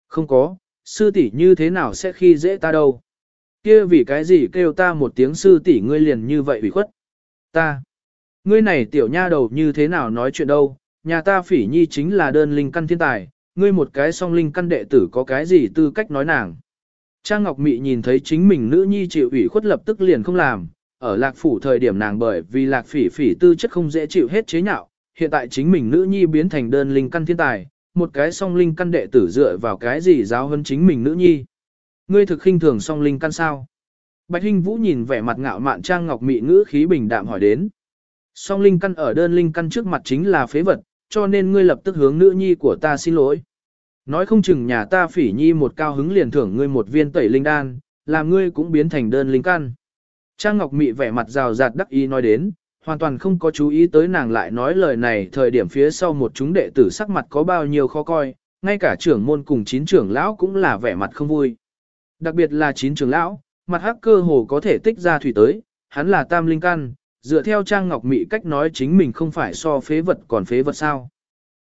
không có, sư tỷ như thế nào sẽ khi dễ ta đâu? Kia vì cái gì kêu ta một tiếng sư tỷ ngươi liền như vậy ủy khuất? Ta, ngươi này tiểu nha đầu như thế nào nói chuyện đâu? Nhà ta Phỉ Nhi chính là đơn linh căn thiên tài, ngươi một cái song linh căn đệ tử có cái gì tư cách nói nàng. Trang Ngọc Mị nhìn thấy chính mình nữ nhi chịu ủy khuất lập tức liền không làm, ở lạc phủ thời điểm nàng bởi vì lạc phỉ phỉ tư chất không dễ chịu hết chế nhạo, hiện tại chính mình nữ nhi biến thành đơn linh căn thiên tài, một cái song linh căn đệ tử dựa vào cái gì giáo hơn chính mình nữ nhi. Ngươi thực khinh thường song linh căn sao? Bạch Hinh Vũ nhìn vẻ mặt ngạo mạn trang ngọc mị ngữ khí bình đạm hỏi đến. Song linh căn ở đơn linh căn trước mặt chính là phế vật, cho nên ngươi lập tức hướng nữ nhi của ta xin lỗi. Nói không chừng nhà ta phỉ nhi một cao hứng liền thưởng ngươi một viên tẩy linh đan, làm ngươi cũng biến thành đơn linh căn. Trang Ngọc Mị vẻ mặt rào rạt đắc ý nói đến, hoàn toàn không có chú ý tới nàng lại nói lời này thời điểm phía sau một chúng đệ tử sắc mặt có bao nhiêu khó coi, ngay cả trưởng môn cùng chín trưởng lão cũng là vẻ mặt không vui. Đặc biệt là chín trưởng lão, mặt hắc cơ hồ có thể tích ra thủy tới, hắn là tam linh căn, dựa theo Trang Ngọc Mị cách nói chính mình không phải so phế vật còn phế vật sao.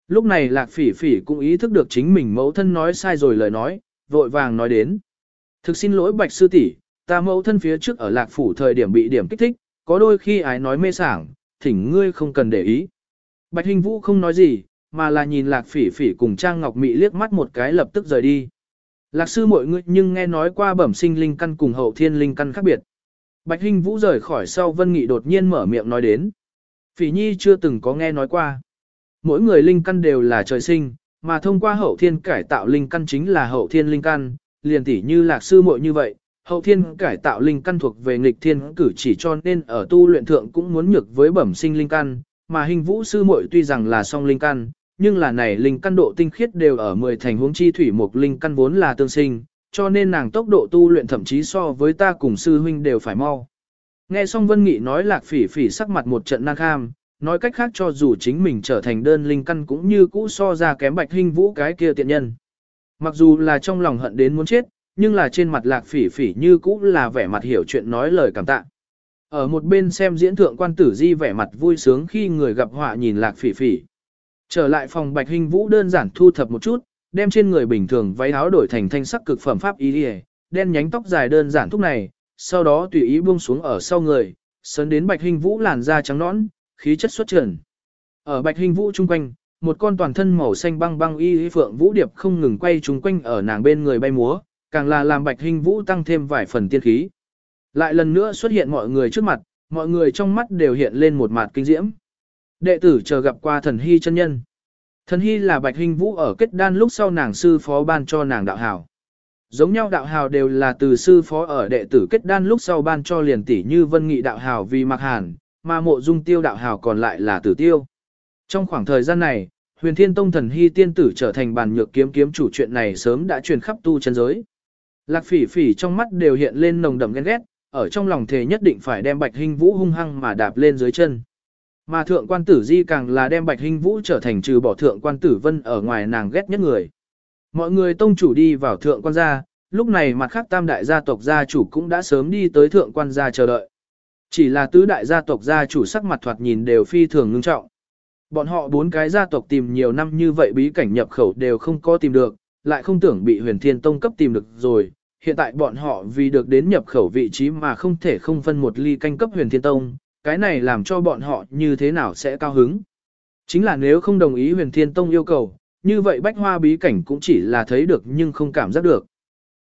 Lúc này Lạc Phỉ Phỉ cũng ý thức được chính mình mẫu thân nói sai rồi lời nói, vội vàng nói đến. Thực xin lỗi Bạch Sư tỷ, ta mẫu thân phía trước ở Lạc Phủ thời điểm bị điểm kích thích, có đôi khi ái nói mê sảng, thỉnh ngươi không cần để ý. Bạch Hình Vũ không nói gì, mà là nhìn Lạc Phỉ Phỉ cùng Trang Ngọc Mị liếc mắt một cái lập tức rời đi. Lạc sư mọi người nhưng nghe nói qua bẩm sinh linh căn cùng hậu thiên linh căn khác biệt. Bạch Hinh Vũ rời khỏi sau Vân Nghị đột nhiên mở miệng nói đến. Phỉ Nhi chưa từng có nghe nói qua. Mỗi người linh căn đều là trời sinh, mà thông qua hậu thiên cải tạo linh căn chính là hậu thiên linh căn, liền tỉ như lạc sư muội như vậy. Hậu thiên cải tạo linh căn thuộc về nghịch thiên cử chỉ cho nên ở tu luyện thượng cũng muốn nhược với bẩm sinh linh căn, mà hình vũ sư muội tuy rằng là song linh căn, nhưng là này linh căn độ tinh khiết đều ở 10 thành huống chi thủy một linh căn vốn là tương sinh, cho nên nàng tốc độ tu luyện thậm chí so với ta cùng sư huynh đều phải mau. Nghe xong Vân Nghị nói lạc phỉ phỉ sắc mặt một trận nang kham, nói cách khác cho dù chính mình trở thành đơn linh căn cũng như cũ so ra kém bạch hình vũ cái kia tiện nhân. Mặc dù là trong lòng hận đến muốn chết, nhưng là trên mặt lạc phỉ phỉ như cũ là vẻ mặt hiểu chuyện nói lời cảm tạ. Ở một bên xem diễn thượng quan tử di vẻ mặt vui sướng khi người gặp họa nhìn lạc phỉ phỉ. Trở lại phòng bạch hình vũ đơn giản thu thập một chút, đem trên người bình thường váy áo đổi thành thanh sắc cực phẩm pháp y đen nhánh tóc dài đơn giản thúc này, sau đó tùy ý buông xuống ở sau người, sấn đến bạch hình vũ làn da trắng nõn, khí chất xuất trần. Ở bạch hình vũ chung quanh, một con toàn thân màu xanh băng băng y phượng vũ điệp không ngừng quay chung quanh ở nàng bên người bay múa, càng là làm bạch hình vũ tăng thêm vài phần tiên khí. Lại lần nữa xuất hiện mọi người trước mặt, mọi người trong mắt đều hiện lên một mặt kinh diễm. Đệ tử chờ gặp qua thần hy chân nhân. Thần hy là bạch hình vũ ở kết đan lúc sau nàng sư phó ban cho nàng đạo hào. Giống nhau đạo hào đều là từ sư phó ở đệ tử kết đan lúc sau ban cho liền tỷ như vân nghị đạo hào vì mặc hàn, mà mộ dung tiêu đạo hào còn lại là tử tiêu. Trong khoảng thời gian này, huyền thiên tông thần hy tiên tử trở thành bàn nhược kiếm kiếm chủ chuyện này sớm đã truyền khắp tu chân giới. Lạc phỉ phỉ trong mắt đều hiện lên nồng đậm ghen ghét, ở trong lòng thề nhất định phải đem bạch hình vũ hung hăng mà đạp lên dưới chân. Mà thượng quan tử di càng là đem bạch hình vũ trở thành trừ bỏ thượng quan tử vân ở ngoài nàng ghét nhất người. Mọi người tông chủ đi vào thượng quan gia, lúc này mặt khác tam đại gia tộc gia chủ cũng đã sớm đi tới thượng quan gia chờ đợi. Chỉ là tứ đại gia tộc gia chủ sắc mặt thoạt nhìn đều phi thường ngưng trọng. Bọn họ bốn cái gia tộc tìm nhiều năm như vậy bí cảnh nhập khẩu đều không có tìm được, lại không tưởng bị huyền thiên tông cấp tìm được rồi. Hiện tại bọn họ vì được đến nhập khẩu vị trí mà không thể không phân một ly canh cấp huyền thiên tông, cái này làm cho bọn họ như thế nào sẽ cao hứng. Chính là nếu không đồng ý huyền thiên tông yêu cầu, như vậy bách hoa bí cảnh cũng chỉ là thấy được nhưng không cảm giác được.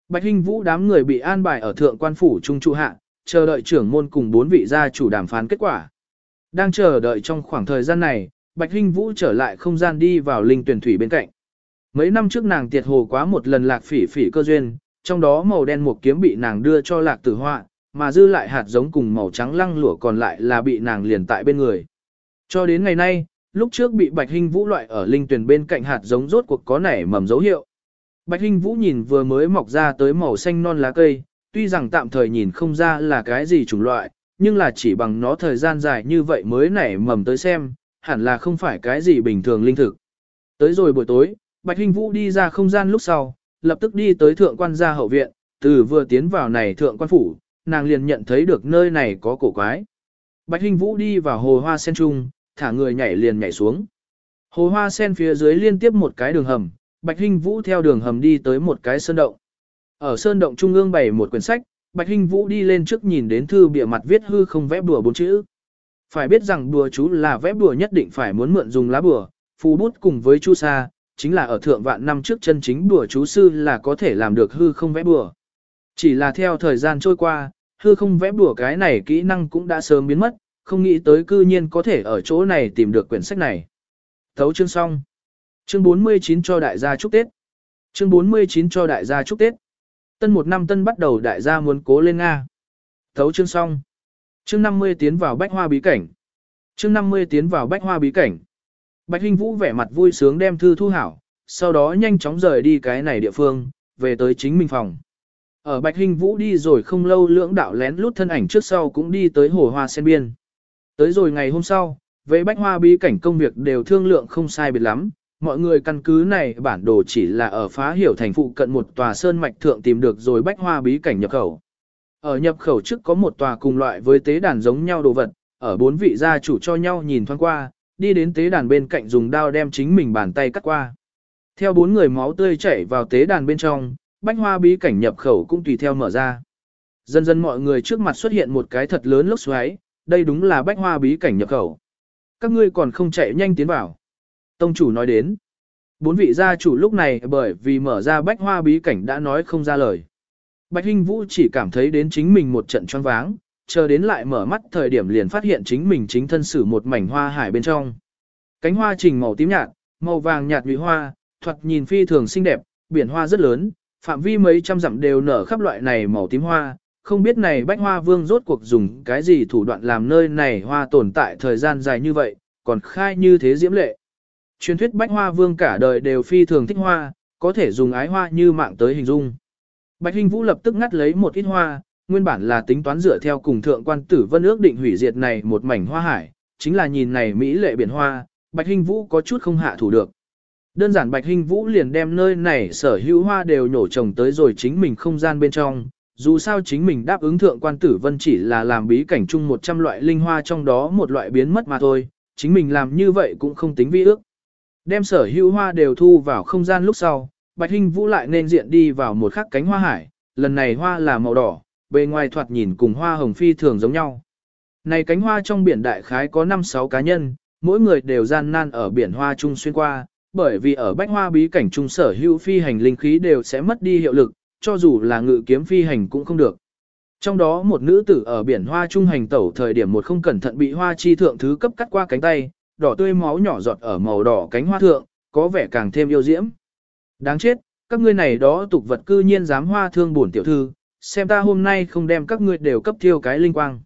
Bạch Hinh Vũ đám người bị an bài ở thượng quan phủ trung trụ hạ, chờ đợi trưởng môn cùng bốn vị gia chủ đàm phán kết quả. Đang chờ đợi trong khoảng thời gian này, Bạch Hinh Vũ trở lại không gian đi vào linh tuyển thủy bên cạnh. Mấy năm trước nàng tiệt hồ quá một lần lạc phỉ phỉ cơ duyên, trong đó màu đen một kiếm bị nàng đưa cho lạc tử họa, mà dư lại hạt giống cùng màu trắng lăng lụa còn lại là bị nàng liền tại bên người. Cho đến ngày nay, lúc trước bị Bạch Hinh Vũ loại ở linh tuyển bên cạnh hạt giống rốt cuộc có nảy mầm dấu hiệu. Bạch Hinh Vũ nhìn vừa mới mọc ra tới màu xanh non lá cây, tuy rằng tạm thời nhìn không ra là cái gì chủng loại, nhưng là chỉ bằng nó thời gian dài như vậy mới nảy mầm tới xem, hẳn là không phải cái gì bình thường linh thực. Tới rồi buổi tối, Bạch Hinh Vũ đi ra không gian lúc sau, lập tức đi tới thượng quan gia hậu viện, từ vừa tiến vào này thượng quan phủ, nàng liền nhận thấy được nơi này có cổ quái. Bạch Hinh Vũ đi vào hồ hoa sen trung, thả người nhảy liền nhảy xuống. Hồ hoa sen phía dưới liên tiếp một cái đường hầm, Bạch Hinh Vũ theo đường hầm đi tới một cái sơn động. Ở sơn động trung ương bày một quyển sách, Bạch Hinh Vũ đi lên trước nhìn đến thư bìa mặt viết hư không vẽ bùa bốn chữ. Phải biết rằng bùa chú là vẽ bùa nhất định phải muốn mượn dùng lá bùa, phù bút cùng với chu sa, chính là ở thượng vạn năm trước chân chính bùa chú sư là có thể làm được hư không vẽ bùa. Chỉ là theo thời gian trôi qua, hư không vẽ bùa cái này kỹ năng cũng đã sớm biến mất, không nghĩ tới cư nhiên có thể ở chỗ này tìm được quyển sách này. Thấu chương xong. Chương 49 cho đại gia chúc Tết. Chương 49 cho đại gia chúc Tết. Tân một năm tân bắt đầu đại gia muốn cố lên Nga. Thấu chương xong. Chương 50 tiến vào bách hoa bí cảnh. Chương 50 tiến vào bách hoa bí cảnh. Bạch Hinh Vũ vẻ mặt vui sướng đem thư thu hảo, sau đó nhanh chóng rời đi cái này địa phương, về tới chính mình phòng. Ở Bạch Hinh Vũ đi rồi không lâu lưỡng đạo lén lút thân ảnh trước sau cũng đi tới hồ hoa sen biên. Tới rồi ngày hôm sau, với bách hoa bí cảnh công việc đều thương lượng không sai biệt lắm, mọi người căn cứ này bản đồ chỉ là ở phá hiểu thành phụ cận một tòa sơn mạch thượng tìm được rồi bách hoa bí cảnh nhập khẩu. Ở nhập khẩu trước có một tòa cùng loại với tế đàn giống nhau đồ vật, ở bốn vị gia chủ cho nhau nhìn thoáng qua, đi đến tế đàn bên cạnh dùng đao đem chính mình bàn tay cắt qua. Theo bốn người máu tươi chảy vào tế đàn bên trong, bách hoa bí cảnh nhập khẩu cũng tùy theo mở ra. Dần dần mọi người trước mặt xuất hiện một cái thật lớn lốc xoáy, đây đúng là bách hoa bí cảnh nhập khẩu. Các ngươi còn không chạy nhanh tiến vào. Tông chủ nói đến. Bốn vị gia chủ lúc này bởi vì mở ra bách hoa bí cảnh đã nói không ra lời. Bạch Hinh Vũ chỉ cảm thấy đến chính mình một trận choáng váng, chờ đến lại mở mắt thời điểm liền phát hiện chính mình chính thân xử một mảnh hoa hải bên trong. Cánh hoa trình màu tím nhạt, màu vàng nhạt nhụy hoa, thoạt nhìn phi thường xinh đẹp, biển hoa rất lớn, phạm vi mấy trăm dặm đều nở khắp loại này màu tím hoa, không biết này bách hoa vương rốt cuộc dùng cái gì thủ đoạn làm nơi này hoa tồn tại thời gian dài như vậy, còn khai như thế diễm lệ. Truyền thuyết bách hoa vương cả đời đều phi thường thích hoa, có thể dùng ái hoa như mạng tới hình dung. Bạch Hinh Vũ lập tức ngắt lấy một ít hoa, nguyên bản là tính toán dựa theo cùng thượng quan tử vân ước định hủy diệt này một mảnh hoa hải, chính là nhìn này mỹ lệ biển hoa, Bạch Hinh Vũ có chút không hạ thủ được. Đơn giản Bạch Hinh Vũ liền đem nơi này sở hữu hoa đều nhổ trồng tới rồi chính mình không gian bên trong, dù sao chính mình đáp ứng thượng quan tử vân chỉ là làm bí cảnh chung 100 loại linh hoa trong đó một loại biến mất mà thôi, chính mình làm như vậy cũng không tính vi ước. Đem sở hữu hoa đều thu vào không gian lúc sau, Bạch Hinh Vũ lại nên diện đi vào một khắc cánh hoa hải, lần này hoa là màu đỏ, bề ngoài thoạt nhìn cùng hoa hồng phi thường giống nhau. Này cánh hoa trong biển đại khái có 5-6 cá nhân, mỗi người đều gian nan ở biển hoa trung xuyên qua, bởi vì ở bách hoa bí cảnh trung sở hữu phi hành linh khí đều sẽ mất đi hiệu lực, cho dù là ngự kiếm phi hành cũng không được. Trong đó một nữ tử ở biển hoa trung hành tẩu thời điểm một không cẩn thận bị hoa chi thượng thứ cấp cắt qua cánh tay, đỏ tươi máu nhỏ giọt ở màu đỏ cánh hoa thượng, có vẻ càng thêm yêu diễm. Đáng chết, các ngươi này đó tục vật cư nhiên dám hoa thương bổn tiểu thư, xem ta hôm nay không đem các ngươi đều cấp thiêu cái linh quang.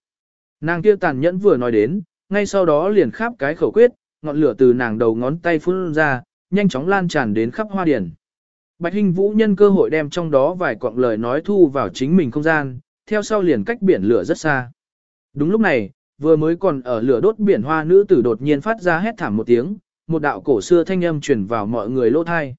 Nàng kia tàn nhẫn vừa nói đến, ngay sau đó liền khắp cái khẩu quyết, ngọn lửa từ nàng đầu ngón tay phun ra, nhanh chóng lan tràn đến khắp hoa điển. Bạch Hinh Vũ nhân cơ hội đem trong đó vài quặng lời nói thu vào chính mình không gian, theo sau liền cách biển lửa rất xa. Đúng lúc này, vừa mới còn ở lửa đốt biển hoa nữ tử đột nhiên phát ra hét thảm một tiếng, một đạo cổ xưa thanh âm truyền vào mọi người lỗ thai.